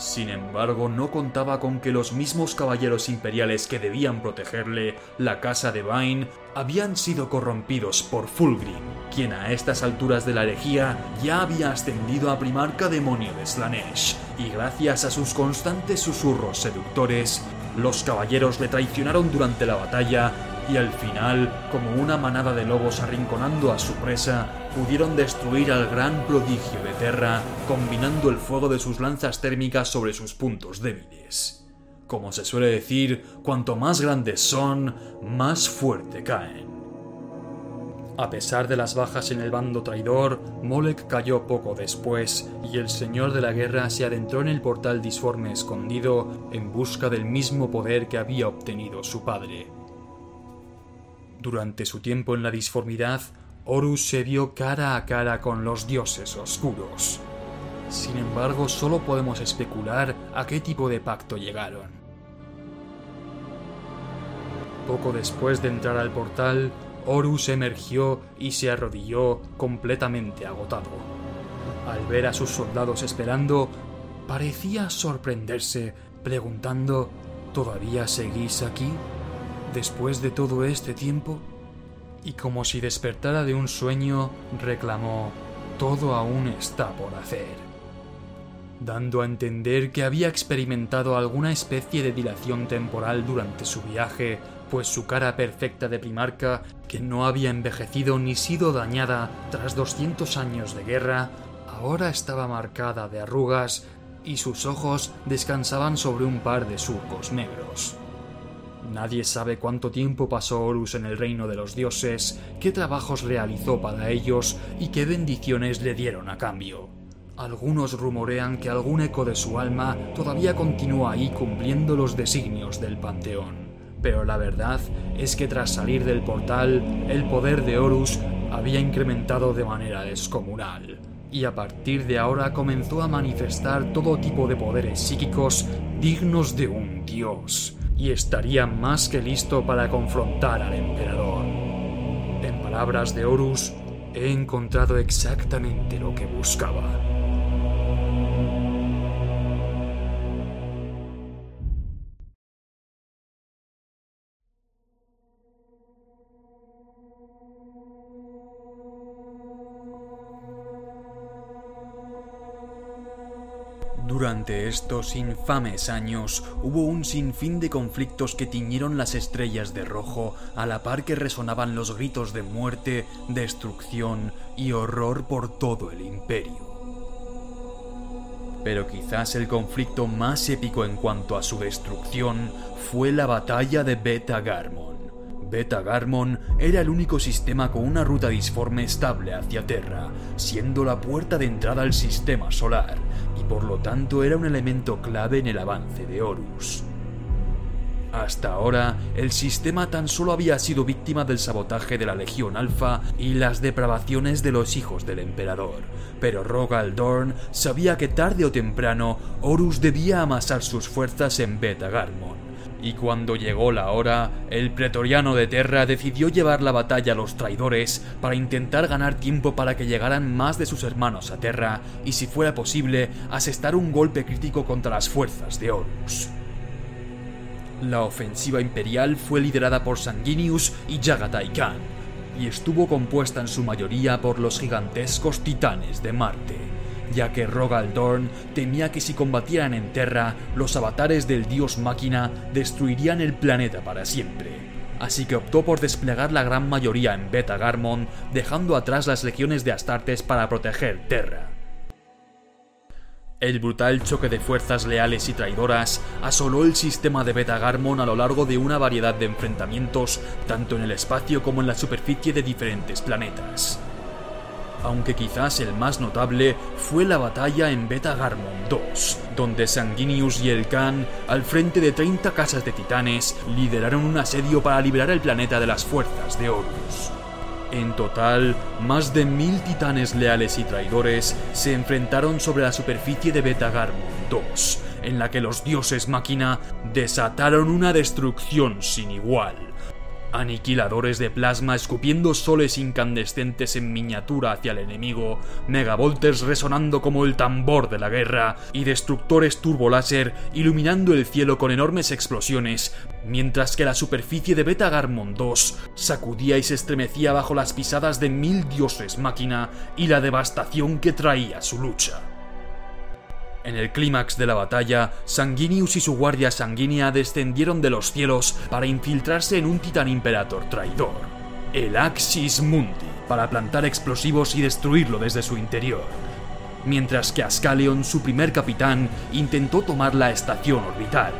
Sin embargo, no contaba con que los mismos caballeros imperiales que debían protegerle, la casa de Vine, habían sido corrompidos por Fulgrim, quien a estas alturas de la herejía ya había ascendido a primarca demonio de Slanesh, y gracias a sus constantes susurros seductores, los caballeros le traicionaron durante la batalla y al final, como una manada de lobos arrinconando a su presa, pudieron destruir al gran prodigio de Terra combinando el fuego de sus lanzas térmicas sobre sus puntos débiles. Como se suele decir, cuanto más grandes son, más fuerte caen. A pesar de las bajas en el bando traidor, Molek cayó poco después y el señor de la guerra se adentró en el portal disforme escondido en busca del mismo poder que había obtenido su padre. Durante su tiempo en la disformidad, Horus se vio cara a cara con los dioses oscuros. Sin embargo, solo podemos especular a qué tipo de pacto llegaron. Poco después de entrar al portal, Horus emergió y se arrodilló completamente agotado. Al ver a sus soldados esperando, parecía sorprenderse, preguntando ¿Todavía seguís aquí? ¿Después de todo este tiempo? Y como si despertara de un sueño, reclamó Todo aún está por hacer dando a entender que había experimentado alguna especie de dilación temporal durante su viaje pues su cara perfecta de primarca, que no había envejecido ni sido dañada tras 200 años de guerra, ahora estaba marcada de arrugas y sus ojos descansaban sobre un par de surcos negros. Nadie sabe cuánto tiempo pasó Horus en el reino de los dioses, qué trabajos realizó para ellos y qué bendiciones le dieron a cambio. Algunos rumorean que algún eco de su alma todavía continúa ahí cumpliendo los designios del panteón. Pero la verdad es que tras salir del portal, el poder de Horus había incrementado de manera descomunal, y a partir de ahora comenzó a manifestar todo tipo de poderes psíquicos dignos de un dios, y estaría más que listo para confrontar al emperador. En palabras de Horus, he encontrado exactamente lo que buscaba. Durante estos infames años hubo un sinfín de conflictos que tiñeron las estrellas de rojo a la par que resonaban los gritos de muerte, destrucción y horror por todo el imperio. Pero quizás el conflicto más épico en cuanto a su destrucción fue la batalla de Beta Garmon. Beta Garmon era el único sistema con una ruta disforme estable hacia Terra, siendo la puerta de entrada al sistema solar, por lo tanto era un elemento clave en el avance de Horus. Hasta ahora, el sistema tan solo había sido víctima del sabotaje de la Legión Alpha y las depravaciones de los hijos del emperador, pero Rogal Dorn sabía que tarde o temprano Horus debía amasar sus fuerzas en Beta Garmon y cuando llegó la hora, el pretoriano de Terra decidió llevar la batalla a los traidores para intentar ganar tiempo para que llegaran más de sus hermanos a Terra y si fuera posible asestar un golpe crítico contra las fuerzas de Horus. La ofensiva imperial fue liderada por Sanguinius y Jagatai Khan, y estuvo compuesta en su mayoría por los gigantescos titanes de Marte, ya que Rogal Dorn temía que si combatieran en Terra, los avatares del dios máquina destruirían el planeta para siempre. Así que optó por desplegar la gran mayoría en Beta Garmon, dejando atrás las legiones de Astartes para proteger Terra. El brutal choque de fuerzas leales y traidoras asoló el sistema de Beta Garmon a lo largo de una variedad de enfrentamientos, tanto en el espacio como en la superficie de diferentes planetas. Aunque quizás el más notable fue la batalla en Beta Garmon 2, donde Sanguinius y el Khan, al frente de 30 casas de titanes, lideraron un asedio para liberar el planeta de las fuerzas de Horus. En total, más de mil titanes leales y traidores se enfrentaron sobre la superficie de Beta Garmon 2, en la que los dioses máquina desataron una destrucción sin igual. Aniquiladores de plasma escupiendo soles incandescentes en miniatura hacia el enemigo, megavolters resonando como el tambor de la guerra y destructores turboláser iluminando el cielo con enormes explosiones, mientras que la superficie de Beta Garmon 2 sacudía y se estremecía bajo las pisadas de mil dioses máquina y la devastación que traía su lucha. En el clímax de la batalla, Sanguinius y su guardia sanguínea descendieron de los cielos para infiltrarse en un titán imperator traidor, el Axis Mundi, para plantar explosivos y destruirlo desde su interior. Mientras que Ascaleon, su primer capitán, intentó tomar la estación orbital.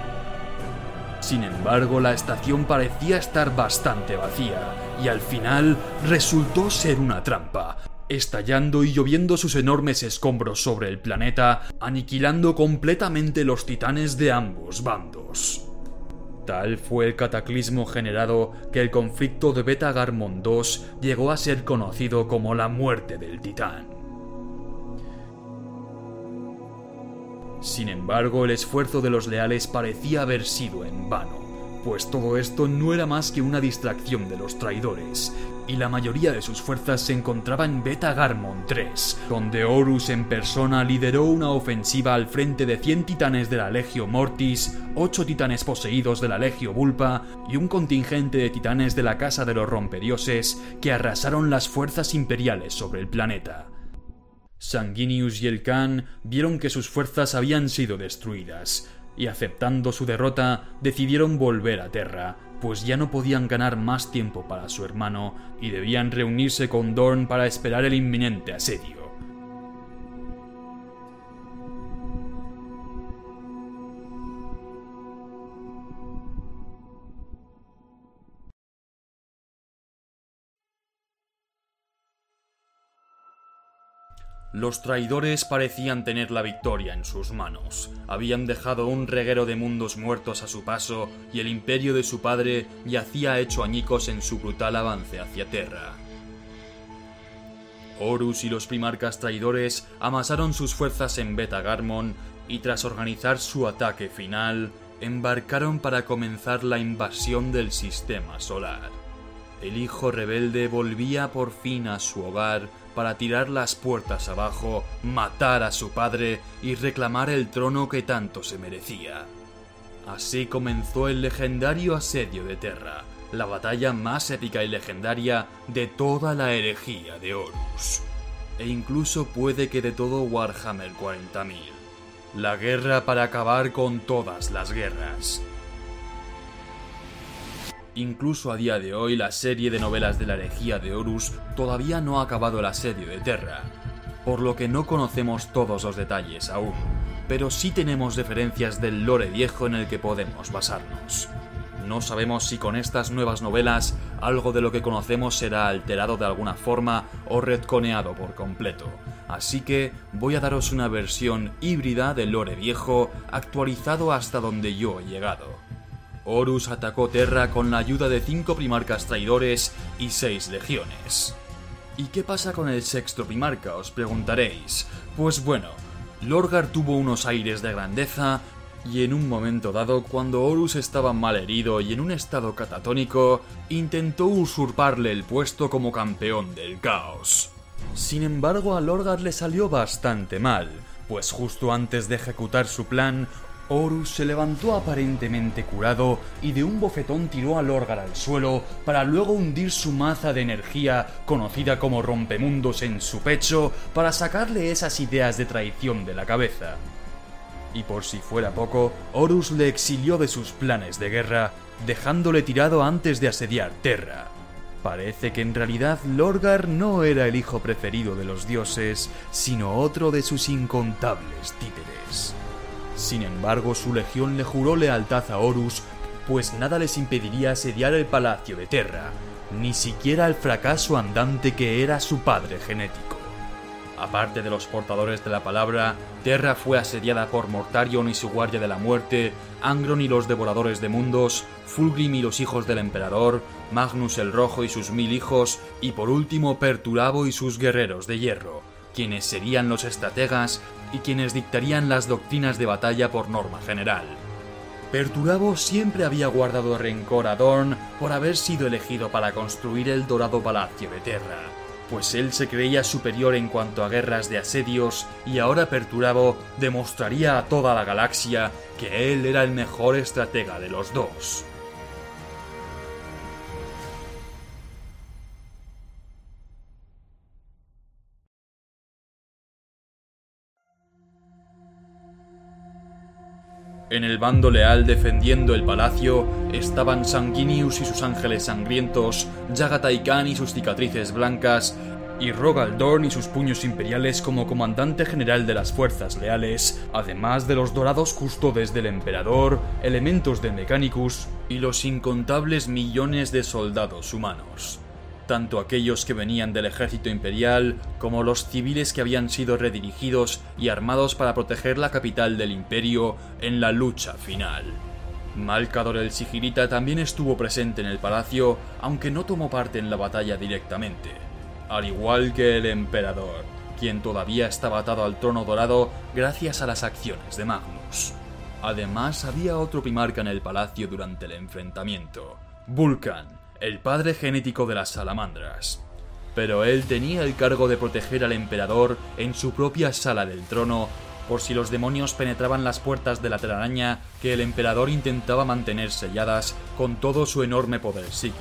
Sin embargo, la estación parecía estar bastante vacía, y al final resultó ser una trampa, estallando y lloviendo sus enormes escombros sobre el planeta, aniquilando completamente los titanes de ambos bandos. Tal fue el cataclismo generado que el conflicto de Beta Garmon II llegó a ser conocido como la muerte del titán. Sin embargo, el esfuerzo de los leales parecía haber sido en vano, pues todo esto no era más que una distracción de los traidores, y la mayoría de sus fuerzas se encontraba en Beta Garmon 3, donde Horus en persona lideró una ofensiva al frente de 100 titanes de la Legio Mortis, 8 titanes poseídos de la Legio Vulpa y un contingente de titanes de la Casa de los Rompedioses que arrasaron las fuerzas imperiales sobre el planeta. Sanguinius y el Khan vieron que sus fuerzas habían sido destruidas, y aceptando su derrota decidieron volver a Terra, pues ya no podían ganar más tiempo para su hermano y debían reunirse con Dorn para esperar el inminente asedio. Los traidores parecían tener la victoria en sus manos. Habían dejado un reguero de mundos muertos a su paso y el imperio de su padre yacía hecho añicos en su brutal avance hacia Terra. Horus y los primarcas traidores amasaron sus fuerzas en Beta Garmon y tras organizar su ataque final, embarcaron para comenzar la invasión del sistema solar. El hijo rebelde volvía por fin a su hogar para tirar las puertas abajo, matar a su padre y reclamar el trono que tanto se merecía. Así comenzó el legendario asedio de Terra, la batalla más épica y legendaria de toda la herejía de Horus. E incluso puede que de todo Warhammer 40.000. La guerra para acabar con todas las guerras. Incluso a día de hoy, la serie de novelas de la herejía de Horus todavía no ha acabado el asedio de Terra, por lo que no conocemos todos los detalles aún, pero sí tenemos referencias del lore viejo en el que podemos basarnos. No sabemos si con estas nuevas novelas algo de lo que conocemos será alterado de alguna forma o retconeado por completo, así que voy a daros una versión híbrida del lore viejo actualizado hasta donde yo he llegado. Horus atacó Terra con la ayuda de cinco primarcas traidores y seis legiones. ¿Y qué pasa con el sexto primarca? os preguntaréis. Pues bueno, Lorgar tuvo unos aires de grandeza y en un momento dado, cuando Horus estaba mal herido y en un estado catatónico, intentó usurparle el puesto como campeón del caos. Sin embargo, a Lorgar le salió bastante mal, pues justo antes de ejecutar su plan, Horus se levantó aparentemente curado y de un bofetón tiró a Lorgar al suelo para luego hundir su maza de energía, conocida como rompemundos, en su pecho para sacarle esas ideas de traición de la cabeza. Y por si fuera poco, Horus le exilió de sus planes de guerra, dejándole tirado antes de asediar Terra. Parece que en realidad Lorgar no era el hijo preferido de los dioses, sino otro de sus incontables títeres. Sin embargo, su legión le juró lealtad a Horus, pues nada les impediría asediar el palacio de Terra, ni siquiera el fracaso andante que era su padre genético. Aparte de los portadores de la palabra, Terra fue asediada por Mortarion y su guardia de la muerte, Angron y los devoradores de mundos, Fulgrim y los hijos del emperador, Magnus el Rojo y sus mil hijos, y por último Perturabo y sus guerreros de hierro, quienes serían los estrategas y quienes dictarían las doctrinas de batalla por norma general. Perturabo siempre había guardado rencor a Dorn por haber sido elegido para construir el dorado palacio de Terra, pues él se creía superior en cuanto a guerras de asedios y ahora Perturabo demostraría a toda la galaxia que él era el mejor estratega de los dos. En el bando leal defendiendo el palacio estaban Sanguinius y sus ángeles sangrientos, Jagatai Khan y sus cicatrices blancas, y Rogal Dorn y sus puños imperiales como comandante general de las fuerzas leales, además de los dorados custodes del emperador, elementos de Mechanicus y los incontables millones de soldados humanos tanto aquellos que venían del ejército imperial como los civiles que habían sido redirigidos y armados para proteger la capital del imperio en la lucha final. Malcador el Sigilita también estuvo presente en el palacio, aunque no tomó parte en la batalla directamente, al igual que el emperador, quien todavía estaba atado al trono dorado gracias a las acciones de Magnus. Además, había otro primarca en el palacio durante el enfrentamiento, Vulcan, el padre genético de las salamandras. Pero él tenía el cargo de proteger al emperador en su propia sala del trono por si los demonios penetraban las puertas de la telaraña que el emperador intentaba mantener selladas con todo su enorme poder psíquico.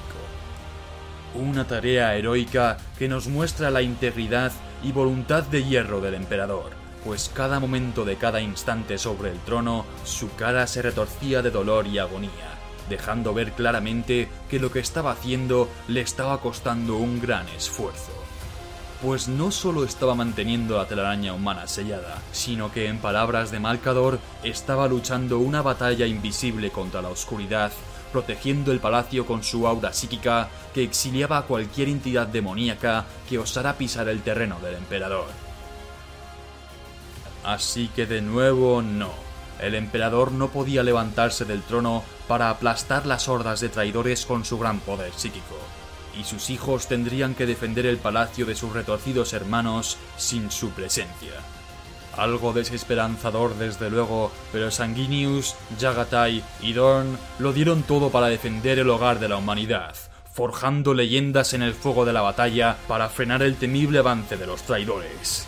Una tarea heroica que nos muestra la integridad y voluntad de hierro del emperador, pues cada momento de cada instante sobre el trono su cara se retorcía de dolor y agonía dejando ver claramente que lo que estaba haciendo le estaba costando un gran esfuerzo. Pues no solo estaba manteniendo la telaraña humana sellada, sino que en palabras de Malcador estaba luchando una batalla invisible contra la oscuridad, protegiendo el palacio con su aura psíquica que exiliaba a cualquier entidad demoníaca que osara pisar el terreno del emperador. Así que de nuevo no el emperador no podía levantarse del trono para aplastar las hordas de traidores con su gran poder psíquico, y sus hijos tendrían que defender el palacio de sus retorcidos hermanos sin su presencia. Algo desesperanzador desde luego, pero Sanguinius, Jagatai y Dorn lo dieron todo para defender el hogar de la humanidad, forjando leyendas en el fuego de la batalla para frenar el temible avance de los traidores.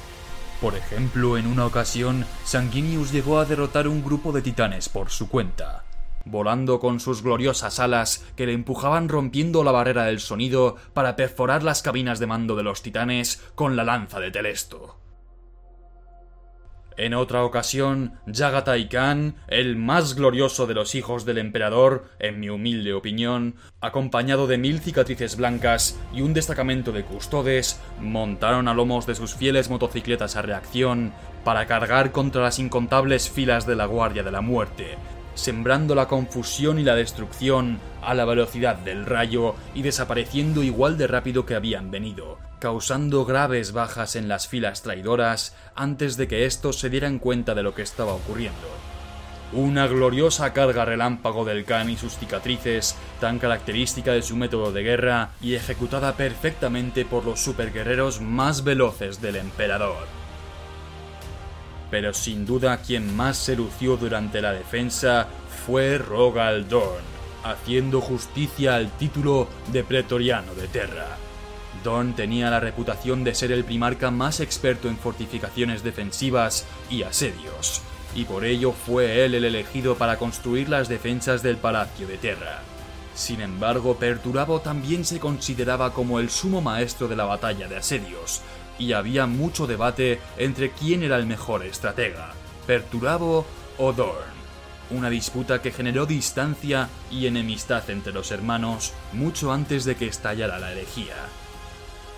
Por ejemplo, en una ocasión, Sanguinius llegó a derrotar un grupo de titanes por su cuenta, volando con sus gloriosas alas que le empujaban rompiendo la barrera del sonido para perforar las cabinas de mando de los titanes con la lanza de Telesto. En otra ocasión, Jagatai Khan, el más glorioso de los hijos del emperador, en mi humilde opinión, acompañado de mil cicatrices blancas y un destacamento de custodes, montaron a lomos de sus fieles motocicletas a reacción para cargar contra las incontables filas de la Guardia de la Muerte, sembrando la confusión y la destrucción a la velocidad del rayo y desapareciendo igual de rápido que habían venido, causando graves bajas en las filas traidoras antes de que estos se dieran cuenta de lo que estaba ocurriendo. Una gloriosa carga relámpago del Khan y sus cicatrices, tan característica de su método de guerra y ejecutada perfectamente por los superguerreros más veloces del emperador. Pero sin duda quien más se lució durante la defensa fue Rogal Dorn, haciendo justicia al título de pretoriano de Terra. Dorn tenía la reputación de ser el primarca más experto en fortificaciones defensivas y asedios, y por ello fue él el elegido para construir las defensas del Palacio de Terra. Sin embargo, Perturabo también se consideraba como el sumo maestro de la batalla de asedios, y había mucho debate entre quién era el mejor estratega, Perturabo o Dorn. Una disputa que generó distancia y enemistad entre los hermanos mucho antes de que estallara la herejía.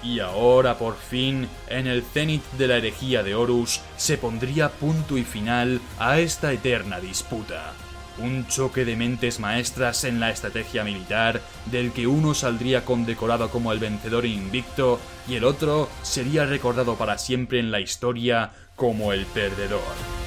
Y ahora por fin, en el cenit de la herejía de Horus, se pondría punto y final a esta eterna disputa. Un choque de mentes maestras en la estrategia militar, del que uno saldría condecorado como el vencedor invicto y el otro sería recordado para siempre en la historia como el perdedor.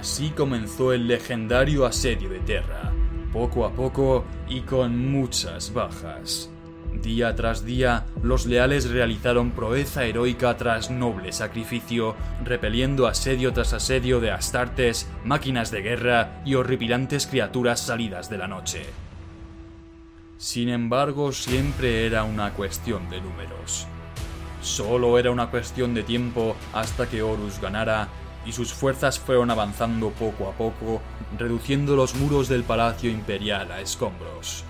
Así comenzó el legendario asedio de Terra, poco a poco y con muchas bajas. Día tras día, los leales realizaron proeza heroica tras noble sacrificio, repeliendo asedio tras asedio de astartes, máquinas de guerra y horripilantes criaturas salidas de la noche. Sin embargo, siempre era una cuestión de números. Solo era una cuestión de tiempo hasta que Horus ganara y sus fuerzas fueron avanzando poco a poco, reduciendo los muros del Palacio Imperial a escombros.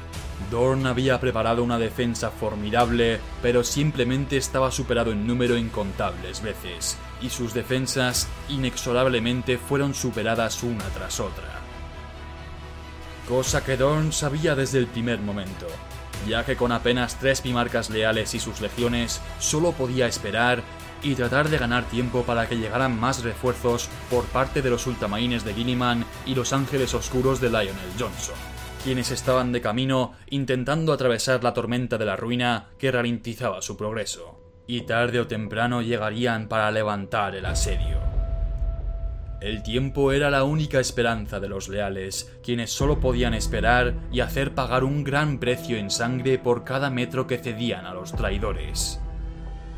Dorn había preparado una defensa formidable, pero simplemente estaba superado en número incontables veces, y sus defensas inexorablemente fueron superadas una tras otra. Cosa que Dorn sabía desde el primer momento, ya que con apenas tres pimarcas leales y sus legiones solo podía esperar y tratar de ganar tiempo para que llegaran más refuerzos por parte de los ultramaines de Gilliman y los ángeles oscuros de Lionel Johnson, quienes estaban de camino intentando atravesar la tormenta de la ruina que ralentizaba su progreso, y tarde o temprano llegarían para levantar el asedio. El tiempo era la única esperanza de los leales, quienes solo podían esperar y hacer pagar un gran precio en sangre por cada metro que cedían a los traidores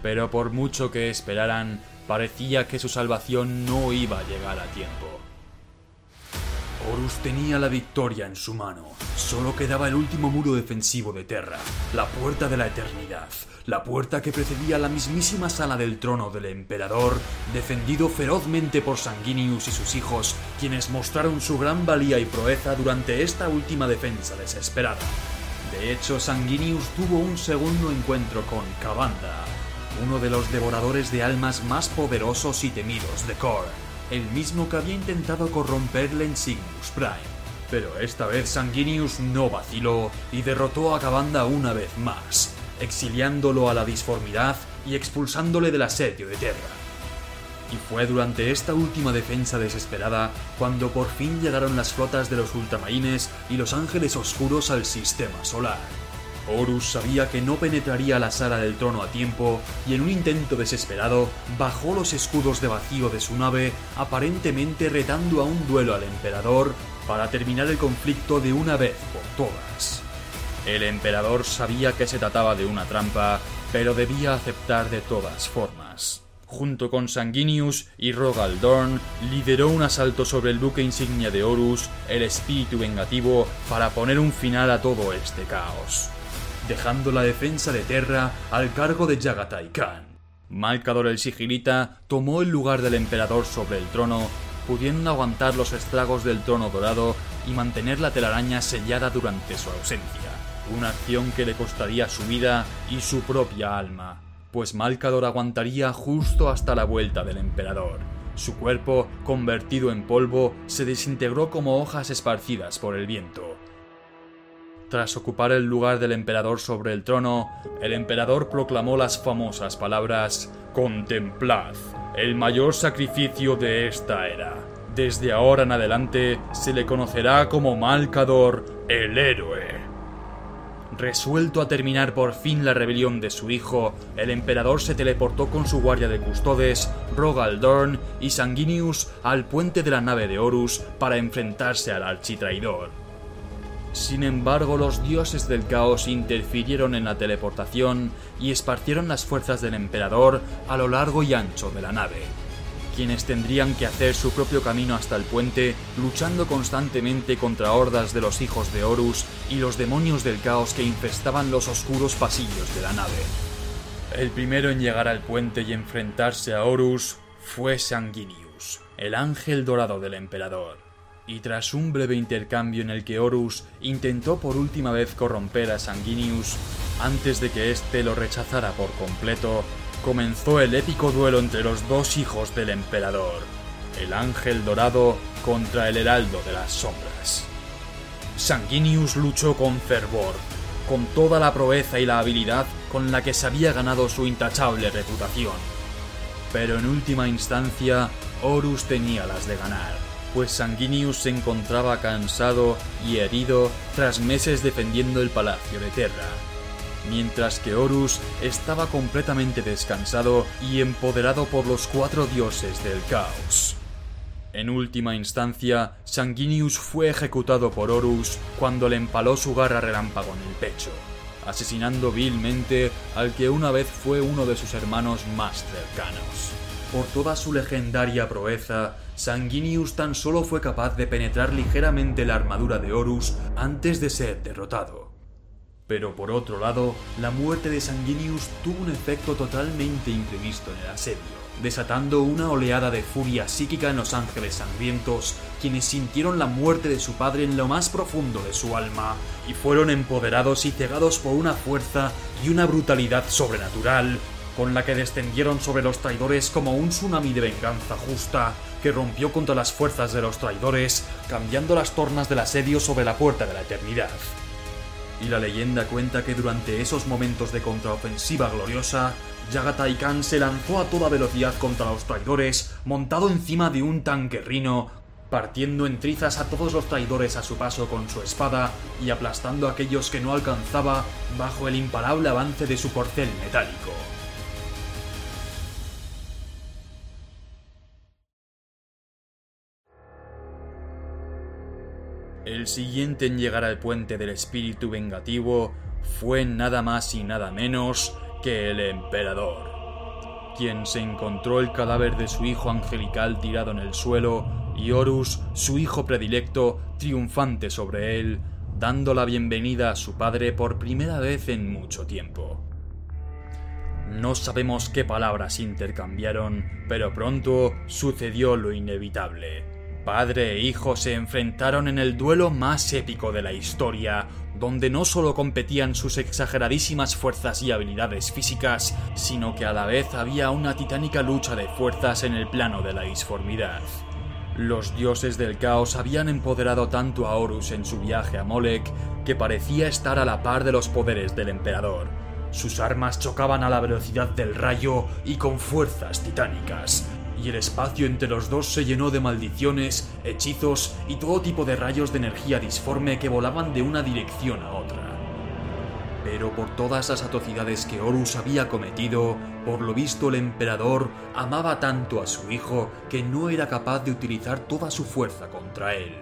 pero por mucho que esperaran, parecía que su salvación no iba a llegar a tiempo. Horus tenía la victoria en su mano. Solo quedaba el último muro defensivo de Terra, la puerta de la eternidad, la puerta que precedía la mismísima sala del trono del emperador, defendido ferozmente por Sanguinius y sus hijos, quienes mostraron su gran valía y proeza durante esta última defensa desesperada. De hecho, Sanguinius tuvo un segundo encuentro con Cabanda, uno de los devoradores de almas más poderosos y temidos de Korn, el mismo que había intentado corromperle en Cygnus Prime. Pero esta vez Sanguinius no vaciló y derrotó a Cabanda una vez más, exiliándolo a la disformidad y expulsándole del asedio de Terra. Y fue durante esta última defensa desesperada cuando por fin llegaron las flotas de los ultramarines y los ángeles oscuros al sistema solar Horus sabía que no penetraría la sala del trono a tiempo y en un intento desesperado bajó los escudos de vacío de su nave, aparentemente retando a un duelo al emperador para terminar el conflicto de una vez por todas. El emperador sabía que se trataba de una trampa, pero debía aceptar de todas formas. Junto con Sanguinius y Rogal Dorn, lideró un asalto sobre el buque insignia de Horus, el espíritu vengativo, para poner un final a todo este caos dejando la defensa de Terra al cargo de Jagatai Khan. Malcador el Sigilita tomó el lugar del emperador sobre el trono, pudiendo aguantar los estragos del trono dorado y mantener la telaraña sellada durante su ausencia, una acción que le costaría su vida y su propia alma, pues Malcador aguantaría justo hasta la vuelta del emperador. Su cuerpo, convertido en polvo, se desintegró como hojas esparcidas por el viento, tras ocupar el lugar del emperador sobre el trono, el emperador proclamó las famosas palabras Contemplad, el mayor sacrificio de esta era. Desde ahora en adelante se le conocerá como Malcador el héroe. Resuelto a terminar por fin la rebelión de su hijo, el emperador se teleportó con su guardia de custodes, Rogaldorn y Sanguinius al puente de la nave de Horus para enfrentarse al architraidor. Sin embargo, los dioses del caos interfirieron en la teleportación y esparcieron las fuerzas del emperador a lo largo y ancho de la nave. quienes tendrían que hacer su propio camino hasta el puente, luchando constantemente contra hordas de los hijos de Horus y los demonios del caos que infestaban los oscuros pasillos de la nave. El primero en llegar al puente y enfrentarse a Horus fue Sanguinius, el ángel dorado del emperador. Y tras un breve intercambio en el que Horus intentó por última vez corromper a Sanguinius, antes de que éste lo rechazara por completo, comenzó el épico duelo entre los dos hijos del emperador, el ángel dorado contra el heraldo de las sombras. Sanguinius luchó con fervor, con toda la proeza y la habilidad con la que se había ganado su intachable reputación. Pero en última instancia, Horus tenía las de ganar, pues Sanguinius se encontraba cansado y herido tras meses defendiendo el palacio de Terra mientras que Horus estaba completamente descansado y empoderado por los cuatro dioses del caos. En última instancia, Sanguinius fue ejecutado por Horus cuando le empaló su garra relámpago en el pecho, asesinando vilmente al que una vez fue uno de sus hermanos más cercanos. Por toda su legendaria proeza, Sanguinius tan solo fue capaz de penetrar ligeramente la armadura de Horus antes de ser derrotado. Pero por otro lado, la muerte de Sanguinius tuvo un efecto totalmente imprevisto en el asedio, desatando una oleada de furia psíquica en los ángeles sangrientos, quienes sintieron la muerte de su padre en lo más profundo de su alma, y fueron empoderados y cegados por una fuerza y una brutalidad sobrenatural, con la que descendieron sobre los traidores como un tsunami de venganza justa, que rompió contra las fuerzas de los traidores, cambiando las tornas del asedio sobre la puerta de la eternidad y la leyenda cuenta que durante esos momentos de contraofensiva gloriosa, Yagatai Khan se lanzó a toda velocidad contra los traidores, montado encima de un tanque rino, partiendo en trizas a todos los traidores a su paso con su espada y aplastando a aquellos que no alcanzaba bajo el imparable avance de su corcel metálico. El siguiente en llegar al puente del espíritu vengativo fue nada más y nada menos que el emperador, quien se encontró el cadáver de su hijo angelical tirado en el suelo y Horus, su hijo predilecto, triunfante sobre él, dando la bienvenida a su padre por primera vez en mucho tiempo. No sabemos qué palabras intercambiaron, pero pronto sucedió lo inevitable. Padre e hijo se enfrentaron en el duelo más épico de la historia, donde no solo competían sus exageradísimas fuerzas y habilidades físicas, sino que a la vez había una titánica lucha de fuerzas en el plano de la disformidad. Los dioses del caos habían empoderado tanto a Horus en su viaje a Molech que parecía estar a la par de los poderes del emperador. Sus armas chocaban a la velocidad del rayo y con fuerzas titánicas, y el espacio entre los dos se llenó de maldiciones, hechizos y todo tipo de rayos de energía disforme que volaban de una dirección a otra. Pero por todas las atrocidades que Horus había cometido, por lo visto el emperador amaba tanto a su hijo que no era capaz de utilizar toda su fuerza contra él.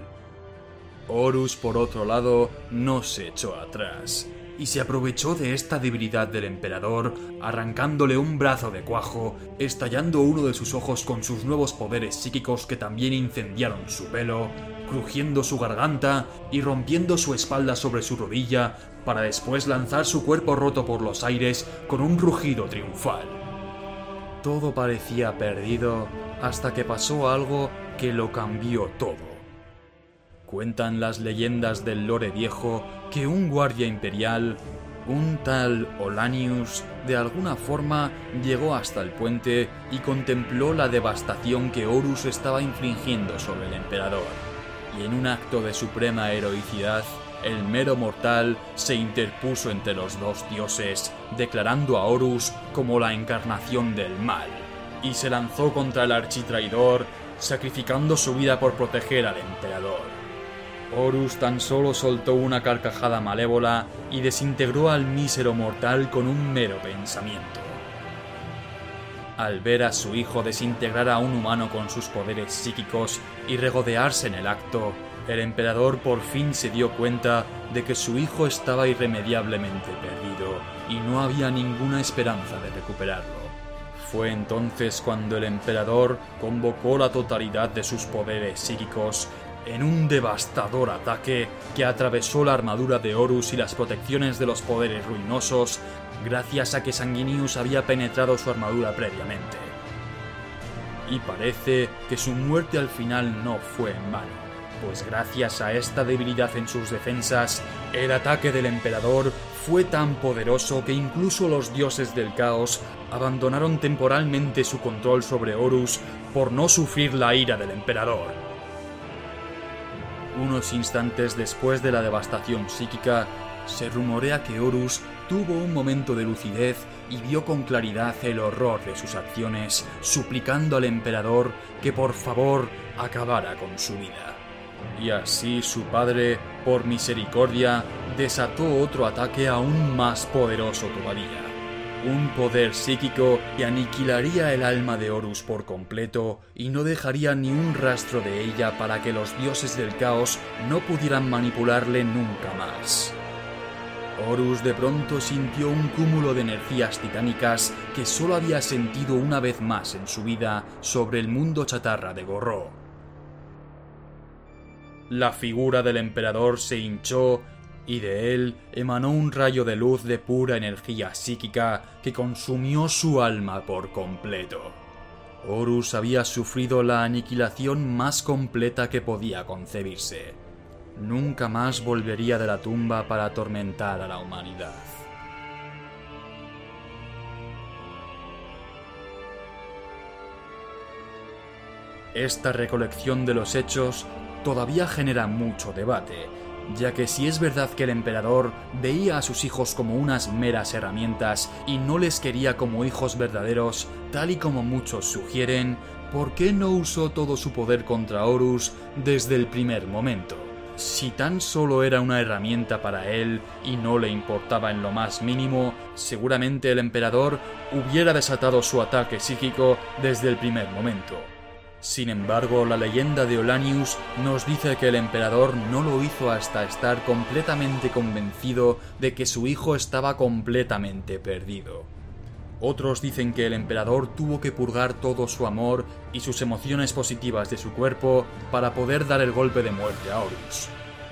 Horus, por otro lado, no se echó atrás y se aprovechó de esta debilidad del emperador, arrancándole un brazo de cuajo, estallando uno de sus ojos con sus nuevos poderes psíquicos que también incendiaron su pelo, crujiendo su garganta y rompiendo su espalda sobre su rodilla, para después lanzar su cuerpo roto por los aires con un rugido triunfal. Todo parecía perdido hasta que pasó algo que lo cambió todo. Cuentan las leyendas del lore viejo que un guardia imperial, un tal Olanius, de alguna forma llegó hasta el puente y contempló la devastación que Horus estaba infligiendo sobre el emperador. Y en un acto de suprema heroicidad, el mero mortal se interpuso entre los dos dioses, declarando a Horus como la encarnación del mal, y se lanzó contra el architraidor, sacrificando su vida por proteger al emperador. Horus tan solo soltó una carcajada malévola y desintegró al mísero mortal con un mero pensamiento. Al ver a su hijo desintegrar a un humano con sus poderes psíquicos y regodearse en el acto, el emperador por fin se dio cuenta de que su hijo estaba irremediablemente perdido y no había ninguna esperanza de recuperarlo. Fue entonces cuando el emperador convocó la totalidad de sus poderes psíquicos en un devastador ataque que atravesó la armadura de Horus y las protecciones de los poderes ruinosos gracias a que Sanguinius había penetrado su armadura previamente. Y parece que su muerte al final no fue en vano, pues gracias a esta debilidad en sus defensas, el ataque del emperador fue tan poderoso que incluso los dioses del caos abandonaron temporalmente su control sobre Horus por no sufrir la ira del emperador. Unos instantes después de la devastación psíquica, se rumorea que Horus tuvo un momento de lucidez y vio con claridad el horror de sus acciones, suplicando al emperador que por favor acabara con su vida. Y así su padre, por misericordia, desató otro ataque aún más poderoso todavía. Un poder psíquico que aniquilaría el alma de Horus por completo y no dejaría ni un rastro de ella para que los dioses del caos no pudieran manipularle nunca más. Horus de pronto sintió un cúmulo de energías titánicas que solo había sentido una vez más en su vida sobre el mundo chatarra de Gorro. La figura del emperador se hinchó y de él emanó un rayo de luz de pura energía psíquica que consumió su alma por completo. Horus había sufrido la aniquilación más completa que podía concebirse. Nunca más volvería de la tumba para atormentar a la humanidad. Esta recolección de los hechos todavía genera mucho debate, ya que si es verdad que el emperador veía a sus hijos como unas meras herramientas y no les quería como hijos verdaderos, tal y como muchos sugieren, ¿por qué no usó todo su poder contra Horus desde el primer momento? Si tan solo era una herramienta para él y no le importaba en lo más mínimo, seguramente el emperador hubiera desatado su ataque psíquico desde el primer momento. Sin embargo, la leyenda de Olanius nos dice que el emperador no lo hizo hasta estar completamente convencido de que su hijo estaba completamente perdido. Otros dicen que el emperador tuvo que purgar todo su amor y sus emociones positivas de su cuerpo para poder dar el golpe de muerte a Horus.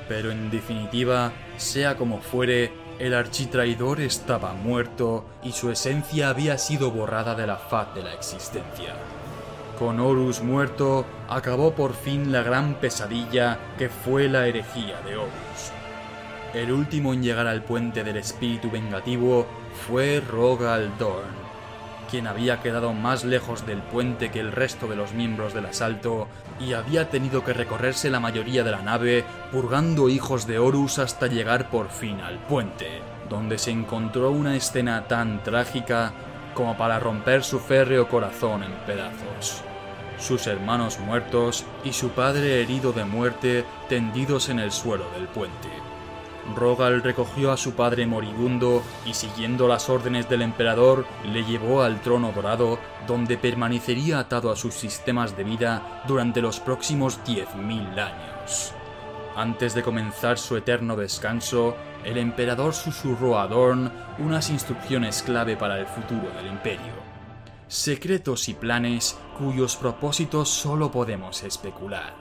Pero en definitiva, sea como fuere, el architraidor estaba muerto y su esencia había sido borrada de la faz de la existencia. Con Horus muerto, acabó por fin la gran pesadilla que fue la herejía de Horus. El último en llegar al puente del espíritu vengativo fue Rogal Dorn, quien había quedado más lejos del puente que el resto de los miembros del asalto y había tenido que recorrerse la mayoría de la nave purgando hijos de Horus hasta llegar por fin al puente, donde se encontró una escena tan trágica como para romper su férreo corazón en pedazos sus hermanos muertos y su padre herido de muerte tendidos en el suelo del puente. Rogal recogió a su padre moribundo y siguiendo las órdenes del emperador le llevó al trono dorado donde permanecería atado a sus sistemas de vida durante los próximos 10.000 años. Antes de comenzar su eterno descanso, el emperador susurró a Dorn unas instrucciones clave para el futuro del imperio secretos y planes cuyos propósitos solo podemos especular.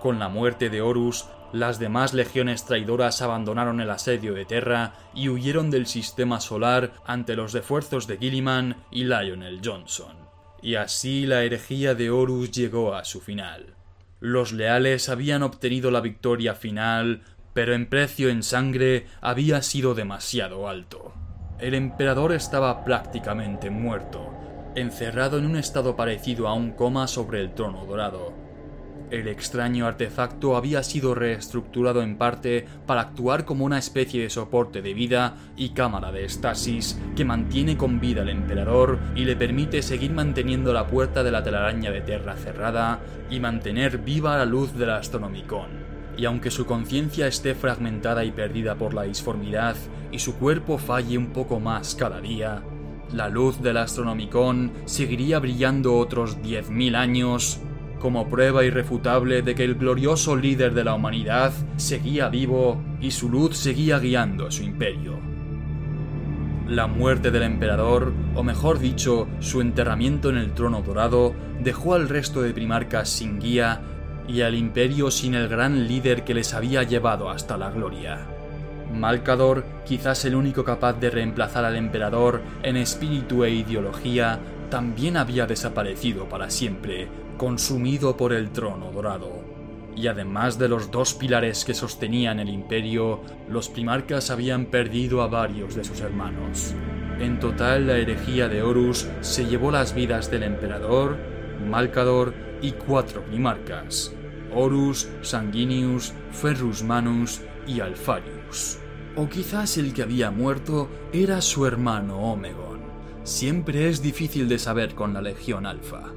Con la muerte de Horus, las demás legiones traidoras abandonaron el asedio de Terra y huyeron del sistema solar ante los refuerzos de Gilliman y Lionel Johnson. Y así la herejía de Horus llegó a su final. Los leales habían obtenido la victoria final, pero en precio en sangre había sido demasiado alto. El emperador estaba prácticamente muerto, encerrado en un estado parecido a un coma sobre el trono dorado. El extraño artefacto había sido reestructurado en parte para actuar como una especie de soporte de vida y cámara de estasis que mantiene con vida al emperador y le permite seguir manteniendo la puerta de la telaraña de tierra cerrada y mantener viva la luz del astronomicón y aunque su conciencia esté fragmentada y perdida por la disformidad y su cuerpo falle un poco más cada día, la luz del Astronomicon seguiría brillando otros 10.000 años como prueba irrefutable de que el glorioso líder de la humanidad seguía vivo y su luz seguía guiando a su imperio. La muerte del emperador, o mejor dicho, su enterramiento en el trono dorado, dejó al resto de primarcas sin guía y al imperio sin el gran líder que les había llevado hasta la gloria. Malcador, quizás el único capaz de reemplazar al emperador en espíritu e ideología, también había desaparecido para siempre, consumido por el trono dorado. Y además de los dos pilares que sostenían el imperio, los primarcas habían perdido a varios de sus hermanos. En total, la herejía de Horus se llevó las vidas del emperador, Malcador y cuatro primarcas: Horus, Sanguinius, Ferrus Manus y Alfarius. O quizás el que había muerto era su hermano Omegon. Siempre es difícil de saber con la Legión Alfa.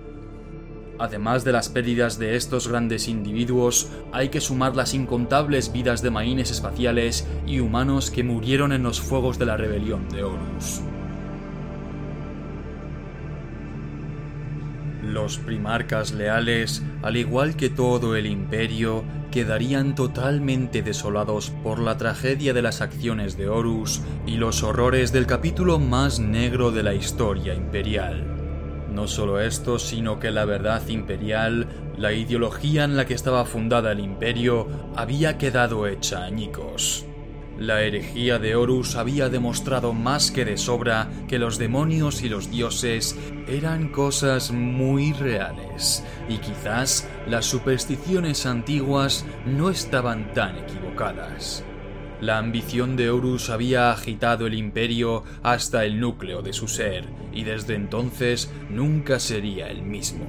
Además de las pérdidas de estos grandes individuos, hay que sumar las incontables vidas de maines espaciales y humanos que murieron en los fuegos de la rebelión de Horus. Los primarcas leales, al igual que todo el imperio, quedarían totalmente desolados por la tragedia de las acciones de Horus y los horrores del capítulo más negro de la historia imperial. No solo esto, sino que la verdad imperial, la ideología en la que estaba fundada el imperio, había quedado hecha añicos. La herejía de Horus había demostrado más que de sobra que los demonios y los dioses eran cosas muy reales, y quizás las supersticiones antiguas no estaban tan equivocadas. La ambición de Horus había agitado el imperio hasta el núcleo de su ser, y desde entonces nunca sería el mismo.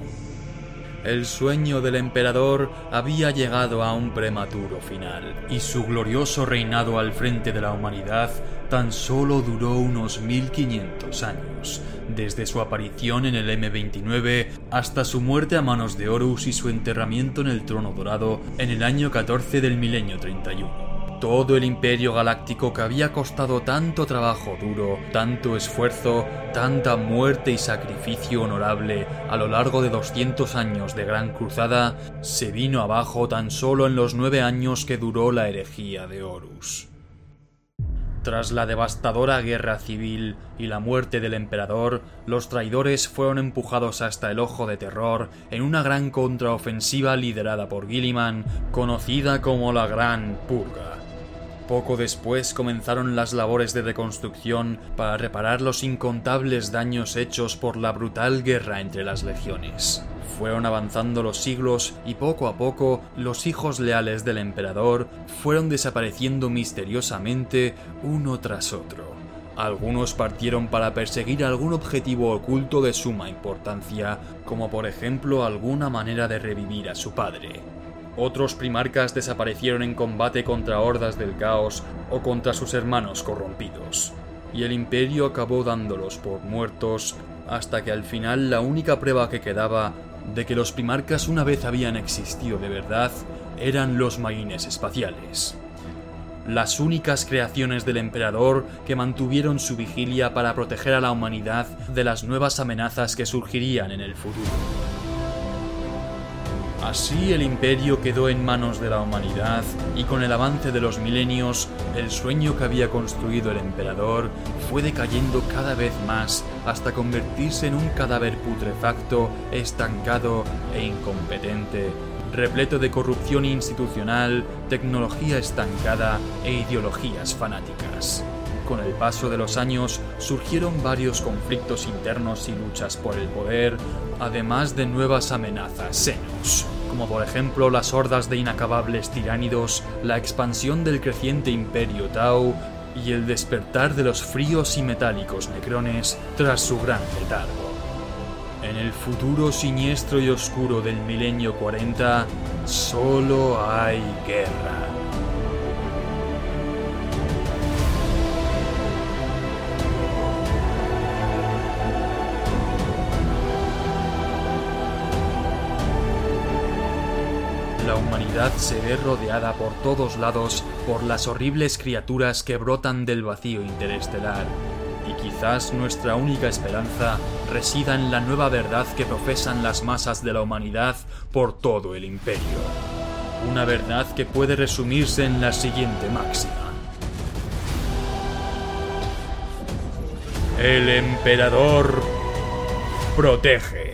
El sueño del emperador había llegado a un prematuro final, y su glorioso reinado al frente de la humanidad tan solo duró unos 1500 años, desde su aparición en el M29 hasta su muerte a manos de Horus y su enterramiento en el trono dorado en el año 14 del milenio 31. Todo el imperio galáctico que había costado tanto trabajo duro, tanto esfuerzo, tanta muerte y sacrificio honorable a lo largo de 200 años de gran cruzada, se vino abajo tan solo en los nueve años que duró la herejía de Horus. Tras la devastadora guerra civil y la muerte del emperador, los traidores fueron empujados hasta el ojo de terror en una gran contraofensiva liderada por Gilliman, conocida como la Gran Purga. Poco después comenzaron las labores de reconstrucción para reparar los incontables daños hechos por la brutal guerra entre las legiones. Fueron avanzando los siglos y poco a poco los hijos leales del emperador fueron desapareciendo misteriosamente uno tras otro. Algunos partieron para perseguir algún objetivo oculto de suma importancia, como por ejemplo alguna manera de revivir a su padre. Otros primarcas desaparecieron en combate contra hordas del caos o contra sus hermanos corrompidos, y el imperio acabó dándolos por muertos hasta que al final la única prueba que quedaba de que los primarcas una vez habían existido de verdad eran los maines espaciales. Las únicas creaciones del emperador que mantuvieron su vigilia para proteger a la humanidad de las nuevas amenazas que surgirían en el futuro. Así el imperio quedó en manos de la humanidad y con el avance de los milenios, el sueño que había construido el emperador fue decayendo cada vez más hasta convertirse en un cadáver putrefacto, estancado e incompetente, repleto de corrupción institucional, tecnología estancada e ideologías fanáticas. Con el paso de los años surgieron varios conflictos internos y luchas por el poder, además de nuevas amenazas senos, como por ejemplo las hordas de inacabables tiránidos, la expansión del creciente imperio Tau y el despertar de los fríos y metálicos necrones tras su gran letargo. En el futuro siniestro y oscuro del milenio 40, solo hay guerra. Humanidad se ve rodeada por todos lados por las horribles criaturas que brotan del vacío interestelar, y quizás nuestra única esperanza resida en la nueva verdad que profesan las masas de la humanidad por todo el imperio. Una verdad que puede resumirse en la siguiente máxima. El emperador protege.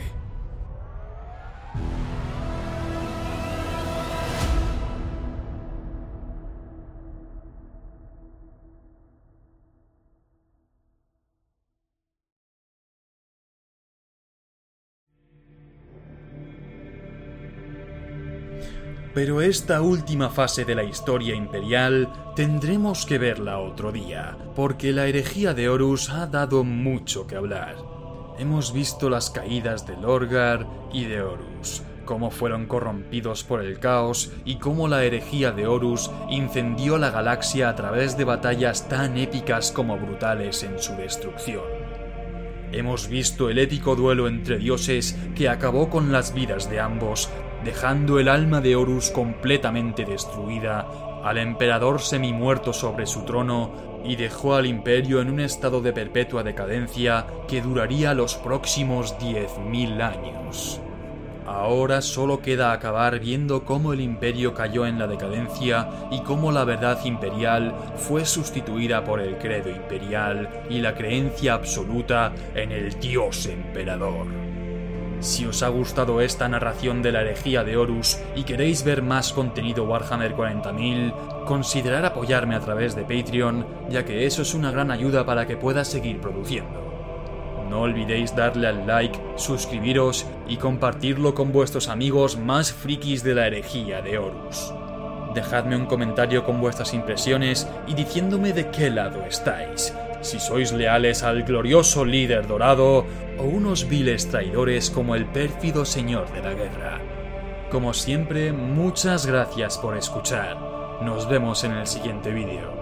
Pero esta última fase de la historia imperial tendremos que verla otro día, porque la herejía de Horus ha dado mucho que hablar. Hemos visto las caídas de Lorgar y de Horus, cómo fueron corrompidos por el caos y cómo la herejía de Horus incendió la galaxia a través de batallas tan épicas como brutales en su destrucción. Hemos visto el épico duelo entre dioses que acabó con las vidas de ambos dejando el alma de Horus completamente destruida, al emperador semi-muerto sobre su trono y dejó al imperio en un estado de perpetua decadencia que duraría los próximos 10.000 años. Ahora solo queda acabar viendo cómo el imperio cayó en la decadencia y cómo la verdad imperial fue sustituida por el credo imperial y la creencia absoluta en el dios emperador. Si os ha gustado esta narración de la herejía de Horus y queréis ver más contenido Warhammer 40.000, considerad apoyarme a través de Patreon, ya que eso es una gran ayuda para que pueda seguir produciendo. No olvidéis darle al like, suscribiros y compartirlo con vuestros amigos más frikis de la herejía de Horus. Dejadme un comentario con vuestras impresiones y diciéndome de qué lado estáis si sois leales al glorioso líder dorado o unos viles traidores como el pérfido señor de la guerra. Como siempre, muchas gracias por escuchar. Nos vemos en el siguiente vídeo.